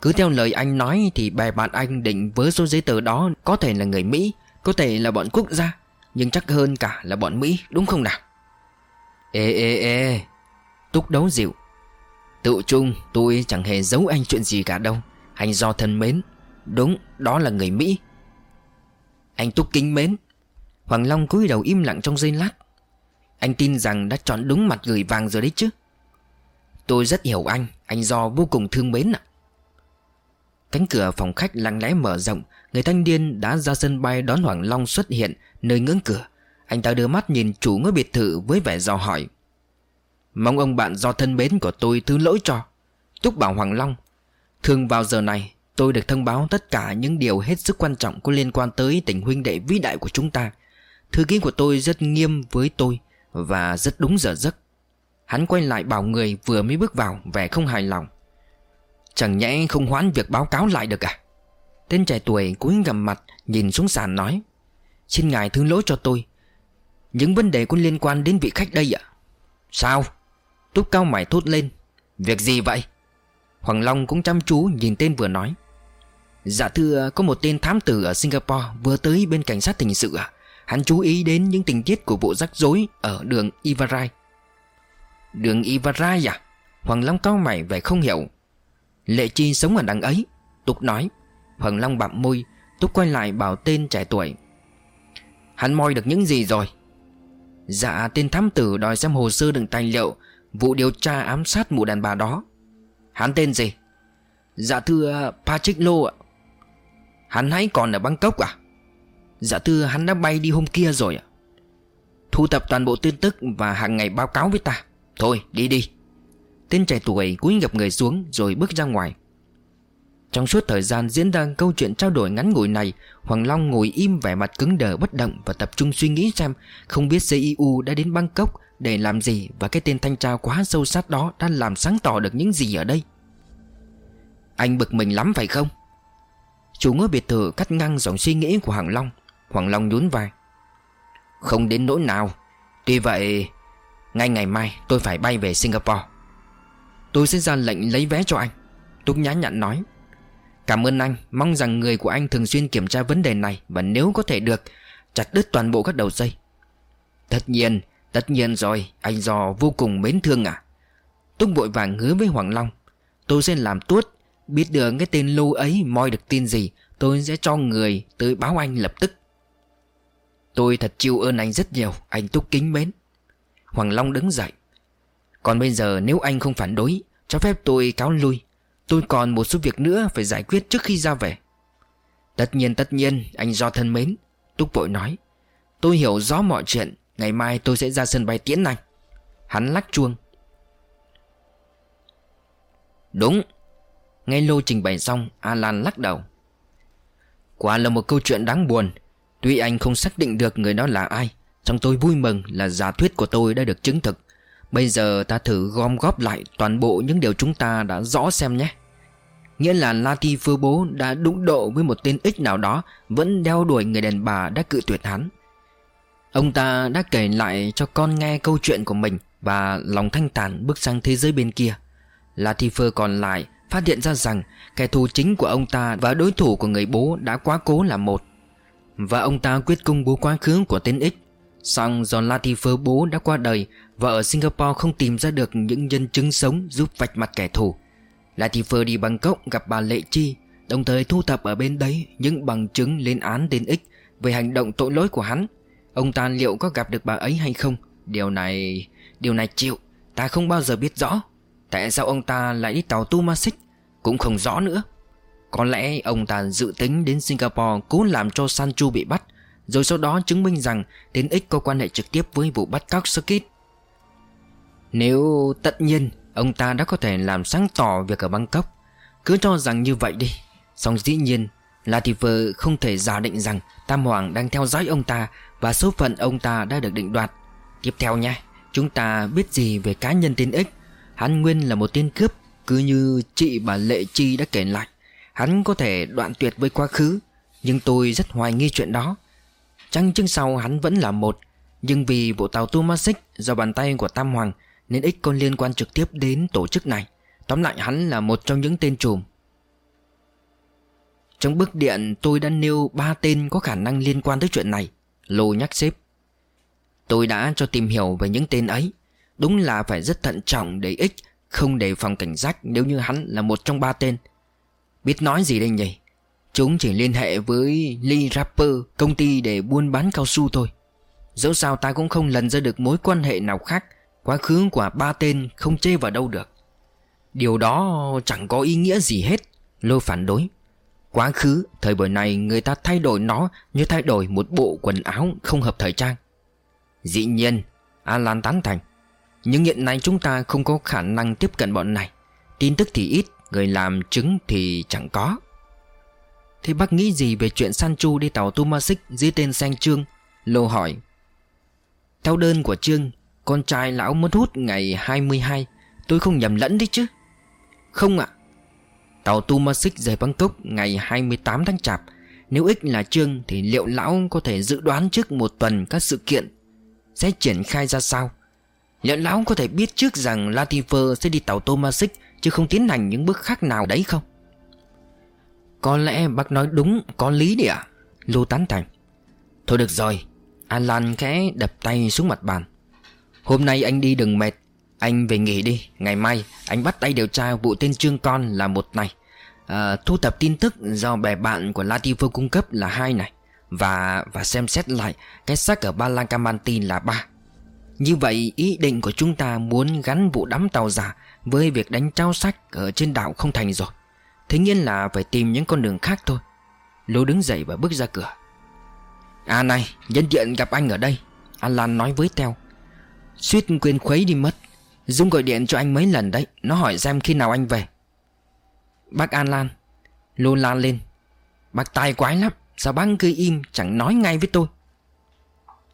Cứ theo lời anh nói Thì bè bạn anh định với số giấy tờ đó Có thể là người Mỹ, Có thể là bọn quốc gia, Nhưng chắc hơn cả là bọn Mỹ, đúng không nào? Ê ê ê, Túc đấu dịu. Tự chung, tôi chẳng hề giấu anh chuyện gì cả đâu, Anh do thân mến. Đúng, đó là người Mỹ. Anh Túc kính mến. Hoàng Long cúi đầu im lặng trong giây lát. Anh tin rằng đã chọn đúng mặt gửi vàng rồi đấy chứ. Tôi rất hiểu anh. Anh do vô cùng thương mến ạ. Cánh cửa phòng khách lặng lẽ mở rộng. Người thanh niên đã ra sân bay đón Hoàng Long xuất hiện Nơi ngưỡng cửa. Anh ta đưa mắt nhìn chủ ngôi biệt thự với vẻ dò hỏi. Mong ông bạn do thân mến của tôi thứ lỗi cho. Túc bảo Hoàng Long Thường vào giờ này Tôi được thông báo tất cả những điều hết sức quan trọng Có liên quan tới tình huynh đệ vĩ đại của chúng ta. Thư ký của tôi rất nghiêm với tôi và rất đúng giờ giấc. Hắn quay lại bảo người vừa mới bước vào, Vẻ không hài lòng. Chẳng nhẽ không hoãn việc báo cáo lại được à? Tên trẻ tuổi cúi gầm mặt, Nhìn xuống sàn nói. Xin ngài thương lỗi cho tôi. Những vấn đề có liên quan đến vị khách đây ạ. Sao? Túc cao mày thốt lên. Việc gì vậy? Hoàng Long cũng chăm chú nhìn tên vừa nói. Dạ thưa, có một tên thám tử ở Singapore Vừa tới bên cảnh sát hình sự ạ. Hắn chú ý đến những tình tiết của vụ rắc rối Ở đường Ivarai. Đường Ivarai à? Hoàng Long cao mày vẻ không hiểu. Lệ Chi sống ở đằng ấy, Túc nói. Hoàng Long bặm môi, Túc quay lại bảo tên trẻ tuổi. Hắn moi được những gì rồi? Dạ tên thám tử đòi xem hồ sơ đựng tài liệu, Vụ điều tra ám sát mụ đàn bà đó. Hắn tên gì? Dạ thưa, Patrick Lô ạ. Hắn hãy còn ở Bangkok à? Dạ thưa, hắn đã bay đi hôm kia rồi ạ. Thu thập toàn bộ tin tức Và hàng ngày báo cáo với ta. Thôi, đi đi. Tên trẻ tuổi cúi gặp người xuống Rồi bước ra ngoài. Trong suốt thời gian diễn ra câu chuyện trao đổi ngắn ngủi này, Hoàng Long ngồi im vẻ mặt cứng đờ bất động Và tập trung suy nghĩ xem Không biết CEU đã đến Bangkok Để làm gì Và cái tên thanh tra quá sâu sát đó Đã làm sáng tỏ được những gì ở đây. Anh bực mình lắm phải không? Chủ ngôi biệt thự cắt ngang dòng suy nghĩ của Hoàng Long. Hoàng Long nhún vai. Không đến nỗi nào. Tuy vậy, Ngay ngày mai tôi phải bay về Singapore. Tôi sẽ ra lệnh lấy vé cho anh. Túc nhã nhặn nói. Cảm ơn anh. Mong rằng người của anh thường xuyên kiểm tra vấn đề này Và nếu có thể được, Chặt đứt toàn bộ các đầu dây. Tất nhiên Tất nhiên rồi. Anh do vô cùng mến thương à. Túc vội vàng hứa với Hoàng Long. Tôi sẽ làm tuốt Biết được cái tên lưu ấy moi được tin gì, Tôi sẽ cho người tới báo anh lập tức. Tôi thật chịu ơn anh rất nhiều, Anh Túc kính mến. Hoàng Long đứng dậy. Còn bây giờ nếu anh không phản đối, Cho phép tôi cáo lui. Tôi còn một số việc nữa phải giải quyết trước khi ra về. Tất nhiên tất nhiên, Anh do thân mến, Túc vội nói. Tôi hiểu rõ mọi chuyện, Ngày mai tôi sẽ ra sân bay tiễn anh. Hắn lắc chuông. Đúng Nghe Lô trình bày xong, Alan lắc đầu. Quả là một câu chuyện đáng buồn. Tuy anh không xác định được người đó là ai Trong tôi vui mừng là giả thuyết của tôi đã được chứng thực. Bây giờ ta thử gom góp lại toàn bộ những điều chúng ta đã rõ xem nhé. Nghĩa là Lati Phơ Bố đã đụng độ với một tên ích nào đó, Vẫn đeo đuổi người đàn bà đã cự tuyệt hắn. Ông ta đã kể lại cho con nghe câu chuyện của mình Và lòng thanh tản bước sang thế giới bên kia. Latifer còn lại phát hiện ra rằng kẻ thù chính của ông ta và đối thủ của người bố đã quá cố là một. Và ông ta quyết công bố quá khứ của tên X. Xong do Latifer bố đã qua đời Và ở Singapore không tìm ra được những nhân chứng sống giúp vạch mặt kẻ thù. Latifer đi Bangkok gặp bà Lệ Chi, Đồng thời thu thập ở bên đấy những bằng chứng lên án tên X Về hành động tội lỗi của hắn. Ông ta liệu có gặp được bà ấy hay không? Điều này... Điều này chịu, Ta không bao giờ biết rõ. Tại sao ông ta lại đi tàu Tumasik Cũng không rõ nữa. Có lẽ ông ta dự tính đến Singapore Cố làm cho Sanchu bị bắt, Rồi sau đó chứng minh rằng Tiến ích có quan hệ trực tiếp với vụ bắt cóc Skid Nếu tất nhiên Ông ta đã có thể làm sáng tỏ việc ở Bangkok, Cứ cho rằng như vậy đi. Xong dĩ nhiên, Latifer không thể giả định rằng Tam Hoàng đang theo dõi ông ta Và số phận ông ta đã được định đoạt. Tiếp theo nha Chúng ta biết gì về cá nhân tiến ích Hắn nguyên là một tên cướp, Cứ như chị bà Lệ Chi đã kể lại. Hắn có thể đoạn tuyệt với quá khứ, Nhưng tôi rất hoài nghi chuyện đó. Chăng chương sau hắn vẫn là một, Nhưng vì bộ tàu Tomasic Do bàn tay của Tam Hoàng, Nên ít còn liên quan trực tiếp đến tổ chức này. Tóm lại hắn là một trong những tên trùm. Trong bức điện, tôi đã nêu ba tên có khả năng liên quan tới chuyện này. Lô nhắc xếp, Tôi đã cho tìm hiểu về những tên ấy. Đúng là phải rất thận trọng để ích Không đề phòng cảnh giác nếu như hắn là một trong ba tên. Biết nói gì đây nhỉ? Chúng chỉ liên hệ với Lee Rapper Công ty để buôn bán cao su thôi. Dẫu sao ta cũng không lần ra được mối quan hệ nào khác Quá khứ của ba tên không chê vào đâu được. Điều đó chẳng có ý nghĩa gì hết Lô phản đối. Quá khứ, thời buổi này người ta thay đổi nó như thay đổi một bộ quần áo không hợp thời trang. Dĩ nhiên, Alan tán thành. Nhưng hiện nay chúng ta không có khả năng tiếp cận bọn này. Tin tức thì ít, người làm chứng thì chẳng có. Thế bác nghĩ gì về chuyện Sanchu đi tàu Tomasic dưới tên Sang Trương? Lô hỏi. Theo đơn của Trương Con trai lão mất hút ngày 22 Tôi không nhầm lẫn đấy chứ? Không ạ. Tàu Tomasic rời Bangkok ngày 28 tháng Chạp. Nếu ích là Trương Thì liệu lão có thể dự đoán trước một tuần các sự kiện Sẽ triển khai ra sao? Liệu lão có thể biết trước rằng Latifer sẽ đi tàu Tomasic Chứ không tiến hành những bước khác nào đấy không? Có lẽ bác nói đúng Có lý đi ạ. À? Lô tán thành. Thôi được rồi Alan khẽ đập tay xuống mặt bàn. Hôm nay anh đi đừng mệt Anh về nghỉ đi. Ngày mai anh bắt tay điều tra vụ tên Trương Con là một này. À, Thu thập tin tức do bè bạn của Latifer cung cấp là hai này. Và và xem xét lại Cái xác ở Balacamantin là ba. Như vậy, ý định của chúng ta muốn gắn vụ đắm tàu giả Với việc đánh trao sách ở trên đảo không thành rồi. Thế nhiên là phải tìm những con đường khác thôi. Lô đứng dậy và bước ra cửa. À này, nhân tiện gặp anh ở đây. Alan nói với Teo Suýt quên khuấy đi mất. Dung gọi điện cho anh mấy lần đấy. Nó hỏi xem khi nào anh về. Bác Alan. Lô la lên. Bác tài quái lắm. Sao bác cứ im, chẳng nói ngay với tôi?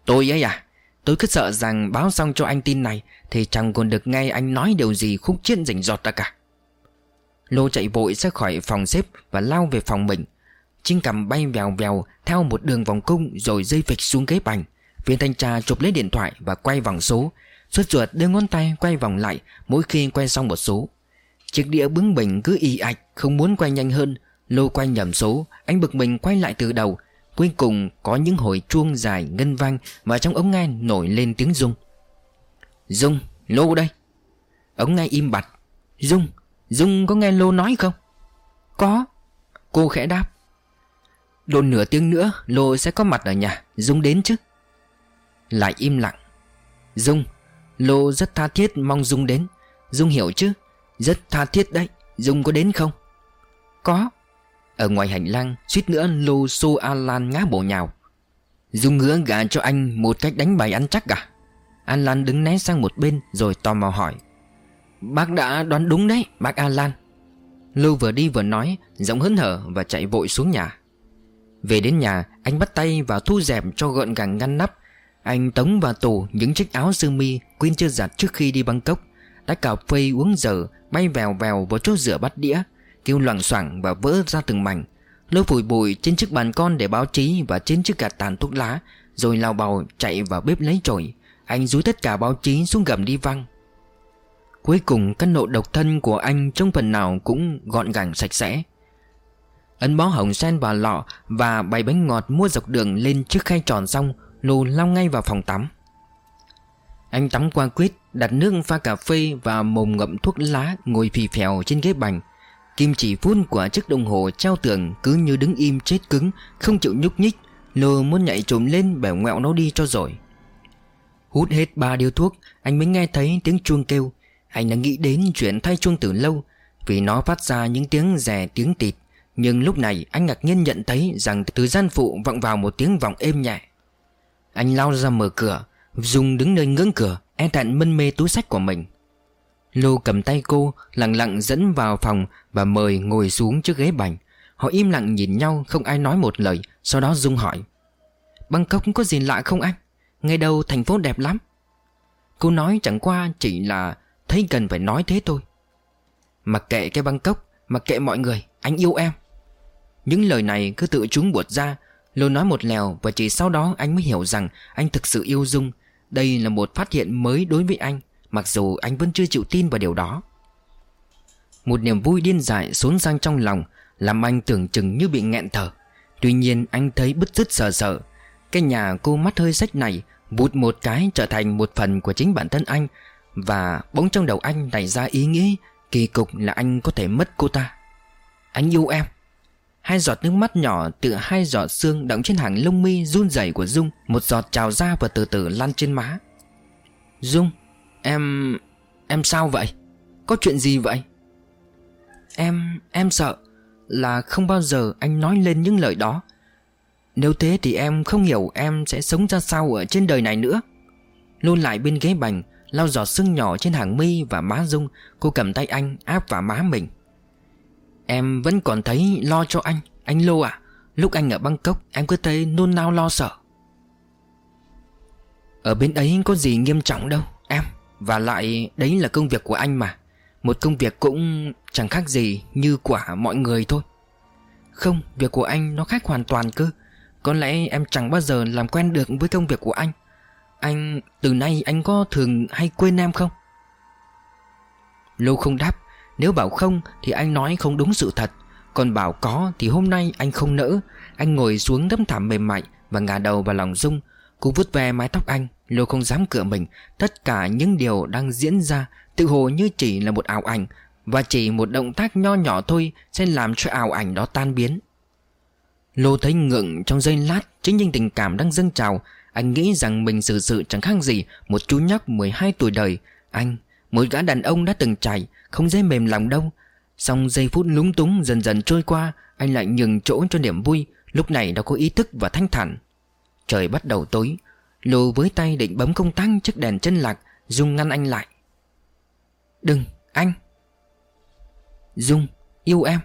Tôi ấy à? Tôi cứ sợ rằng báo xong cho anh tin này, Thì chẳng còn được nghe anh nói điều gì khúc chiết rảnh giọt ra cả. Lô chạy vội ra khỏi phòng xếp Và lao về phòng mình. Trinh cầm bay vèo vèo Theo một đường vòng cung Rồi dây phịch xuống ghế bành. Viên thanh tra chụp lấy điện thoại Và quay vòng số. Suốt ruột đưa ngón tay quay vòng lại Mỗi khi quay xong một số. Chiếc đĩa bướng bỉnh cứ y ạch, Không muốn quay nhanh hơn. Lô quay nhầm số. Anh bực mình quay lại từ đầu. Cuối cùng có những hồi chuông dài ngân vang Và trong ống nghe nổi lên tiếng Dung. Dung, Lô đây. Ống nghe im bặt. Dung, Dung có nghe Lô nói không? Có. Cô khẽ đáp. Đồn nửa tiếng nữa Lô sẽ có mặt ở nhà. Dung đến chứ? Lại im lặng. Dung Lô rất tha thiết mong Dung đến. Dung hiểu chứ? Rất tha thiết đấy. Dung có đến không? Có. Ở ngoài hành lang, suýt nữa Lô xô Alan ngã bổ nhào. Dung ngứa gả cho anh một cách đánh bài ăn chắc à? Alan đứng né sang một bên Rồi tò mò hỏi. Bác đã đoán đúng đấy, bác Alan. Lưu vừa đi vừa nói, Giọng hớn hở và chạy vội xuống nhà. Về đến nhà, Anh bắt tay vào thu dẹp cho gọn gàng ngăn nắp. Anh tống vào tủ những chiếc áo sơ mi Quên chưa giặt trước khi đi Bangkok. Đã cà phê uống dở, Bay vèo vèo vào chỗ rửa bát đĩa. Kêu loảng xoảng và vỡ ra từng mảnh. Lớp phủi bụi trên chiếc bàn con để báo chí Và trên chiếc gạt tàn thuốc lá, Rồi lao bào chạy vào bếp lấy chổi. Anh rúi tất cả báo chí xuống gầm đi văng. Cuối cùng, căn nộ độc thân của anh trong phần nào cũng gọn gàng sạch sẽ. Ấn bó hồng sen vào lọ và bày bánh ngọt mua dọc đường lên chiếc khay tròn xong, Lù lao ngay vào phòng tắm. Anh tắm qua quyết Đặt nước pha cà phê và mồm ngậm thuốc lá Ngồi phì phèo trên ghế bành. Kim chỉ phun quả chiếc đồng hồ treo tường Cứ như đứng im chết cứng, Không chịu nhúc nhích, Lô muốn nhảy trồm lên bẻ ngoẹo nó đi cho rồi Hút hết ba điếu thuốc, Anh mới nghe thấy tiếng chuông kêu. Anh đã nghĩ đến chuyện thay chuông từ lâu, Vì nó phát ra những tiếng rè tiếng tịt. Nhưng lúc này, anh ngạc nhiên nhận thấy Rằng từ gian phụ vọng vào một tiếng vọng êm nhẹ. Anh lao ra mở cửa, dùng đứng nơi ngưỡng cửa E thẹn mân mê túi sách của mình. Lô cầm tay cô, Lặng lặng dẫn vào phòng Và mời ngồi xuống trước ghế bành. Họ im lặng nhìn nhau, không ai nói một lời, Sau đó Dung hỏi. Bangkok có gì lạ không anh? Ngay đâu thành phố đẹp lắm. Cô nói chẳng qua chỉ là Thấy cần phải nói thế thôi. Mặc kệ cái Bangkok, Mặc kệ mọi người, Anh yêu em. Những lời này cứ tự chúng buột ra. Lô nói một lèo Và chỉ sau đó anh mới hiểu rằng Anh thực sự yêu Dung. Đây là một phát hiện mới đối với anh. Mặc dù anh vẫn chưa chịu tin vào điều đó. Một niềm vui điên dại xốn sang trong lòng, Làm anh tưởng chừng như bị nghẹn thở. Tuy nhiên, anh thấy bứt rứt sợ sợ. Cái nhà cô mắt hơi sách này Vụt một cái trở thành một phần của chính bản thân anh, Và bỗng trong đầu anh nảy ra ý nghĩ, Kỳ cục là anh có thể mất cô ta. Anh yêu em. Hai giọt nước mắt nhỏ từ hai giọt xương đọng trên hàng lông mi run rẩy của Dung, Một giọt trào ra và từ từ lăn trên má. Dung Em... em sao vậy? Có chuyện gì vậy? Em... em sợ Là không bao giờ anh nói lên những lời đó. Nếu thế thì em không hiểu em sẽ sống ra sao ở trên đời này nữa. Luôn lại bên ghế bành, Lau giọt sưng nhỏ trên hàng mi và má Dung, Cô cầm tay anh áp vào má mình. Em vẫn còn thấy lo cho anh Anh Lô à Lúc anh ở Bangkok, em cứ thấy nôn nao lo sợ. Ở bên ấy có gì nghiêm trọng đâu, Em. Và lại, đấy là công việc của anh mà. Một công việc cũng chẳng khác gì như quả mọi người thôi. Không, Việc của anh nó khác hoàn toàn cơ. Có lẽ em chẳng bao giờ làm quen được với công việc của anh. Anh, Từ nay anh có thường hay quên em không? Lô không đáp. Nếu bảo không thì anh nói không đúng sự thật. Còn bảo có thì hôm nay anh không nỡ. Anh ngồi xuống tấm thảm mềm mại Và ngả đầu vào lòng Dung Cô vút ve mái tóc anh Lô không dám cửa mình. Tất cả những điều đang diễn ra Tự hồ như chỉ là một ảo ảnh Và chỉ một động tác nho nhỏ thôi Sẽ làm cho ảo ảnh đó tan biến. Lô thấy ngượng trong giây lát Chính những tình cảm đang dâng trào. Anh nghĩ rằng mình xử sự chẳng khác gì Một chú nhóc 12 tuổi đời. Anh, một gã đàn ông đã từng trải Không dễ mềm lòng đâu. Xong giây phút lúng túng dần dần trôi qua Anh lại nhường chỗ cho niềm vui. Lúc này đã có ý thức và thanh thản. Trời bắt đầu tối. Lô với tay định bấm công tắc chiếc đèn chân lạc Dung ngăn anh lại. Đừng, anh. Dung, yêu em.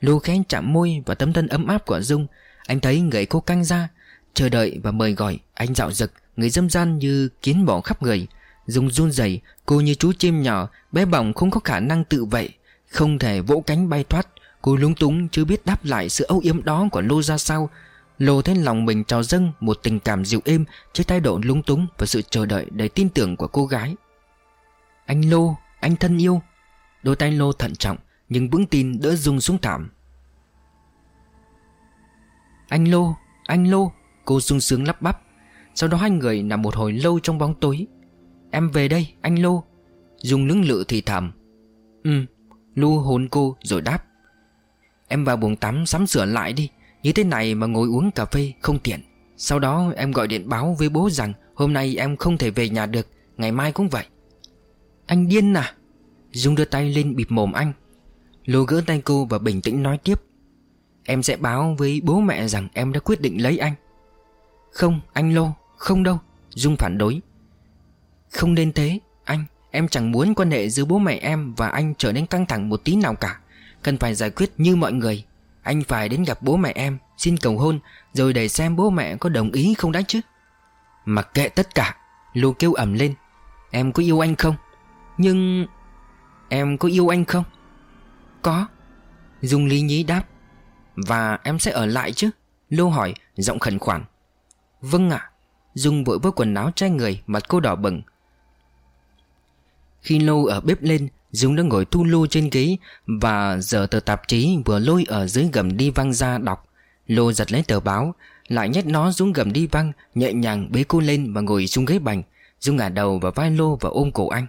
Lô khẽ chạm môi và tấm thân ấm áp của Dung. Anh thấy người cô căng ra Chờ đợi và mời gọi Anh dạo dực Người dâm gian như kiến bỏ khắp người. Dung run rẩy Cô như chú chim nhỏ Bé bỏng không có khả năng tự vệ Không thể vỗ cánh bay thoát. Cô lúng túng chưa biết đáp lại sự âu yếm đó của Lô ra sao. Lô thấy lòng mình trào dâng Một tình cảm dịu êm Trước thái độ lúng túng Và sự chờ đợi đầy tin tưởng của cô gái. Anh Lô, Anh thân yêu. Đôi tay Lô thận trọng Nhưng vững tin đỡ rung xuống thảm. Anh Lô Anh Lô, Cô sung sướng lắp bắp. Sau đó hai người nằm một hồi lâu trong bóng tối. Em về đây, anh Lô. Dùng lưỡng lự thì thầm. Ừ Lu hôn cô rồi đáp. Em vào buồng tắm sắm sửa lại đi. Như thế này mà ngồi uống cà phê không tiện. Sau đó em gọi điện báo với bố rằng Hôm nay em không thể về nhà được, Ngày mai cũng vậy. Anh điên à? Dung đưa tay lên bịt mồm anh. Lô gỡ tay cô và bình tĩnh nói tiếp. Em sẽ báo với bố mẹ rằng em đã quyết định lấy anh. Không, anh Lô, Không đâu. Dung phản đối. Không nên thế, Anh. Em chẳng muốn quan hệ giữa bố mẹ em và anh trở nên căng thẳng một tí nào cả. Cần phải giải quyết như mọi người. Anh phải đến gặp bố mẹ em, Xin cầu hôn, Rồi để xem bố mẹ có đồng ý không đã chứ. Mặc kệ tất cả, Lô kêu ẩm lên. Em có yêu anh không? Nhưng Em có yêu anh không? Có, Dung lý nhí đáp. Và em sẽ ở lại chứ? Lô hỏi, giọng khẩn khoản. Vâng ạ. Dung vội với quần áo trai người, Mặt cô đỏ bừng. Khi Lô ở bếp lên Dung đã ngồi thu lô trên ghế Và giờ tờ tạp chí vừa lôi ở dưới gầm đi văng ra đọc. Lô giật lấy tờ báo, Lại nhét nó xuống gầm đi văng, Nhẹ nhàng bế cô lên và ngồi xuống ghế bành. Dung ngả đầu vào vai Lô và ôm cổ anh.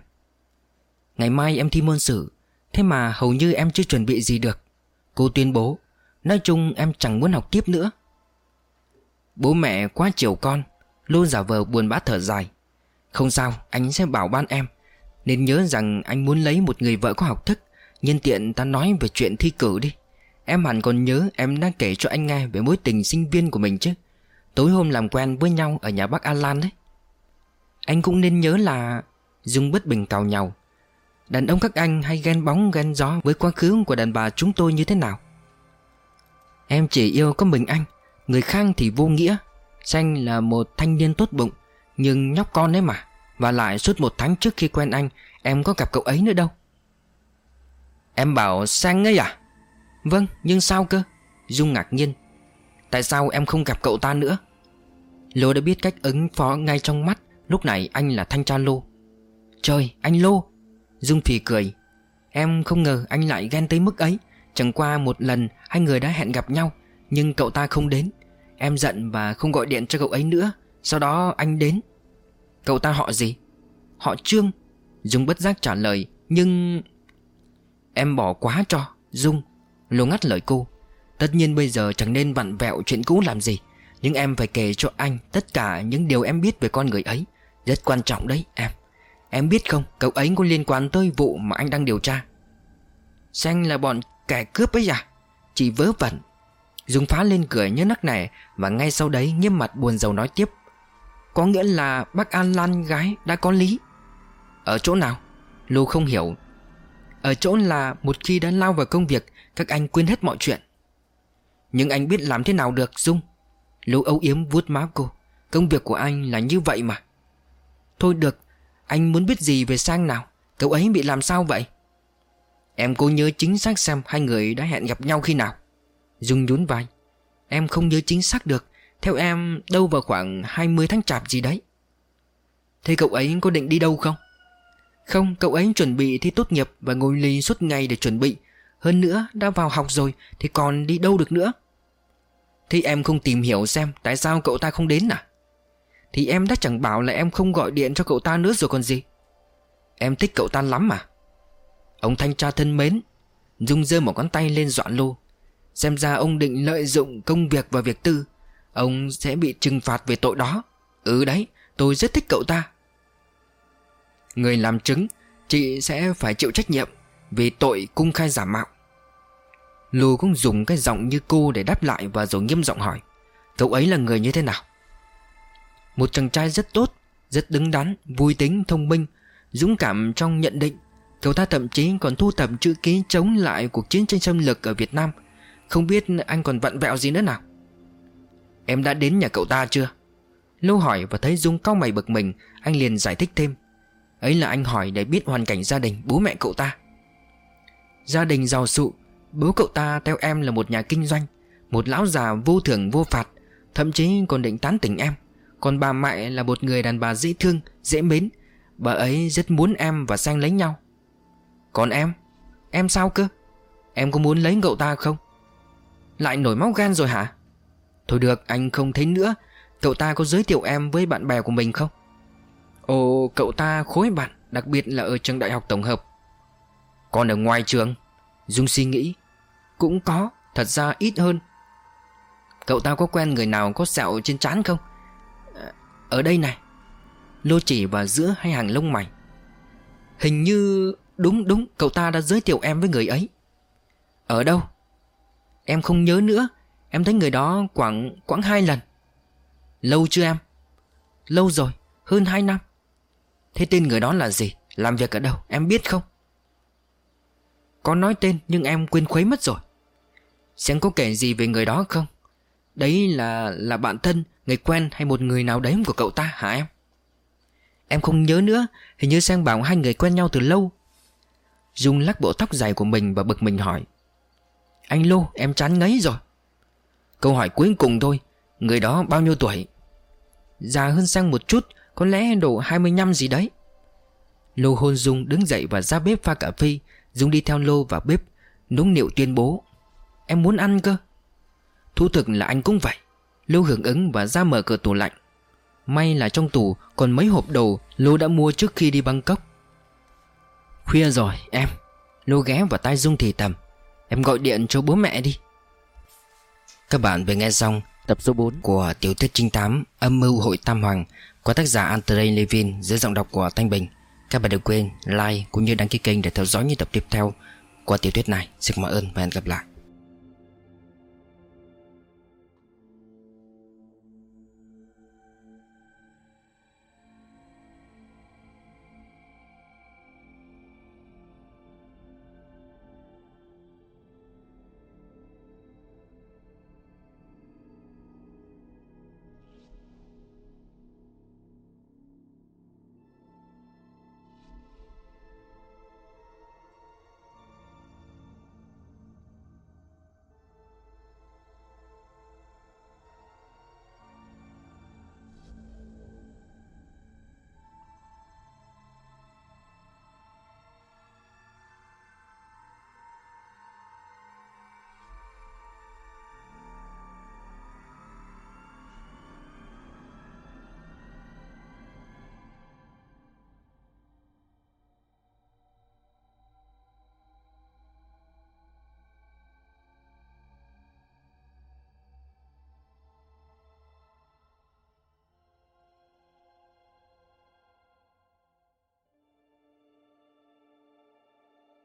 Ngày mai em thi môn sử Thế mà hầu như em chưa chuẩn bị gì được. Cô tuyên bố, Nói chung em chẳng muốn học tiếp nữa. Bố mẹ quá chiều con. Luôn giả vờ buồn bã thở dài. Không sao, anh sẽ bảo ban em. Nên nhớ rằng anh muốn lấy một người vợ có học thức. Nhân tiện ta nói về chuyện thi cử đi. Em hẳn còn nhớ em đang kể cho anh nghe Về mối tình sinh viên của mình chứ. Tối hôm làm quen với nhau ở nhà bác Alan đấy Anh cũng nên nhớ là Dung bất bình cào nhau Đàn ông các anh hay ghen bóng, ghen gió Với quá khứ của đàn bà chúng tôi như thế nào? Em chỉ yêu có mình anh. Người khang thì vô nghĩa. Xanh là một thanh niên tốt bụng, Nhưng nhóc con đấy mà. Và lại suốt một tháng trước khi quen anh, Em có gặp cậu ấy nữa đâu. Em bảo, Sang ấy à? Vâng nhưng sao cơ? Dung ngạc nhiên. Tại sao em không gặp cậu ta nữa? Lô đã biết cách ứng phó ngay trong mắt, Lúc này anh là thanh tra Lô. Trời, anh Lô! Dung phì cười. Em không ngờ anh lại ghen tới mức ấy. Chẳng qua một lần, hai người đã hẹn gặp nhau, Nhưng cậu ta không đến. Em giận và không gọi điện cho cậu ấy nữa. Sau đó anh đến. Cậu ta họ gì? Họ Trương. Dung bất giác trả lời, Nhưng Em bỏ quá cho Dung. Lô ngắt lời cô. Tất nhiên bây giờ chẳng nên vặn vẹo chuyện cũ làm gì, Nhưng em phải kể cho anh Tất cả những điều em biết về con người ấy. Rất quan trọng đấy, em. Em biết không, cậu ấy có liên quan tới vụ mà anh đang điều tra. Xanh là bọn kẻ cướp ấy à? Chỉ vớ vẩn. Dung phá lên cười nhớ nắc nẻ Và ngay sau đấy nghiêm mặt buồn rầu nói tiếp. Có nghĩa là bác An Lan gái đã có lý. Ở chỗ nào? Lưu không hiểu. Ở chỗ là một khi đã lao vào công việc, Các anh quên hết mọi chuyện. Nhưng anh biết làm thế nào được, Dung? Lưu âu yếm vuốt má cô. Công việc của anh là như vậy mà. Thôi được, Anh muốn biết gì về Sang nào? Cậu ấy bị làm sao vậy? Em cố nhớ chính xác xem hai người đã hẹn gặp nhau khi nào. Dung nhún vai. Em không nhớ chính xác được theo em đâu vào khoảng 20 tháng chạp gì đấy. Thế cậu ấy có định đi đâu không? Không, cậu ấy chuẩn bị thi tốt nghiệp Và ngồi lì suốt ngày để chuẩn bị. Hơn nữa đã vào học rồi Thì còn đi đâu được nữa? Thì em không tìm hiểu xem Tại sao cậu ta không đến à? Thì em đã chẳng bảo là em không gọi điện cho cậu ta nữa rồi còn gì. Em thích cậu ta lắm mà Ông thanh tra thân mến Dung dơ một ngón tay lên dọa lô. Xem ra ông định lợi dụng công việc và việc tư. Ông sẽ bị trừng phạt về tội đó. Ừ đấy tôi rất thích cậu ta. Người làm chứng Chị sẽ phải chịu trách nhiệm Vì tội cung khai giả mạo. Lù cũng dùng cái giọng như cô để đáp lại Và rồi nghiêm giọng hỏi Cậu ấy là người như thế nào? Một chàng trai rất tốt Rất đứng đắn, vui tính, thông minh Dũng cảm trong nhận định. Cậu ta thậm chí còn thu thập chữ ký chống lại cuộc chiến tranh xâm lược ở Việt Nam. Không biết anh còn vặn vẹo gì nữa nào. Em đã đến nhà cậu ta chưa? Lâu hỏi và thấy Dung cau mày bực mình, Anh liền giải thích thêm. Ấy là anh hỏi để biết hoàn cảnh gia đình bố mẹ cậu ta. Gia đình giàu sụ, Bố cậu ta theo em là một nhà kinh doanh, Một lão già vô thưởng vô phạt, Thậm chí còn định tán tỉnh em. Còn bà mẹ là một người đàn bà dễ thương, Dễ mến. Bà ấy rất muốn em và Sang lấy nhau. Còn em? Em sao cơ? Em có muốn lấy cậu ta không? Lại nổi máu gan rồi hả? Thôi được, anh không thấy nữa. Cậu ta có giới thiệu em với bạn bè của mình không? Ồ, cậu ta khối bạn, Đặc biệt là ở trường đại học tổng hợp. Còn ở ngoài trường? Dung suy nghĩ. Cũng có, Thật ra ít hơn. Cậu ta có quen người nào có sẹo trên trán không? À, ở đây này. Lô chỉ vào giữa hai hàng lông mày. Hình như, Đúng đúng, cậu ta đã giới thiệu em với người ấy. Ở đâu? Em không nhớ nữa. Em thấy người đó quảng quãng hai lần. Lâu chưa em? Lâu rồi, hơn hai năm. Thế tên người đó là gì? Làm việc ở đâu? Em biết không? Có nói tên nhưng em quên khuấy mất rồi. Xem có kể gì về người đó không? Đấy là là bạn thân, Người quen hay một người nào đấy của cậu ta hả em? Em không nhớ nữa. Hình như Sang bảo hai người quen nhau từ lâu. Dung lắc bộ tóc dài của mình và bực mình hỏi. Anh Lô, em chán ngấy rồi. Câu hỏi cuối cùng thôi. Người đó bao nhiêu tuổi? Già hơn Sang một chút, Có lẽ độ 25 gì đấy. Lô hôn Dung đứng dậy và ra bếp pha cà phê, Dung đi theo Lô vào bếp Núng nịu tuyên bố, Em muốn ăn cơ. Thú thực là anh cũng vậy. Lô hưởng ứng và ra mở cửa tủ lạnh. May là trong tủ còn mấy hộp đồ Lô đã mua trước khi đi Bangkok. Khuya rồi, em. Lô ghé vào tai Dung thì tầm Em gọi điện cho bố mẹ đi. Các bạn vừa nghe xong tập số 4 của tiểu thuyết trinh thám Âm mưu hội Tam Hoàng của tác giả Andrei Levin dưới giọng đọc của Thanh Bình. Các bạn đừng quên like cũng như đăng ký kênh để theo dõi những tập tiếp theo của tiểu thuyết này. Xin cảm ơn và hẹn gặp lại.